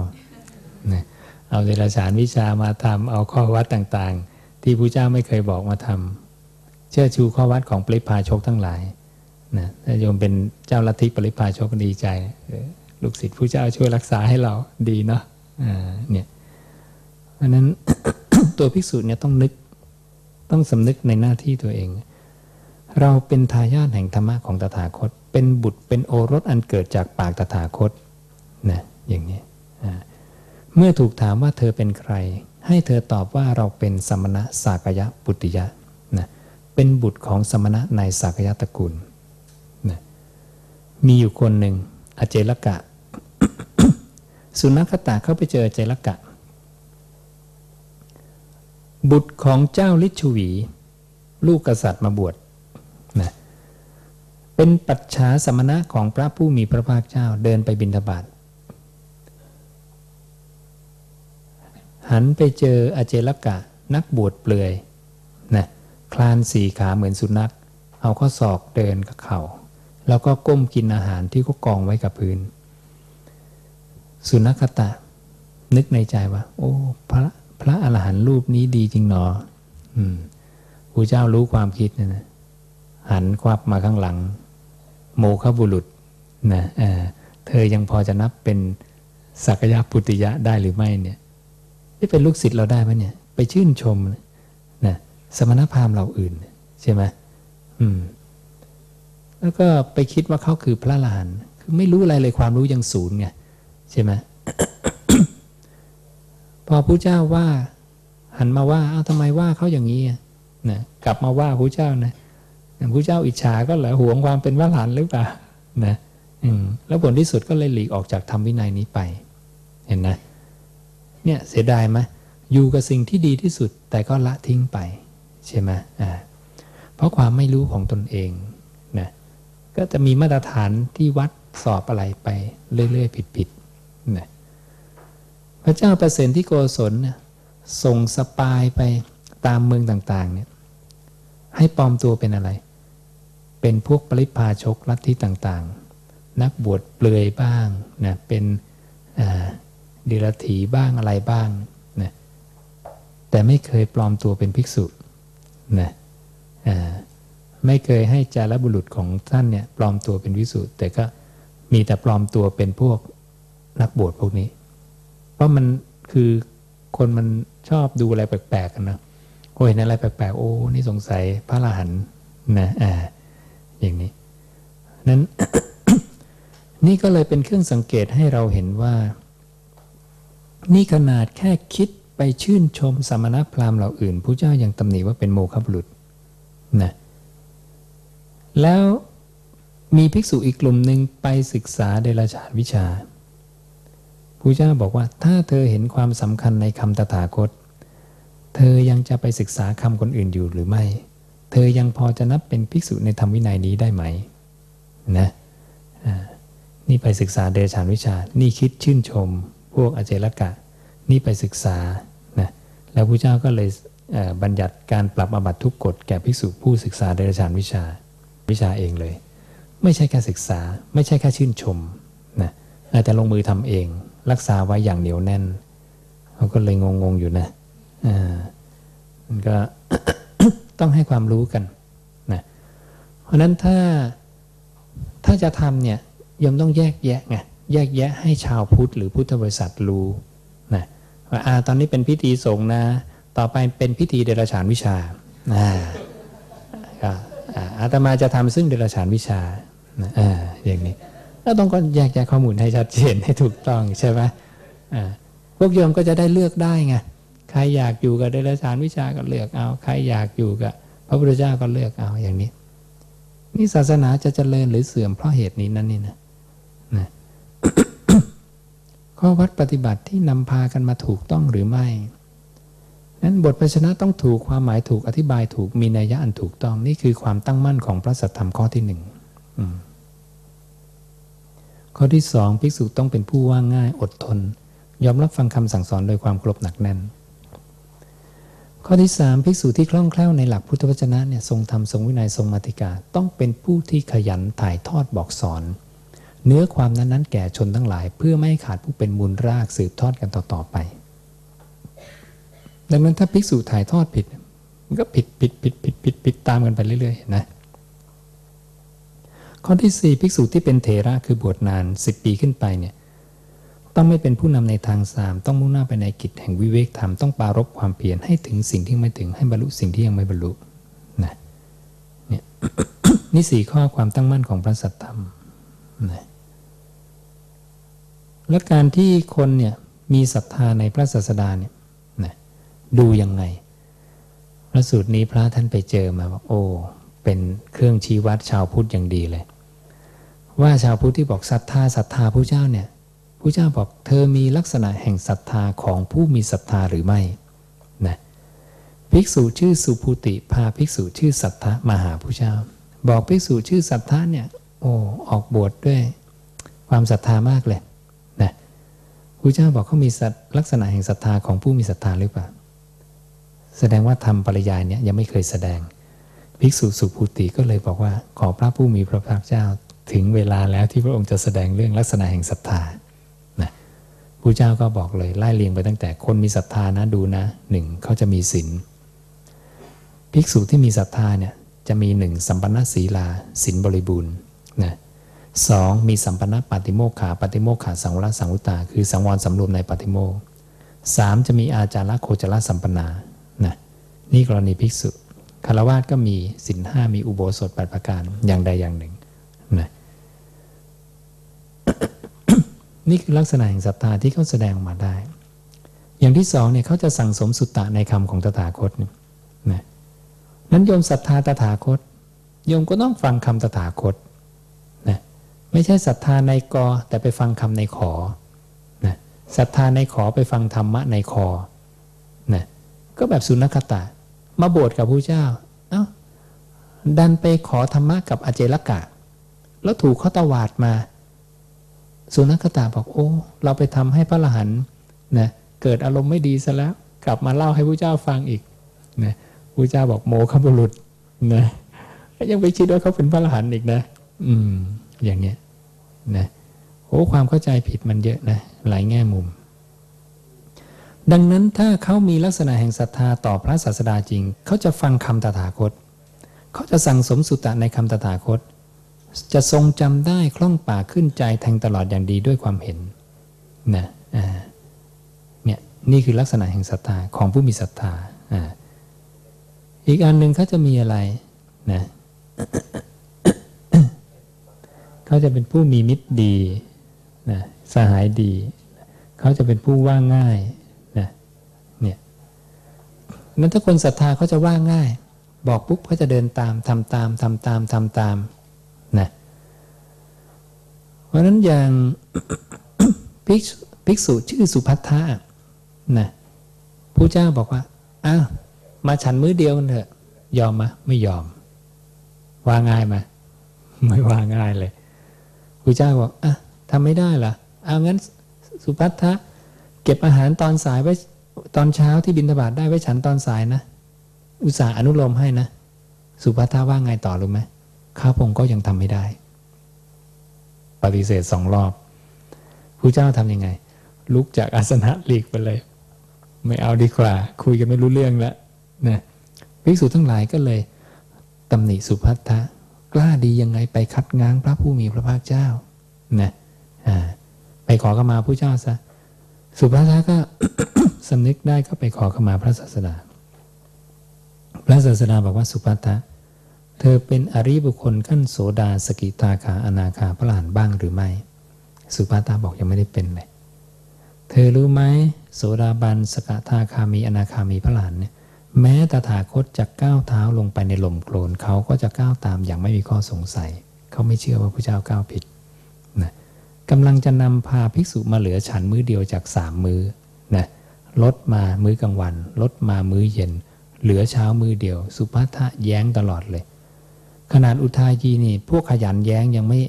นะเอาเดรัจฉานวิชามาทำเอาข้อวัดต่างๆ ที่พระเจ้าไม่เคยบอกมาทำเชื่อชูข้อวัดของปริพาชกทั้งหลายนะถ้าโยมเป็นเจ้าลัทธิปริพาชกก็ดีใจ ลูกศิษย์ผู้เจ้าช่วยรักษาให้เราดีเนาะอ่าเนี่ยเพราะนั้น ตัวภิกษุเนี่ยต้องนึกต้องสำนึกในหน้าที่ตัวเอง เราเป็นทายาทแห่งธรรมะของตถาคต เป็นบุตรเป็นโอรสอันเกิดจากปากตถาคตนะอย่างนี้เมื่อถูกถามว่าเธอเป็นใคร ให้เธอตอบว่าเราเป็นสมณะสากยะปุติยะนะเป็นบุตรของสมณะในสากยะตระกูลนะมีอยู่คนหนึ่งอเจลกะ สุนัขตาเข้าไปเจออเจลกะ บุตรของเจ้าลิชวี ลูกกษัตริย์มาบวชนะเป็นปัจฉาสมณะของพระผู้มีพระภาคเจ้าเดินไปบิณฑบาตหันไปเจออเจลกะนักบวชเปลือยนะคลานสี่ขาเหมือนสุนัข เอาข้อศอกเดินกับเขา่า แล้วก็ก้มกินอาหารที่เขากองไว้กับพื้น สุนัขตะ นึกในใจว่า โอ้ พระ ระอรหันต์รูปนี้ดีจริงหนอ อืมพระเจ้ารู้ความคิดนะนะหันควับมาข้างหลัง โมฆะบุรุษนะเเธอยังพอจะนับเป็นสักยะปุติยะได้หรือไม่เนี่ยที่เป็นลูกศิษย์เราได้ไหมเนี่ย ไปชื่นชมนะสมณพราหมณ์เราอื่น ใช่ไหมอืม แล้วก็ไปคิดว่าเขาคือพระอรหันต์คือไม่รู้อะไรเลยความรู้ยังศูนย์ไงใช่ไหม พอพระเจ้าว่า หันมาว่าเอ้าทำไมว่าเขาอย่างนี้นะกลับมาว่าพระเจ้านะพระเจ้าอิจฉาก็เหรอหวงความเป็นพระอรหันหรือเปล่านะอืมแล้วผลที่สุดก็เลยหลีกออกจากธรรมวินัยนี้ไป เห็นนะเนี่ยเสียดายไหมอยู่กับสิ่งที่ดีที่สุดแต่ก็ละทิ้งไป ใช่ไหมอ่าเพราะความไม่รู้ของตนเองนะก็จะมีมาตรฐานที่วัดสอบอะไรไปเรื่อยๆผิดๆ พระเจ้าเปรตที่โกศลเนี่ยส่งสปายไปตามเมืองต่างๆเนี่ยให้ปลอมตัวเป็นอะไร เป็นพวกปริพาชกลัทธิต่างๆ นักบวชเปลือยบ้างนะเป็นดิรถีบ้างอะไรบ้างนะแต่ไม่เคยปลอมตัวเป็นภิกษุนะไม่เคยให้จารบุรุษของท่านเนี่ยปลอมตัวเป็นวิสุทธ์แต่ก็มีแต่ปลอมตัวเป็นพวกนักบวชพวกนี้ เพราะมันคือคนมันชอบดูอะไรแปลกๆกันนะโอ้ยเห็นอะไรแปลกๆโอ้นี่สงสัยพระอรหันต์นะอ่าอย่างนี้นั้น นี่ก็เลยเป็นเครื่องสังเกตให้เราเห็นว่า นี่ขนาดแค่คิดไปชื่นชมสมณพราหมณ์เหล่าอื่นพระเจ้ายังตำหนิว่าเป็นโมฆะบุรุษนะแล้วมีภิกษุอีกกลุ่มหนึ่งไปศึกษาเดรัจฉานวิชา ระเจ้าบอกว่าถ้าเธอเห็นความสำคัญในคำตถาคต เธอยังจะไปศึกษาคำคนอื่นอยู่หรือไม่ เธอยังพอจะนับเป็นภิกษุในธรรมวินัยนี้ได้ไหมนะนี่ไปศึกษาเดรัจฉานวิชา นี่คิดชื่นชม พวกอเจรกะ นี่ไปศึกษานะแล้วพระเจ้าก็เลยบัญญัติการปรับอบัตทุกกฎแก่ภิกษุผู้ศึกษาเดรัจฉานวิชาวิชาเองเลย ไม่ใช่แค่ศึกษา ไม่ใช่แค่ชื่นชมนะแต่ลงมือทำเอง รักษาไว้อย่างเหนียวแน่นเขาก็เลยงงๆอยู่นะอ่ามันก็ต้องให้ความรู้กันนะเพราะนั้นถ้าถ้าจะทำเนี่ยยมต้องแยกแยะไงแยกแยะให้ชาวพุทธหรือพุทธบริษัทรู้นะว่าอาตอนนี้เป็นพิธีสงฆ์นะ ต่อไปเป็นพิธีเดรัจฉานวิชาอ่าก็อ่าอาตมาจะทำซึ่งเดรัจฉานวิชานะอ่าอย่างนี้ ก็ต้องก็แยกแยะข้อมูลให้ชัดเจนให้ถูกต้องใช่ไหมอ่าพวกโยมก็จะได้เลือกได้ไงใครอยากอยู่กับเดรัจฉานวิชาก็เลือกเอา ใครอยากอยู่กับพระพุทธเจ้าก็เลือกเอาอย่างนี้ นี่ศาสนาจะเจริญหรือเสื่อมเพราะเหตุนี้นั่นนี่นะนะข้อวัดปฏิบัติที่นำพากันมาถูกต้องหรือไม่นั้นบทพชนะต้องถูกความหมายถูกอธิบายถูกมีนัยยะอันถูกต้องนี่คือความตั้งมั่นของพระสัทธรรมข้อที่หนึ่ง ข้อที่สองภิกษุต้องเป็นผู้ว่าง่ายอดทน ยอมรับฟังคำสั่งสอนโดยความเคารพหนักแน่น ข้อที่สามภิกษุที่คล่องแคล่วในหลักพุทธวจนะเนี่ยทรงธรรมทรงวินัยทรงมาติกา ต้องเป็นผู้ที่ขยันถ่ายทอดบอกสอน เนื้อความนั้นๆแก่ชนทั้งหลาย เพื่อไม่ให้ขาดผู้เป็นมูลรากสืบทอดกันต่อๆไป ดังนั้นถ้าภิกษุถ่ายทอดผิด ก็ผิดผิดผิดผิดผิดผิดตามกันไปเรื่อยๆนะ ข้อที่สี่ภิกษุที่เป็นเถระคือบวชนาน 10 ปีขึ้นไปเนี่ยต้องไม่เป็นผู้นำในทางสามต้องมุ่งหน้าไปในกิจแห่งวิเวกธรรมต้องปรารบความเพียรให้ถึงสิ่งที่ไม่ถึงให้บรรลุสิ่งที่ยังไม่บรรลุนะเนี่ยนี่สี่ข้อความตั้งมั่นของพระสัทธรรมนะและการที่คนเนี่ยมีศรัทธาในพระศาสดาเนี่ยนะดูยังไงพระสูตรนี้พระท่านไปเจอมาบอกโอ้เป็นเครื่องชี้วัดชาวพุทธอย่างดีเลย ว่าชาวพุทธที่บอกศรัทธาศรัทธาผู้เจ้าเนี่ยผู้เจ้าบอกเธอมีลักษณะแห่งศรัทธาของผู้มีศรัทธาหรือไม่นะภิกษุชื่อสุภูติพาภิกษุชื่อสัทธะมาหาผู้เจ้า บอกภิกษุชื่อสัทธะเนี่ยโอ้ออกบวชดด้วยความศรัทธามากเลยนะผู้เจ้าบอกเขามีลักษณะแห่งศรัทธาของผู้มีศรัทธาหรือเปล่าแสดงว่าทำปริยายเนี่ยยังไม่เคยแสดง ภิกษุสุภูติก็เลยบอกว่าขอพระผู้มีพระภาคเจ้า ถึงเวลาแล้วที่พระองค์จะแสดงเรื่องลักษณะแห่งศรัทธานะพระเจ้าก็บอกเลยไล่เรียงไปตั้งแต่คนมีศรัทธานะดูนะหนึ่งเขาจะมีศีลภิกษุที่มีศรัทธาเนี่ยจะมีหนึ่งสัมปันนศีลาศีลบริบูรณ์นะสองมีสัมปันนปาติโมกขาปาติโมกขาสังวรสังวุตา คือสังวรสำรวมในปาติโมกสามจะมีอาจาระโคจรสัมปนานะนี่กรณีภิกษุคารวาสก็มีสินห้ามีอุโบสถแปดประการอย่างใดอย่างหนึ่ง นะนี่คือลักษณะแห่งศรัทธาที่เขาแสดงออกมาได้ อย่างที่สองเนี่ยเขาจะสั่งสมสุตตะในคำของตถาคตเนี่ยนะนั้นโยมศรัทธาตถาคต โยมก็ต้องฟังคำตถาคตนะไม่ใช่ศรัทธาในกอแต่ไปฟังคำในขอนะศรัทธาในขอไปฟังธรรมะในคอนะก็แบบสุนัขตะ มาโบสถ์กับพระเจ้า เอ้าดันไปขอธรรมะกับอเจลกะ แล้วถูกเขาตวาดมา สุนัขตาบอกโอ้ เราไปทำให้พระอรหันนะเกิดอารมณ์ไม่ดีซะแล้ว กลับมาเล่าให้พระเจ้าฟังอีกนะพระเจ้าบอกโมฆะบุรุษนะยังไปคิดว่าเขาเป็นพระอรหันอีกนะ อืม อย่างเนี้ยนะโอ้ความเข้าใจผิดมันเยอะนะหลายแง่มุม ดังนั้นถ้าเขามีลักษณะแห่งศรัทธาต่อพระศาสดาจริง เขาจะฟังคำตถาคต เขาจะสั่งสมสุตตะในคำตถาคต จะทรงจำได้คล่องปากขึ้นใจแทงตลอดอย่างดีด้วยความเห็นนะเนี่ยนี่คือลักษณะแห่งศรัทธาของผู้มีศรัทธาอ่าอีกอันหนึ่งเขาจะมีอะไรนะเขาจะเป็นผู้มีมิตรดีนะสหายดีเขาจะเป็นผู้ว่าง่ายนะเนี่ยนั้นถ้าคนศรัทธาเขาจะว่าง่าย บอกปุ๊บเขาจะเดินตามทำตามทำตามทำตาม นะเพราะนั้นอย่างภิกษุภิกษุชื่อสุพัทธะนะผู้เจ้าบอกว่าอ้าวมาฉันมื้อเดียวกันเถอะ ยอมมะไม่ยอมว่าง่ายไหมไม่ว่าง่ายเลยผู้เจ้าบอกอะทำไม่ได้ล่ะเอางั้นสุพัทธะเก็บอาหารตอนสายไว้ตอนเช้าที่บินทบาทได้ไว้ฉันตอนสายนะ อุตส่าห์อนุโลมให้นะ สุภัททาว่าไงต่อรู้ไหม ข้าพงก็ยังทำไม่ได้ ปฏิเสธสองรอบผู้เจ้าทำยังไง ลุกจากอาสนะหลีกไปเลย ไม่เอาดีกว่า คุยกันไม่รู้เรื่องแล้วนะภิกษุทั้งหลายก็เลยตำหนิสุภัททะกล้าดียังไงไปคัดง้างพระผู้มีพระภาคเจ้านะอ่าไปขอขมาผู้เจ้าซะสุภัททะก็สำนึกได้ก็ไปขอขมาพระศาสดาพระศาสดาบอกว่าสุภัททะ เธอเป็นอริบุคคลขั้นโสดาสกิตาคาอนาคาพระหลานบ้างหรือไม่ สุภัททะบอกยังไม่ได้เป็นเลย เธอรู้ไหมโสดาบันสกทาคามีอนาคามีพระหลานเนี่ยแม้ตถาคตจะก้าวเท้าลงไปในลมโคลนเขาก็จะก้าวตามอย่างไม่มีข้อสงสัย เขาไม่เชื่อว่าพระเจ้าก้าวผิดนะกำลังจะนำพาภิกษุมาเหลือฉันมื้อเดียวจากสามมื้อนะลดมามื้อกลางวัน ลดมามื้อเย็น เหลือเช้ามือเดียว สุภัททะแย้งตลอดเลย ขนาดอุทายีนี่ พวกขยันแย้งยังไม่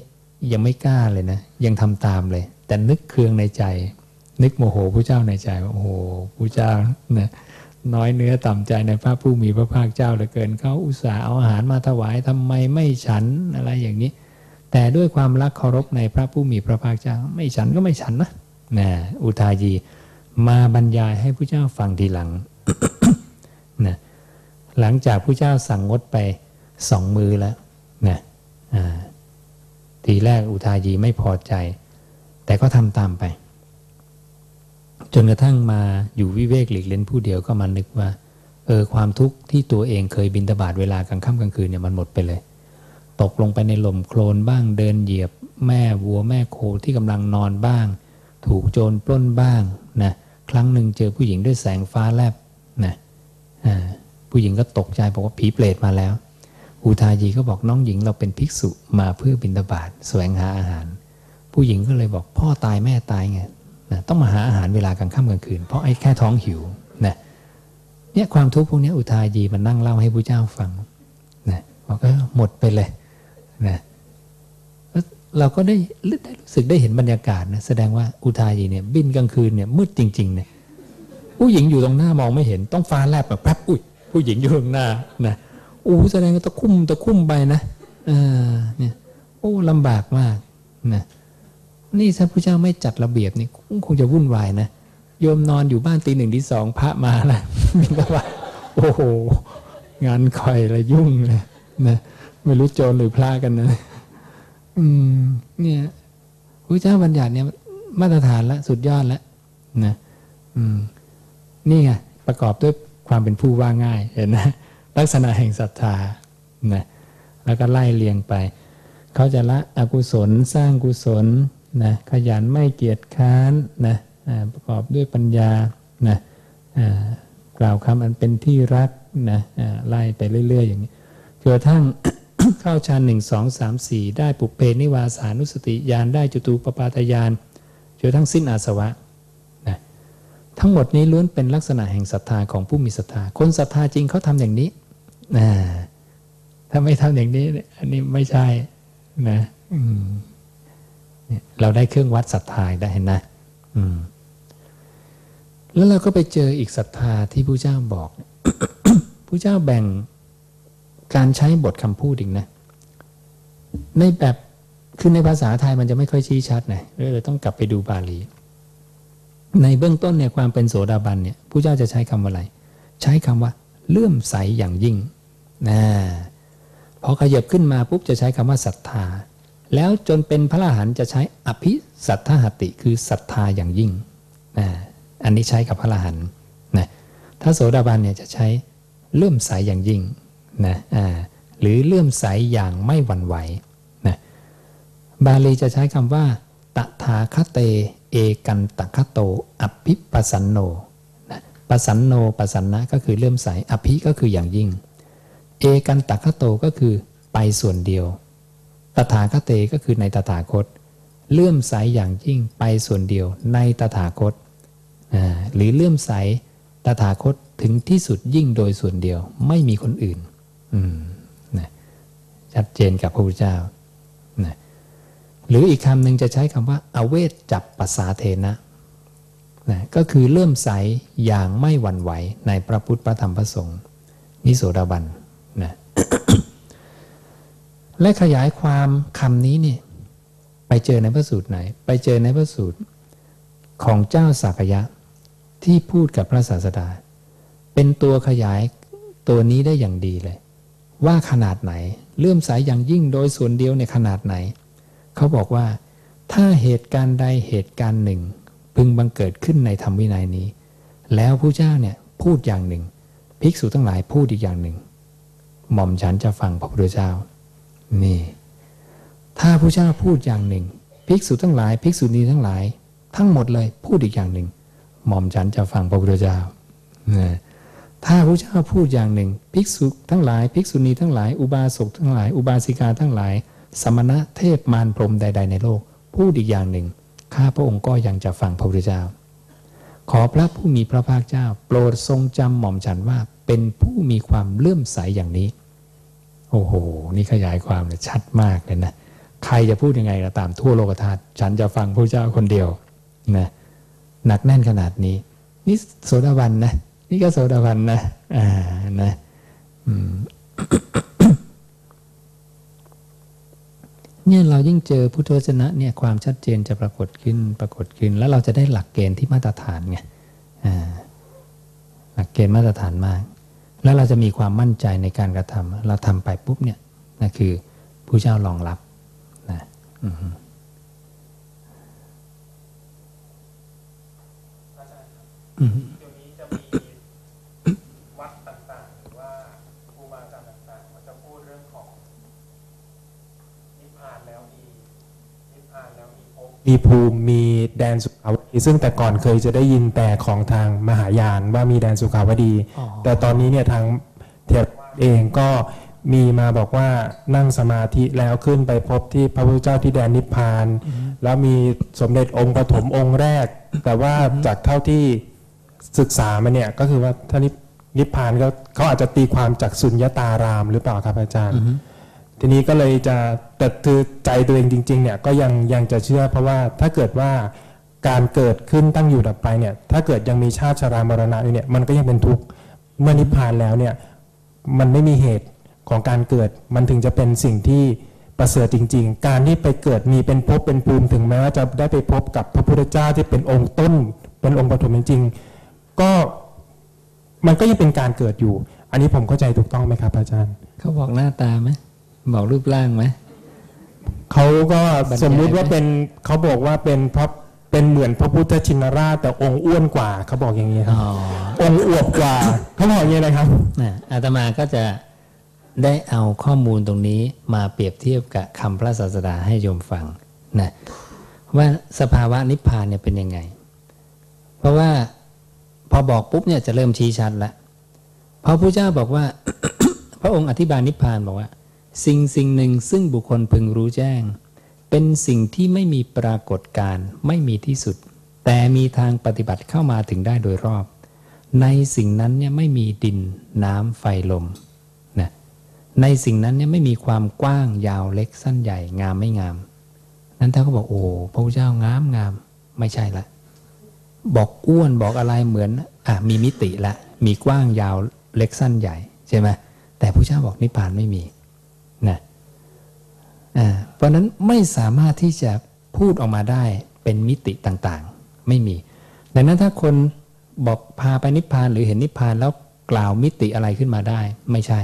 ยังไม่กล้าเลยนะ ยังทำตามเลย แต่นึกเคืองในใจ นึกโมโหผู้เจ้าในใจว่าโอ้โหผู้เจ้านะน้อยเนื้อต่ำใจในพระผู้มีพระภาคเจ้าเหลือเกินเขาอุตส่าห์เอาอาหารมาถวายทำไมไม่ฉันอะไรอย่างนี้ แต่ด้วยความรักเคารพในพระผู้มีพระภาคเจ้า ไม่ฉันก็ไม่ฉันนะนะอุทายีมาบรรยายให้ผู้เจ้าฟังทีหลังนะหลังจากผู้เจ้าสั่งงดไป สองมือแล้วนะทีแรกอุทายีไม่พอใจ แต่ก็ทำตามไป จนกระทั่งมาอยู่วิเวกหลีกเล่นผู้เดียวก็มานึกว่า เออความทุกข์ที่ตัวเองเคยบินตบาทเวลากลางค่ำกลางคืนเนี่ยมันหมดไปเลย ตกลงไปในหล่มโคลนบ้างเดินเหยียบ แม่วัวแม่โคที่กำลังนอนบ้าง ถูกโจรปล้นบ้างนะครั้งหนึ่งเจอผู้หญิงด้วยแสงฟ้าแลบนะผู้หญิงก็ตกใจบอกว่าผีเปรตมาแล้ว อุทายีก็บอกน้องหญิงเราเป็นภิกษุมาเพื่อบิณฑบาตแสวงหาอาหาร ผู้หญิงก็เลยบอกพ่อตายแม่ตายไงนะต้องมาหาอาหารเวลากลางค่ำกลางคืน เพราะไอ้แค่ท้องหิวนะเนี่ยความทุกข์พวกนี้อุทายีมันนั่งเล่าให้ผู้เจ้าฟังนะบอกก็หมดไปเลยนะเราก็ได้ได้รู้สึกได้เห็นบรรยากาศนะแสดงว่าอุทายีเนี่ยบินกลางคืนเนี่ยมืดจริงๆเนี่ยผู้หญิงอยู่ตรงหน้ามองไม่เห็นต้องฟ้าแลบแบบแป๊บอุ้ยผู้หญิงอยู่ตรงหน้านะ อู้แสดงว่าตะคุ่มตะคุ่มไปนะเออเนี่ยโอ้ลำบากมากนะนี่ถ้าพระเจ้าไม่จัดระเบียบนี่คงจะวุ่นวายนะโยมนอนอยู่บ้านตีหนึ่งที่สองพระมาแล้วบินว่าโอ้โห งานคอยละยุ่งเลยนะไม่รู้โจรหรือพระกันนะอืม เนี่ยพระเจ้าบัญญัติเนี่ย มาตรฐานแล้วสุดยอดแล้วนะอืม นี่ไงประกอบด้วยความเป็นผู้ว่าง่ายเห็นนะ ลักษณะแห่งศรัทธานะแล้วก็ไล่เรียงไป เขาจะละอกุศลสร้างกุศลนะขยันไม่เกียจค้านนะประกอบด้วยปัญญานะกล่าวคำอันเป็นที่รักนะไล่ไปเรื่อย ๆ อย่างนี้จนกระทั่งเข้าฌานหนึ่งสองสามสี่ได้ปุเพนิวาสานุสติญาณได้จตุปปาตญาณจนกระทั่งสิ้นอาสวะนะทั้งหมดนี้ล้วนเป็นลักษณะแห่งศรัทธาของผู้มีศรัทธา คนศรัทธาจริงเขาทำอย่างนี้ ถ้าไม่ทำอย่างนี้ อันนี้ไม่ใช่นะเราได้เครื่องวัดศรัทธาได้เห็นะอืมแล้วเราก็ไปเจออีกศรัทธาที่ผู้เจ้าบอกผู้เจ้าแบ่งการใช้บทคำพูดอีกนะ ในแบบคือในภาษาไทยมันจะไม่ค่อยชี้ชัดนะเลยต้องกลับไปดูบาลี ในเบื้องต้นเนี่ยความเป็นโสดาบันเนี่ยผู้เจ้าจะใช้คำว่าอะไร ใช้คำว่าเลื่อมใสอย่างยิ่ง นะพอขยับขึ้นมาปุ๊บจะใช้คำว่าศรัทธา แล้วจนเป็นพระอรหันต์จะใช้อภิสัทธหติคือศรัทธาอย่างยิ่งนะอันนี้ใช้กับพระอรหันต์นะถ้าโสดาบันเนี่ยจะใช้เลื่อมใสอย่างยิ่งนะอ่าหรือเลื่อมใสอย่างไม่หวั่นไหวนะบาลีจะใช้คำว่าตถาคเต เอกันตคโต อภิปัสสันโนนะปัสสันโนปัสสันนะก็คือเลื่อมใสอภิก็คืออย่างยิ่ง เอกันตคโตก็คือไปส่วนเดียว ตถาคเตก็คือในตถาคต เลื่อมใสอย่างยิ่งไปส่วนเดียวในตถาคต หรือเลื่อมใสตถาคตถึงที่สุดยิ่งโดยส่วนเดียวไม่มีคนอื่นนะชัดเจนกับพระพุทธเจ้านะหรืออีกคำหนึ่งจะใช้คำว่า อเวทจับปัสสาเทนะนะก็คือเริ่อมใสอย่างไม่หวั่นไหวในพระพุทธพระธรรมพระสงฆ์นิโสดาบัน และขยายความคำนี้เนี่ยไปเจอในพระสูตรไหน ไปเจอในพระสูตรของเจ้าสักยะที่พูดกับพระศาสดา เป็นตัวขยายตัวนี้ได้อย่างดีเลย ว่าขนาดไหนเลื่อมใสอย่างยิ่งโดยส่วนเดียวในขนาดไหน เขาบอกว่า ถ้าเหตุการณ์ใดเหตุการณ์หนึ่ง พึงบังเกิดขึ้นในธรรมวินัยนี้ แล้วผู้เจ้าเนี่ยพูดอย่างหนึ่ง ภิกษุทั้งหลายพูดอีกอย่างหนึ่ง หม่อมฉันจะฟังพระพุทธเจ้า นี่ถ้าผู้เจ้าพูดอย่างหนึ่ง ภิกษุทั้งหลาย ภิกษุณีทั้งหลาย ทั้งหมดเลยพูดอีกอย่างหนึ่ง หม่อมฉันจะฟังพระพุทธเจ้านะถ้าพระเจ้าพูดอย่างหนึ่ง ภิกษุทั้งหลาย ภิกษุณีทั้งหลาย อุบาสกทั้งหลาย อุบาสิกาทั้งหลาย สมณะเทพมารพรมใด ๆ ในโลก พูดอีกอย่างหนึ่ง ข้าพระองค์ก็ยังจะฟังพระพุทธเจ้า ขอพระผู้มีพระภาคเจ้า โปรดทรงจำหม่อมฉันว่าเป็นผู้มีความเลื่อมใสอย่างนี้ โอ้โห นี่ขยายความเลยชัดมากเลยนะ ใครจะพูดยังไงก็ตามทั่วโลกธาตุฉันจะฟังพระเจ้าคนเดียวนะหนักแน่นขนาดนี้ นี่โสดาบันนะ นี่ก็โสดาบันนะอ่านะอืมเนี่ยเรายิ่งเจอพุทธวจนะเนี่ยความชัดเจนจะปรากฏขึ้นปรากฏขึ้น แล้วเราจะได้หลักเกณฑ์ที่มาตรฐานไงอ่าหลักเกณฑ์มาตรฐานมาก แล้วเราจะมีความมั่นใจในการกระทำเราทำไปปุ๊บเนี่ยนะคือผู้เจ้ารองรับนะอืออือฮึเดี๋ยวนี้จะมีวัดต่างๆ หรือว่าครูบาอาจารย์ต่างๆเขาจะพูดเรื่องของนิพพานแล้วมีนิพพานแล้ว มีภพมีภูมิมีแดนสุขาวดี ซึ่งแต่ก่อนเคยจะได้ยินแต่ของทางมหายานว่ามีแดนสุขาวดีอ๋อแต่ตอนนี้เนี่ยทางเทวเองก็มีมาบอกว่านั่งสมาธิแล้วขึ้นไปพบที่พระพุทธเจ้าที่แดนนิพพาน แล้วมีสมเด็จองค์ปฐมองค์แรก แต่ว่าจากเท่าที่ศึกษามาเนี่ยก็คือว่าถ้านิพนิพพานก็เขาอาจจะตีความจากสุญญตารามหรือเปล่าครับอาจารย์ ทีนี้ก็เลยจะแต่คือใจตัวเองจริงๆเนี่ยก็ยังยังจะเชื่อ เพราะว่าถ้าเกิดว่าการเกิดขึ้นตั้งอยู่ดับไปเนี่ยถ้าเกิดยังมีชาติชรามรณะอยู่เนี่ยมันก็ยังเป็นทุกข์เมื่อนิพพานแล้วเนี่ยมันไม่มีเหตุของการเกิด มันถึงจะเป็นสิ่งที่ประเสริฐจริง ๆ การที่ไปเกิดมีเป็นภพเป็นภูมิถึงแม้ว่าจะได้ไปพบกับพระพุทธเจ้าที่เป็นองค์ต้น เป็นองค์ปฐมจริงๆก็มันก็ยังเป็นการเกิดอยู่ อันนี้ผมเข้าใจถูกต้องไหมครับอาจารย์ เขาบอกหน้าตาไหม บอกรูปร่างไหมเขาก็บรรยายสมมุติว่าเป็นเขาบอกว่าเป็นพระเป็นเหมือนพระพุทธชินราชแต่องค์อ้วนกว่าเขาบอกอย่างนี้ครับอ๋อองค์อวบกว่าเขาบอกอย่างนี้นะครับนะอาตมาก็จะได้เอาข้อมูลตรงนี้มาเปรียบเทียบกับคำพระศาสดาให้โยมฟังนะว่าสภาวะนิพพานเนี่ยเป็นยังไง เพราะว่าพอบอกปุ๊บเนี่ยจะเริ่มชี้ชัดแล้วเพราะพระเจ้าบอกว่า พระองค์อธิบายนิพพานบอกว่า สิ่งสิ่งหนึ่งซึ่งบุคคลพึงรู้แจ้ง เป็นสิ่งที่ไม่มีปรากฏการณ์ไม่มีที่สุด แต่มีทางปฏิบัติเข้ามาถึงได้โดยรอบ ในสิ่งนั้นเนี่ยไม่มีดินน้ำไฟลมนะในสิ่งนั้นเนี่ยไม่มีความกว้างยาวเล็กสั้นใหญ่งามไม่งาม นั้นถ้าเขาบอกโอ้พระเจ้างามงามไม่ใช่ละบอกอ้วนบอกอะไรเหมือนอะมีมิติละ มีกว้างยาวเล็กสั้นใหญ่ใช่ไหมแต่พระเจ้าบอกนิพพานไม่มี เพราะนั้นไม่สามารถที่จะพูดออกมาได้เป็นมิติต่างๆ ไม่มี ดังนั้นถ้าคนบอกพาไปนิพพานหรือเห็นนิพพานแล้วกล่าวมิติอะไรขึ้นมาได้ ไม่ใช่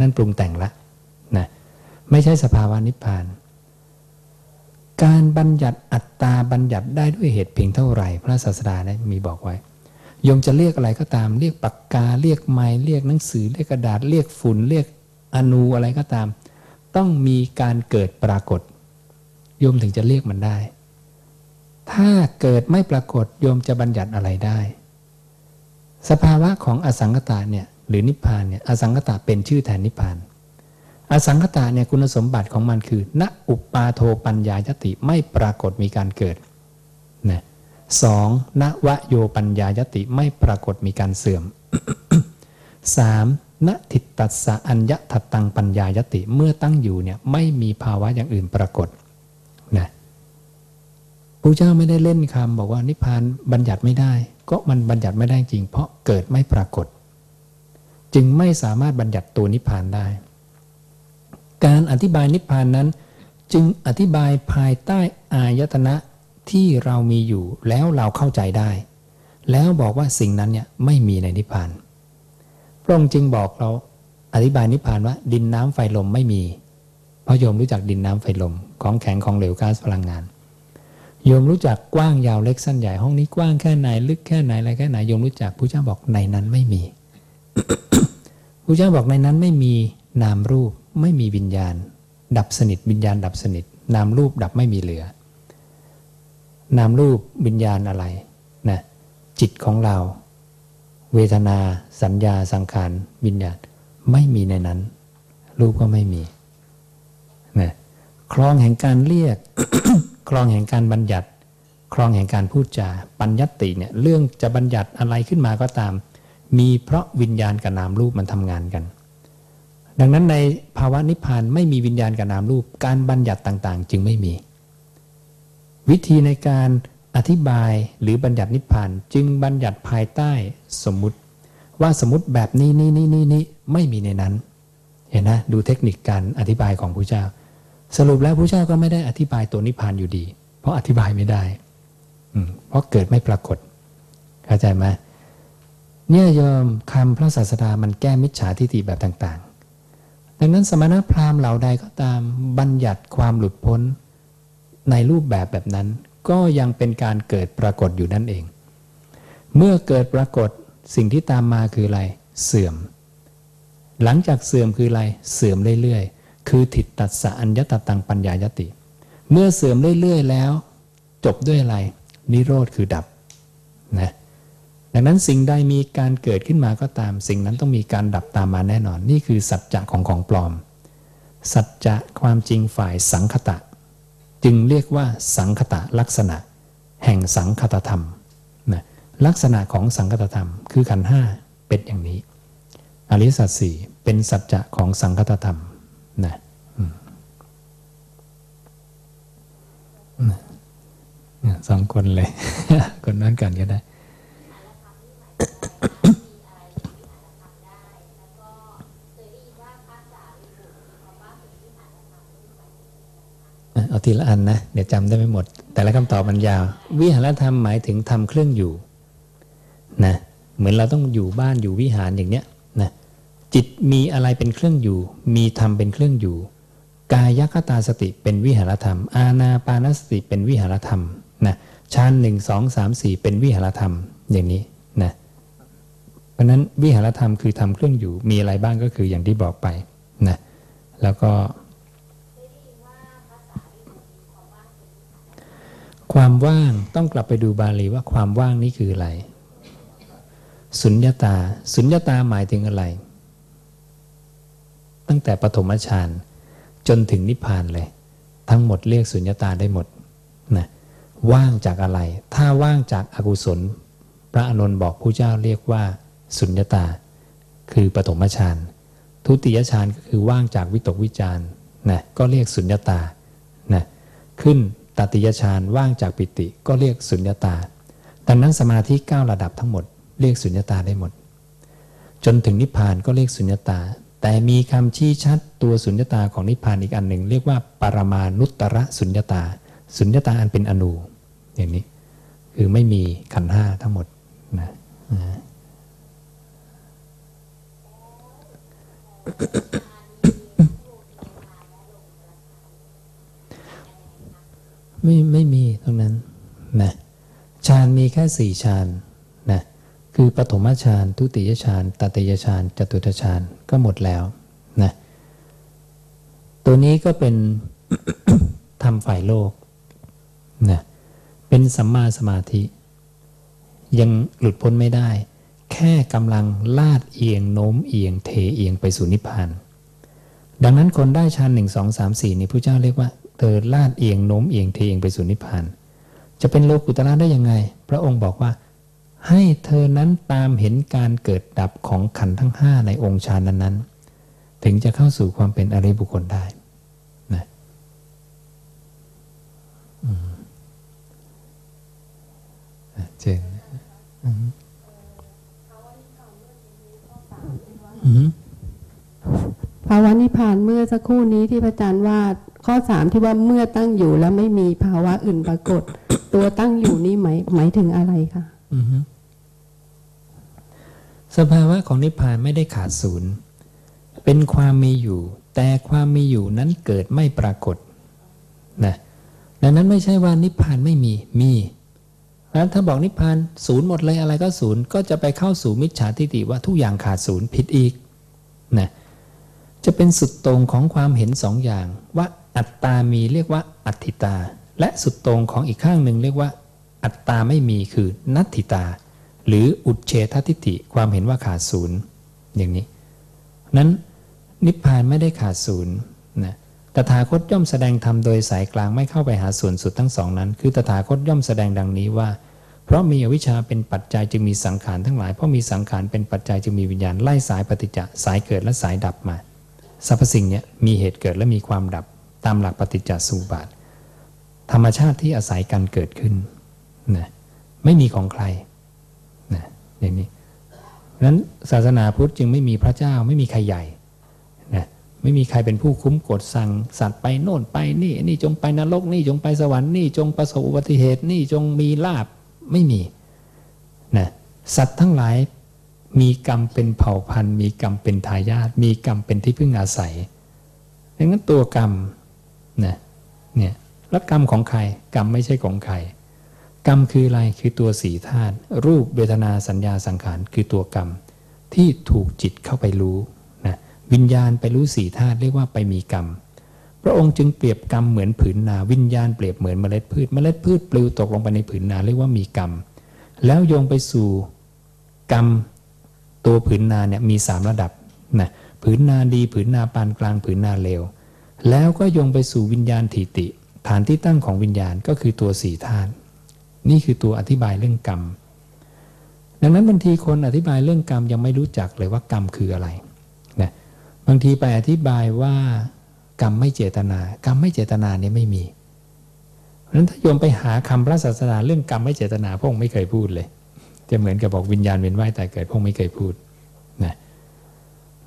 นั่นปรุงแต่งละนะไม่ใช่สภาวะนิพพาน การบัญญัติอัตตาบัญญัติได้ด้วยเหตุเพียงเท่าไหร่ พระศาสดาได้มีบอกไว้โยมจะเรียกอะไรก็ตาม เรียกปากกาเรียกไม้เรียกหนังสือเรียกกระดาษเรียกฝุ่นเรียกอนูอะไรก็ตาม ต้องมีการเกิดปรากฏ โยมถึงจะเรียกมันได้ ถ้าเกิดไม่ปรากฏโยมจะบัญญัติอะไรได้ สภาวะของอสังขตาเนี่ยหรือนิพพานเนี่ยอสังขตาเป็นชื่อแทนนิพพาน อสังขตาเนี่ยคุณสมบัติของมันคือ ณอุปปาโทปัญญายติไม่ปรากฏมีการเกิดนะสองณวโยปัญญายติไม่ปรากฏมีการเสื่อมสาม ณทิตตัสสะอัญญทัตตังปัญญายติเมื่อตั้งอยู่เนี่ยไม่มีภาวะอย่างอื่นปรากฏนะพระเจ้าไม่ได้เล่นคำบอกว่านิพพานบัญญัติไม่ได้ ก็มันบัญญัติไม่ได้จริง เพราะเกิดไม่ปรากฏ จึงไม่สามารถบัญญัติตัวนิพพานได้ การอธิบายนิพพานนั้น จึงอธิบายภายใต้อายตนะที่เรามีอยู่แล้วเราเข้าใจได้ แล้วบอกว่าสิ่งนั้นเนี่ยไม่มีในนิพพาน พระองค์จึงบอกเราอธิบายนิพพานว่า ดินน้ำไฟลมไม่มี เพราะโยมรู้จักดินน้ำไฟลม ของแข็งของเหลวก๊าซพลังงาน โยมรู้จักกว้างยาวเล็กสั้นใหญ่ห้องนี้กว้างแค่ไหนลึกแค่ไหนอะไรแค่ไหนโยมรู้จักพระเจ้าบอกในนั้นไม่มีพระเจ้าบอกในนั้นไม่มีนามรูปไม่มีวิญญาณ ดับสนิทวิญญาณดับสนิท นามรูปดับไม่มีเหลือ นามรูปวิญญาณอะไรนะจิตของเรา เวทนา สัญญาสังขารวิญญาณไม่มีในนั้น รูปก็ไม่มีนะคลองแห่งการเรียก คลองแห่งการบัญญัติ คลองแห่งการพูดจาปัญญัติเนี่ยเรื่องจะบัญญัติอะไรขึ้นมาก็ตาม มีเพราะวิญญาณกับนามรูปมันทำงานกัน ดังนั้นในภาวะนิพพานไม่มีวิญญาณกับนามรูป การบัญญัติต่าง ๆ จึงไม่มี วิธีในการ อธิบายหรือบัญญัตินิพพานจึงบัญญัติภายใต้สมมุติ ว่าสมมติแบบนี้นี่นี่นี่นี่ไม่มีในนั้น เห็นนะดูเทคนิคการอธิบายของพระเจ้า สรุปแล้วพระเจ้าก็ไม่ได้อธิบายตัวนิพพานอยู่ดี เพราะอธิบายไม่ได้อืเพราะเกิดไม่ปรากฏ เข้าใจไหมเนี่ยโยมคำพระศาสดามันแก้มิจฉาทิฏฐิแบบต่างๆ ดังนั้นสมณพราหมณ์เหล่าใดก็ตามบัญญัติความหลุดพ้นในรูปแบบแบบนั้น ก็ยังเป็นการเกิดปรากฏอยู่นั่นเอง เมื่อเกิดปรากฏสิ่งที่ตามมาคืออะไร เสื่อม หลังจากเสื่อมคืออะไร เสื่อมเรื่อยๆ คือทิฏตัสสะอัญญตตังปัญญายติ เมื่อเสื่อมเรื่อยๆแล้ว จบด้วยอะไร นิโรธคือดับนะดังนั้นสิ่งใดมีการเกิดขึ้นมาก็ตาม สิ่งนั้นต้องมีการดับตามมาแน่นอน นี่คือสัจจะของของปลอม สัจจะความจริงฝ่ายสังคตะ จึงเรียกว่าสังคตะลักษณะ แห่งสังคตธรรมนะลักษณะของสังคตธรรม คือขันห้าเป็นอย่างนี้ อริสัจสี่เป็นสัจจะของสังคตธรรมนะสองคนเลย คนนั้นกันก็ได้ เอาทีละอันนะ เดี๋ยวจำได้ไม่หมด แต่ละคำตอบมันยาว วิหารธรรมหมายถึงทำเครื่องอยู่นะเหมือนเราต้องอยู่บ้านอยู่วิหารอย่างเนี้ยนะจิตมีอะไรเป็นเครื่องอยู่ มีธรรมเป็นเครื่องอยู่ กายคตาสติเป็นวิหารธรรม อาณาปานสติเป็นวิหารธรรมนะฌานหนึ่งสองสามสี่เป็นวิหารธรรมอย่างนี้นะเพราะนั้นวิหารธรรมคือทำเครื่องอยู่มีอะไรบ้างก็คืออย่างที่บอกไปนะแล้วก็ ความว่างต้องกลับไปดูบาลีว่าความว่างนี้คืออะไร สุญญาตา สุญญาตาหมายถึงอะไร ตั้งแต่ปฐมฌานจนถึงนิพพานเลย ทั้งหมดเรียกสุญญาตาได้หมดนะว่างจากอะไร ถ้าว่างจากอากุศล พระอนุ์บอกผู้เจ้าเรียกว่า สุญญาตา คือปฐมฌานทุติยฌานก็คือว่างจากวิตกวิจารนะก็เรียกสุญญาตานะขึ้น ตติยฌานว่างจากปิติก็เรียกสุญญตา ดังนั้นสมาธิ9ระดับทั้งหมด เรียกสุญญตาได้หมด จนถึงนิพพานก็เรียกสุญญตา แต่มีคำชี้ชัดตัวสุญญตาของนิพพานอีกอันหนึ่ง เรียกว่าปรมานุตตรสุญญตา สุญญตาอันเป็นอนูอย่างนี้ คือไม่มีขันธ์ห้าทั้งหมดนะนะ ไม่ไม่มีตรงนั้นนะฌานมีแค่สี่ฌานนะคือปฐมฌานทุติยฌานตติยฌานจตุตฌานก็หมดแล้วนะตัวนี้ก็เป็นทำฝ่ายโลกนะเป็นสัมมาสมาธิ ยังหลุดพ้นไม่ได้ แค่กำลังลาดเอียงโน้มเอียงเทเอียงไปสู่นิพพาน ดังนั้นคนได้ฌานหนึ่งสองสามสี่นี่พระเจ้าเรียกว่า เธอลาดเอียงโน้มเอียงเทเอียงไปสู่นิพพาน จะเป็นโลกุตระได้ยังไง พระองค์บอกว่า ให้เธอนั้นตามเห็นการเกิดดับของขันทั้งห้าในองค์ฌานนั้น ๆ ถึงจะเข้าสู่ความเป็นอริบุคคลได้นะเจนภาวะนิพพานเมื่อสักครู่นี้ที่พระอาจารย์ว่า ข้อสามที่ว่าเมื่อตั้งอยู่แล้วไม่มีภาวะอื่นปรากฏ ตัวตั้งอยู่นี่หมายหมายถึงอะไรคะสภาวะของนิพพานไม่ได้ขาดศูนย์ เป็นความมีอยู่ แต่ความมีอยู่นั้นเกิดไม่ปรากฏนะดังนั้นไม่ใช่ว่านิพพานไม่มีมีแล้วถ้าบอกนิพพานศูนย์หมดเลยอะไรก็ศูนย์ก็จะไปเข้าสู่มิจฉาทิฏฐิว่าทุกอย่างขาดศูนย์ผิดอีกนะจะเป็นสุดตรงของความเห็นสองอย่างว่า อัตตามีเรียกว่าอัตถิตา และสุดตรงของอีกข้างหนึ่งเรียกว่า อัตตาไม่มีคือนัตถิตา หรืออุดเฉททิฏฐิความเห็นว่าขาดศูนย์อย่างนี้ นั้นนิพพานไม่ได้ขาดศูนย์นะตถาคตย่อมแสดงธรรมโดยสายกลางไม่เข้าไปหาส่วนสุดทั้งสองนั้น คือตถาคตย่อมแสดงดังนี้ว่า เพราะมีอวิชชาเป็นปัจจัยจึงมีสังขารทั้งหลาย เพราะมีสังขารเป็นปัจจัยจึงมีวิญญาณไล่สายปฏิจจสายเกิดและสายดับมา สรรพสิ่งเนี่ยมีเหตุเกิดและมีความดับ ตามหลักปฏิจจสุบาท ธรรมชาติที่อาศัยกันเกิดขึ้นนะไม่มีของใครนะอย่างนี้เพราะฉะนั้นศาสนาพุทธจึงไม่มีพระเจ้าไม่มีใครใหญ่นะไม่มีใครเป็นผู้คุ้มกฎสั่งสัตว์ไปโน่นไปนี่นี่จงไปนรกนี่จงไปสวรรค์นี่จงประสบอุบัติเหตุนี่จงมีลาบไม่มีนะสัตว์ทั้งหลายมีกรรมเป็นเผ่าพันธุ์ มีกรรมเป็นทายาทมีกรรมเป็นที่พึ่งอาศัยดังนั้นตัวกรรม นะเนี่ยแล้วกรรมของใครกรรมไม่ใช่ของใครกรรมคืออะไรคือตัวสีธาตุรูปเวทนาสัญญาสังขารคือตัวกรรม ที่ถูกจิตเข้าไปรู้นะวิญญาณไปรู้สีธาตุเรียกว่าไปมีกรรม พระองค์จึงเปรียบกรรมเหมือนผืนนา วิญญาณเปรียบเหมือนเมล็ดพืช เมล็ดพืชปลิวตกลงไปในผืนนาเรียกว่ามีกรรม แล้วโยงไปสู่กรรมตัวผืนนาเนี่ยมีสามระดับนะผืนนาดีผืนนาปานกลางผืนนาเลว แล้วก็ยงไปสู่วิญญาณถิติ ฐานที่ตั้งของวิญญาณก็คือตัวสี่ธาตุนี่คือตัวอธิบายเรื่องกรรม ดังนั้นบางทีคนอธิบายเรื่องกรรมยังไม่รู้จักเลยว่ากรรมคืออะไรนะบางทีไปอธิบายว่ากรรมไม่เจตนา กรรมไม่เจตนาเนี่ยไม่มีเพราะฉะนั้นถ้าโยมไปหาคำพระศาสนาเรื่องกรรมไม่เจตนาพระองค์ไม่เคยพูดเลย จะเหมือนกับบอกวิญญาณเวียนว่ายตายเกิดพระองค์ไม่เคยพูดนะ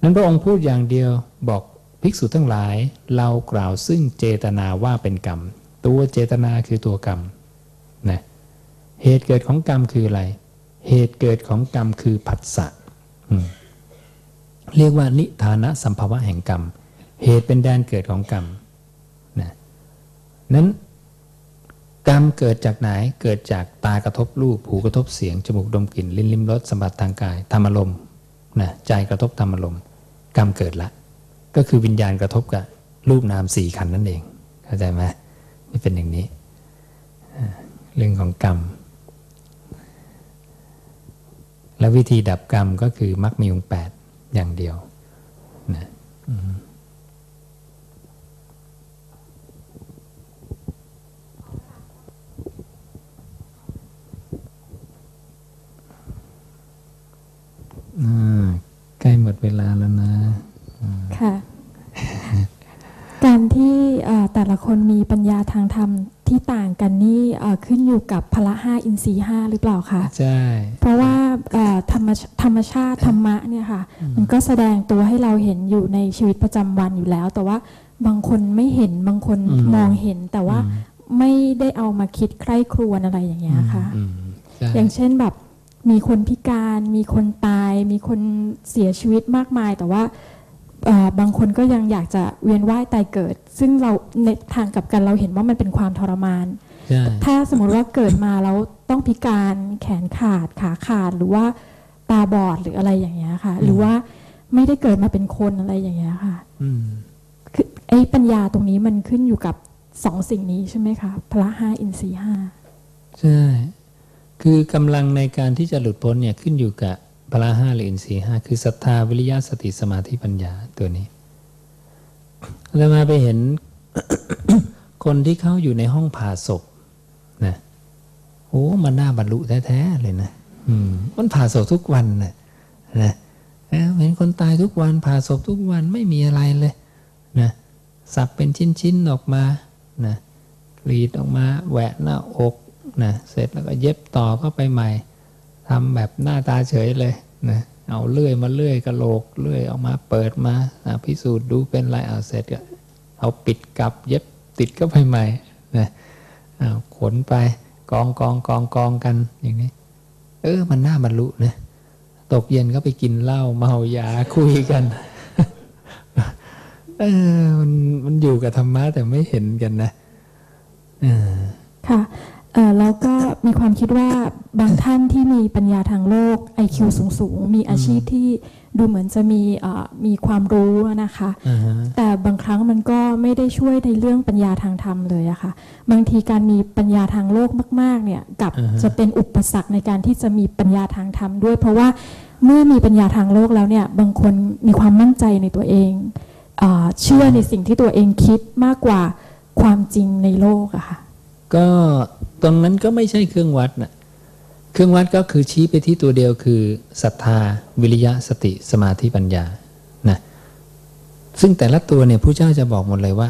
นั้นพระองค์พูดอย่างเดียวบอก ภิกษุทั้งหลายเรากล่าวซึ่งเจตนาว่าเป็นกรรม ตัวเจตนาคือตัวกรรมนะเหตุเกิดของกรรมคืออะไร เหตุเกิดของกรรมคือผัสสะเรียกว่านิทานะสัมภาวะแห่งกรรม เหตุเป็นแดนเกิดของกรรมนั้นกรรมเกิดจากไหนเกิดจากตากระทบรูปหูกระทบเสียงจมูกดมกลิ่นลิ้นลิ้มรสสัมผัสทางกายธรรมอารมณ์นะใจกระทบธรรมอารมณ์กรรมเกิดละ ก็คือวิญญาณกระทบกับรูปนามสี่ขันนั่นเอง เข้าใจไหมนี่เป็นอย่างนี้ เรื่องของกรรม และวิธีดับกรรมก็คือมรรคมีองค์แปดอย่างเดียวนะใกล้หมดเวลาแล้วนะ ค่ะ การที่เอ่อแต่ละคนมีปัญญาทางธรรมที่ต่างกันนี่เอ่อขึ้นอยู่กับพละห้าอินทรีย์ห้าหรือเปล่าคะใช่เพราะว่าเอ่อธรรมชธรรมชาติธรรมะเนี่ยค่ะ มันก็แสดงตัวให้เราเห็นอยู่ในชีวิตประจำวันอยู่แล้ว แต่ว่าบางคนไม่เห็นบางคนอืมมองเห็น แต่ว่าอืมไม่ได้เอามาคิดใคร่ครวญอะไรอย่างเงี้ยค่ะอืมใช่อย่างเช่นแบบมีคนพิการ มีคนตาย มีคนเสียชีวิตมากมาย แต่ว่าเอ่อ บางคนก็ยังอยากจะเวียนว่ายตายเกิด ซึ่งเราในทางกลับกันเราเห็นว่ามันเป็นความทรมานใช่ถ้าสมมติว่าเกิดมาแล้วต้องพิการแขนขาดขาขาดหรือว่าตาบอดหรืออะไรอย่างเงี้ยค่ะ หรือว่าไม่ได้เกิดมาเป็นคนอะไรอย่างเงี้ยค่ะอืมคือไอ้ปัญญาตรงนี้มันขึ้นอยู่กับสองสิ่งนี้ใช่ไหมคะพละห้าอินทรีย์ห้าใช่ คือกำลังในการที่จะหลุดพ้นเนี่ยขึ้นอยู่กับ พละห้าหรืออินทรีย์ห้าคือศรัทธาวิริยะสติสมาธิปัญญาตัวนี้แล้วมาไปเห็นคนที่เขาอยู่ในห้องผ่าศพนะโอ้มันน่าบรรลุแท้ๆเลยนะมันผ่าศพทุกวันนะนะเห็นคนตายทุกวันผ่าศพทุกวันไม่มีอะไรเลยนะสับเป็นชิ้นๆออกมานะกรีดออกมาแหวะหน้าอกนะเสร็จแล้วก็เย็บต่อเข้าไปใหม่ ทำแบบหน้าตาเฉยเลยนะเอาเลื่อยมาเลื่อยกระโหลกเลื่อยออกมาเปิดมาพิสูจน์ดูเป็นไรเอาเสร็จก็เอาปิดกลับเย็บติดเข้าไปใหม่นะเอาขนไปกองกองกองกองกันอย่างนี้ เออมันน่าบรรลุนะตกเย็นก็ไปกินเหล้าเมายาคุยกันเออมันมันอยู่กับธรรมะแต่ไม่เห็นกันนะออค่ะ แล้วก็มีความคิดว่าบางท่านที่มีปัญญาทางโลก IQ สูงๆมีอาชีพที่ดูเหมือนจะมีเอ่อมีความรู้นะคะอ่าฮะแต่บางครั้งมันก็ไม่ได้ช่วยในเรื่องปัญญาทางธรรมเลยอะค่ะ บางทีการมีปัญญาทางโลกมาก ๆ เนี่ยกลับอ่าฮะจะเป็นอุปสรรคในการที่จะมีปัญญาทางธรรมด้วย เพราะว่าเมื่อมีปัญญาทางโลกแล้วเนี่ยบางคนมีความมั่นใจในตัวเองเออเชื่อในสิ่งที่ตัวเองคิดมากกว่าความจริงในโลกอะค่ะก็ ตรงนั้นก็ไม่ใช่เครื่องวัดนะเครื่องวัดก็คือชี้ไปที่ตัวเดียวคือศรัทธา วิริยะสติสมาธิปัญญานะซึ่งแต่ละตัวเนี่ยผู้เจ้าจะบอกหมดเลยว่า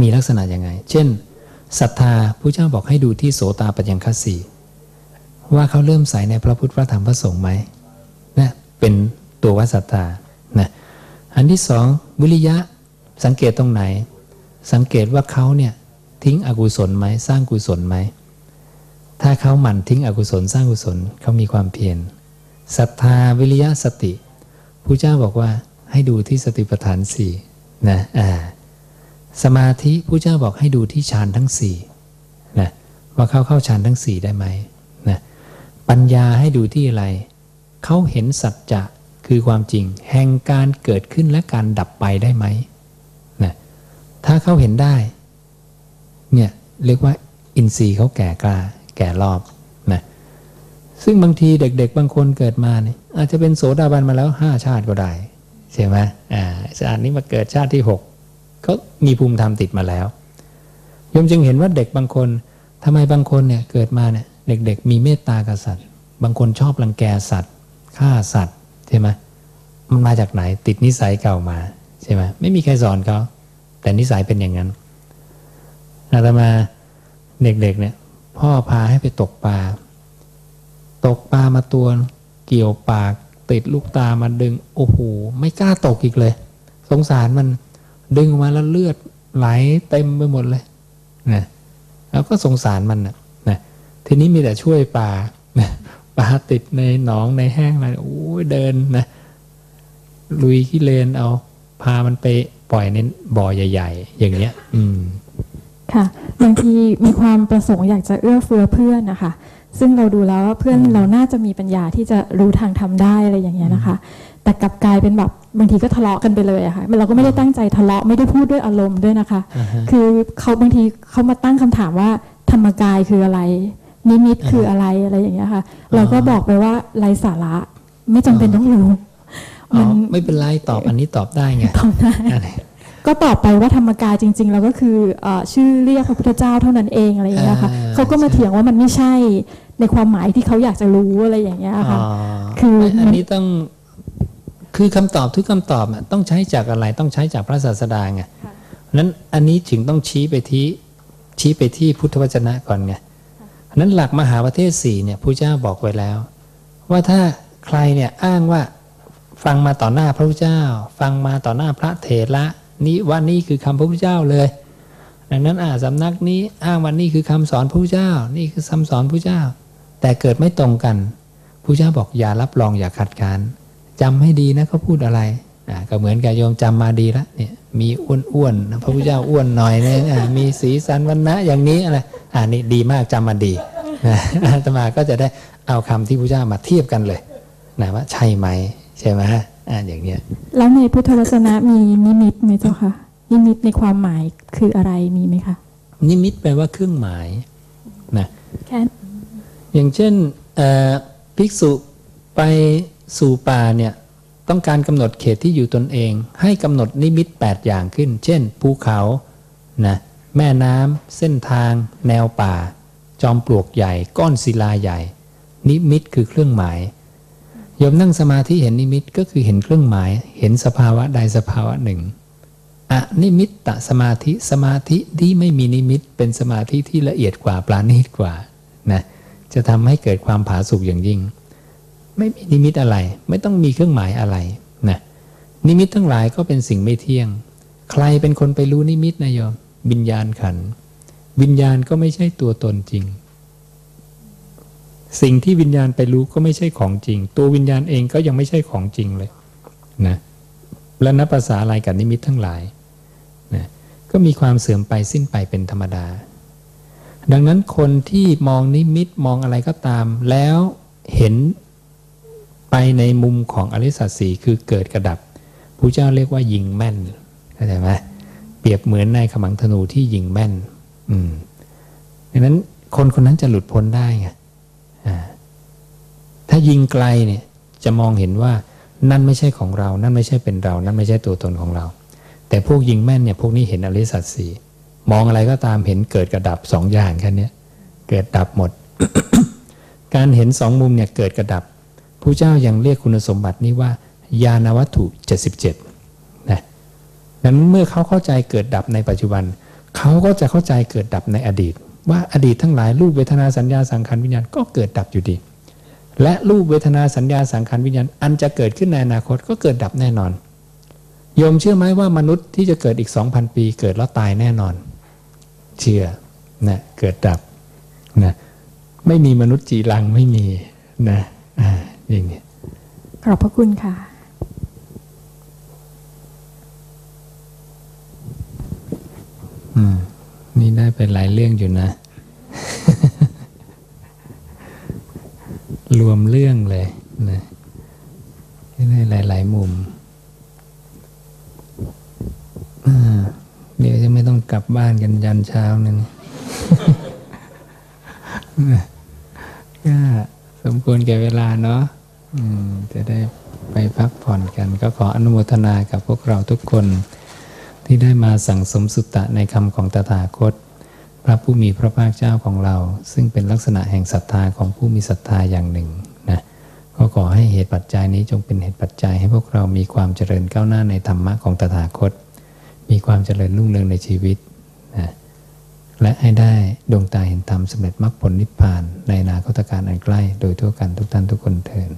มีลักษณะยังไง เช่นศรัทธาผู้เจ้าบอกให้ดูที่โสตาปัญญังคสีว่าเขาเริ่มใส่ในพระพุทธพระธรรมพระสงฆ์ไหมนะเป็นตัววัดศรัทธานะอันที่สองวิริยะสังเกตตรงไหน สังเกตว่าเขาเนี่ย ทิ้งอกุศลไหมสร้างกุศลไหม ถ้าเขาหมั่นทิ้งอกุศลสร้างกุศลเขามีความเพียรศรัทธาวิริยะสติพระเจ้าบอกว่าให้ดูที่สติปัฏฐานสี่นะอ่าสมาธิพระเจ้าบอกให้ดูที่ฌานทั้งสี่นะว่าเขาเข้าฌานทั้งสี่ได้ไหมนะปัญญาให้ดูที่อะไร เขาเห็นสัจจะคือความจริง แห่งการเกิดขึ้นและการดับไปได้ไหมนะถ้าเขาเห็นได้ เรียกว่าอินทรีย์เขาแก่กล้าแก่รอบนะซึ่งบางทีเด็ก ๆ บางคนเกิดมาเนี่ยอาจจะเป็นโสดาบันมาแล้วห้าชาติก็ได้ใช่ไหมอ่าชาตินี้มาเกิดชาติที่หกเขามีภูมิธรรมติดมาแล้วยมจึงเห็นว่าเด็กบางคนทำไมบางคนเนี่ยเกิดมาเนี่ยเด็ก ๆ มีเมตตากับสัตว์ บางคนชอบรังแกสัตว์ฆ่าสัตว์ใช่ไหมมันมาจากไหนติดนิสัยเก่ามาใช่ไหมไม่มีใครสอนเขาแต่นิสัยเป็นอย่างนั้น อาตมาเด็กๆเนี่ย พ่อพาให้ไปตกปลา ตกปลามาตัวเกี่ยวปาก ติดลูกตามาดึง โอ้โห ไม่กล้าตกอีกเลย สงสารมันดึงมาแล้วเลือดไหลเต็มไปหมดเลยนะแล้วก็สงสารมันนะนะทีนี้มีแต่ช่วยปลานะปลาติดในหนองในแห้งอะไรโอ้ยเดินนะลุยขี้เลนเอา พามันไปปล่อยในบ่อใหญ่ ๆ อย่างเงี้ย อืม ค่ะบางทีมีความประสงค์อยากจะเอื้อเฟื้อเพื่อนนะคะซึ่งเราดูแล้วว่าเพื่อนเราน่าจะมีปัญญาที่จะรู้ทางทำได้อะไรอย่างเงี้ยนะคะ แต่กลับกลายเป็นแบบบางทีก็ทะเลาะกันไปเลยอะค่ะเราก็ไม่ได้ตั้งใจทะเลาะไม่ได้พูดด้วยอารมณ์ด้วยนะคะอ่าฮะคือเขาบางทีเขามาตั้งคำถามว่าธรรมกายคืออะไร นิมิตคืออะไรอะไรอย่างเงี้ยค่ะ เราก็บอกไปว่าไร้สาระไม่จำเป็นต้องรู้อ๋อมันไม่เป็นไรตอบอันนี้ตอบได้ไงตอบได้อันนี้ ก็ตอบไปว่าธรรมกายจริงๆแล้วก็คือเอ่อชื่อเรียกพระพุทธเจ้าเท่านั้นเองอะไรอย่างเงี้ยค่ะอ่าเขาก็มาเถียงว่ามันไม่ใช่ในความหมายที่เขาอยากจะรู้อะไรอย่างเงี้ยอ๋ค่ะอคือไม่อันมันนี้ต้องคือคำตอบทุกคำตอบอะต้องใช้จากอะไรต้องใช้จากพระศาสดาไงนั้นอันนี้ถึงต้องชี้ไปที่ชี้ไปที่พุทธวจนะก่อนไงนั้นหลักมหาประเทศสี่เนี่ยพระเจ้าบอกไว้แล้ว ว่าถ้าใครเนี่ยอ้างว่าฟังมาต่อหน้าพระพุทธเจ้า ฟังมาต่อหน้าพระเถระ นี่ว่านี่คือคำพระพุทธเจ้าเลย ดังนั้นอ่าสำนักนี้อ้างว่านี่คือคำสอนพระพุทธเจ้า นี่คือคำสอนพระพุทธเจ้า แต่เกิดไม่ตรงกันพระเจ้าบอกอย่ารับรองอย่าขัดการจำให้ดีนะเขาพูดอะไรอ่าก็เหมือนกับโยมจำมาดีล้วเนี่ยมีอ้วนๆนพระพุทธเจ้าอ้วนหน่อยเนึงอ่ามีสีสันวันนะอย่างนี้อะไรอ่านี่ดีมากจำมาดีอาตมาก็จะได้เอาคำที่พระเจ้ามาเทียบกันเลยนะว่าใช่ไหมใช่ไหม อ่าอย่างเนี้ยแล้วในพุทธวจนะมีนิมิตไหมเจ้าคะนิมิตในความหมายคืออะไรมีไหมคะนิมิตแปลว่าเครื่องหมายนะแค่อย่างเช่นเอ่อภิกษุไปสู่ป่าเนี่ยต้องการกำหนดเขตที่อยู่ตนเอง ให้กำหนดนิมิต 8 อย่างขึ้น เช่น ภูเขานะแม่น้ำเส้นทาง แนวป่า จอมปลวกใหญ่ ก้อนศิลาใหญ่ นิมิตคือเครื่องหมาย โยมนั่งสมาธิเห็นนิมิตก็คือเห็นเครื่องหมาย เห็นสภาวะใดสภาวะหนึ่งอนิมิตตสมาธิสมาธิที่ไม่มีนิมิตเป็นสมาธิที่ละเอียดกว่าประณีตกว่านะจะทำให้เกิดความผาสุกอย่างยิ่ง ไม่มีนิมิตอะไร ไม่ต้องมีเครื่องหมายอะไรนะนิมิตทั้งหลายก็เป็นสิ่งไม่เที่ยง ใครเป็นคนไปรู้นิมิตนะโยมวิญญาณขันธ์วิญญาณก็ไม่ใช่ตัวตนจริง สิ่งที่วิญญาณไปรู้ก็ไม่ใช่ของจริง ตัววิญญาณเองก็ยังไม่ใช่ของจริงเลยนะและนับภาษาอะไรกับนิมิตทั้งหลายนะก็มีความเสื่อมไปสิ้นไปเป็นธรรมดา ดังนั้นคนที่มองนิมิตมองอะไรก็ตาม แล้วเห็นไปในมุมของอริสัตสีคือเกิดกระดับพระเจ้าเรียกว่ายิงแม่นเข้าใจไหมเปรียบเหมือนนายขมังธนูที่ยิงแม่น อืมดังนั้นคนคนนั้นจะหลุดพ้นได้ไง ถ้ายิงไกลเนี่ยจะมองเห็นว่านั่นไม่ใช่ของเรา นั่นไม่ใช่เป็นเรา นั่นไม่ใช่ตัวตนของเรา แต่พวกยิงแม่นเนี่ยพวกนี้เห็นอริสัตสีมองอะไรก็ตามเห็นเกิดกระดับสองอย่างแค่นี้เกิดดับหมด การเห็นสองมุมเนี่ยเกิดกระดับพระเจ้ายังเรียกคุณสมบัตินี้ว่าญาณวัตถุ 77นะนั้นเมื่อเขาเข้าใจเกิดดับในปัจจุบัน เขาก็จะเข้าใจเกิดดับในอดีต ว่าอดีตทั้งหลายรูปเวทนาสัญญาสังขารวิญญาณก็เกิดดับอยู่ดี และรูปเวทนาสัญญาสังขารวิญญาณอันจะเกิดขึ้นในอนาคตก็เกิดดับแน่นอนโยมเชื่อไหมว่ามนุษย์ที่จะเกิดอีก 2,000 ปี เกิดแล้วตายแน่นอน เชื่อนะเกิดดับนะไม่มีมนุษย์จีรังไม่มีนะอ่าอย่างนี้ขอบพระคุณค่ะอืม นี่ได้ไปหลายเรื่องอยู่นะ รวมเรื่องเลยนะได้หลายๆมุมเดี๋ยวจะไม่ต้องกลับบ้านกันยันเช้านั่นก็สมควรแก่เวลาเนาะจะได้ไปพักผ่อนกัน ก็ขออนุโมทนากับพวกเราทุกคน ที่ได้มาสั่งสมสุตตะในคำของตถาคต พระผู้มีพระภาคเจ้าของเรา ซึ่งเป็นลักษณะแห่งศรัทธาของผู้มีศรัทธาอย่างหนึ่งนะก็ขอให้เหตุปัจจัยนี้จงเป็นเหตุปัจจัยให้พวกเรามีความเจริญก้าวหน้าในธรรมะของตถาคต มีความเจริญรุ่งเรืองในชีวิตนะและให้ได้ดวงตาเห็นธรรมสำเร็จมรรคผลนิพพานในนาคตการอันใกล้ โดยทั่วกันทุกท่านทุกคนเทิน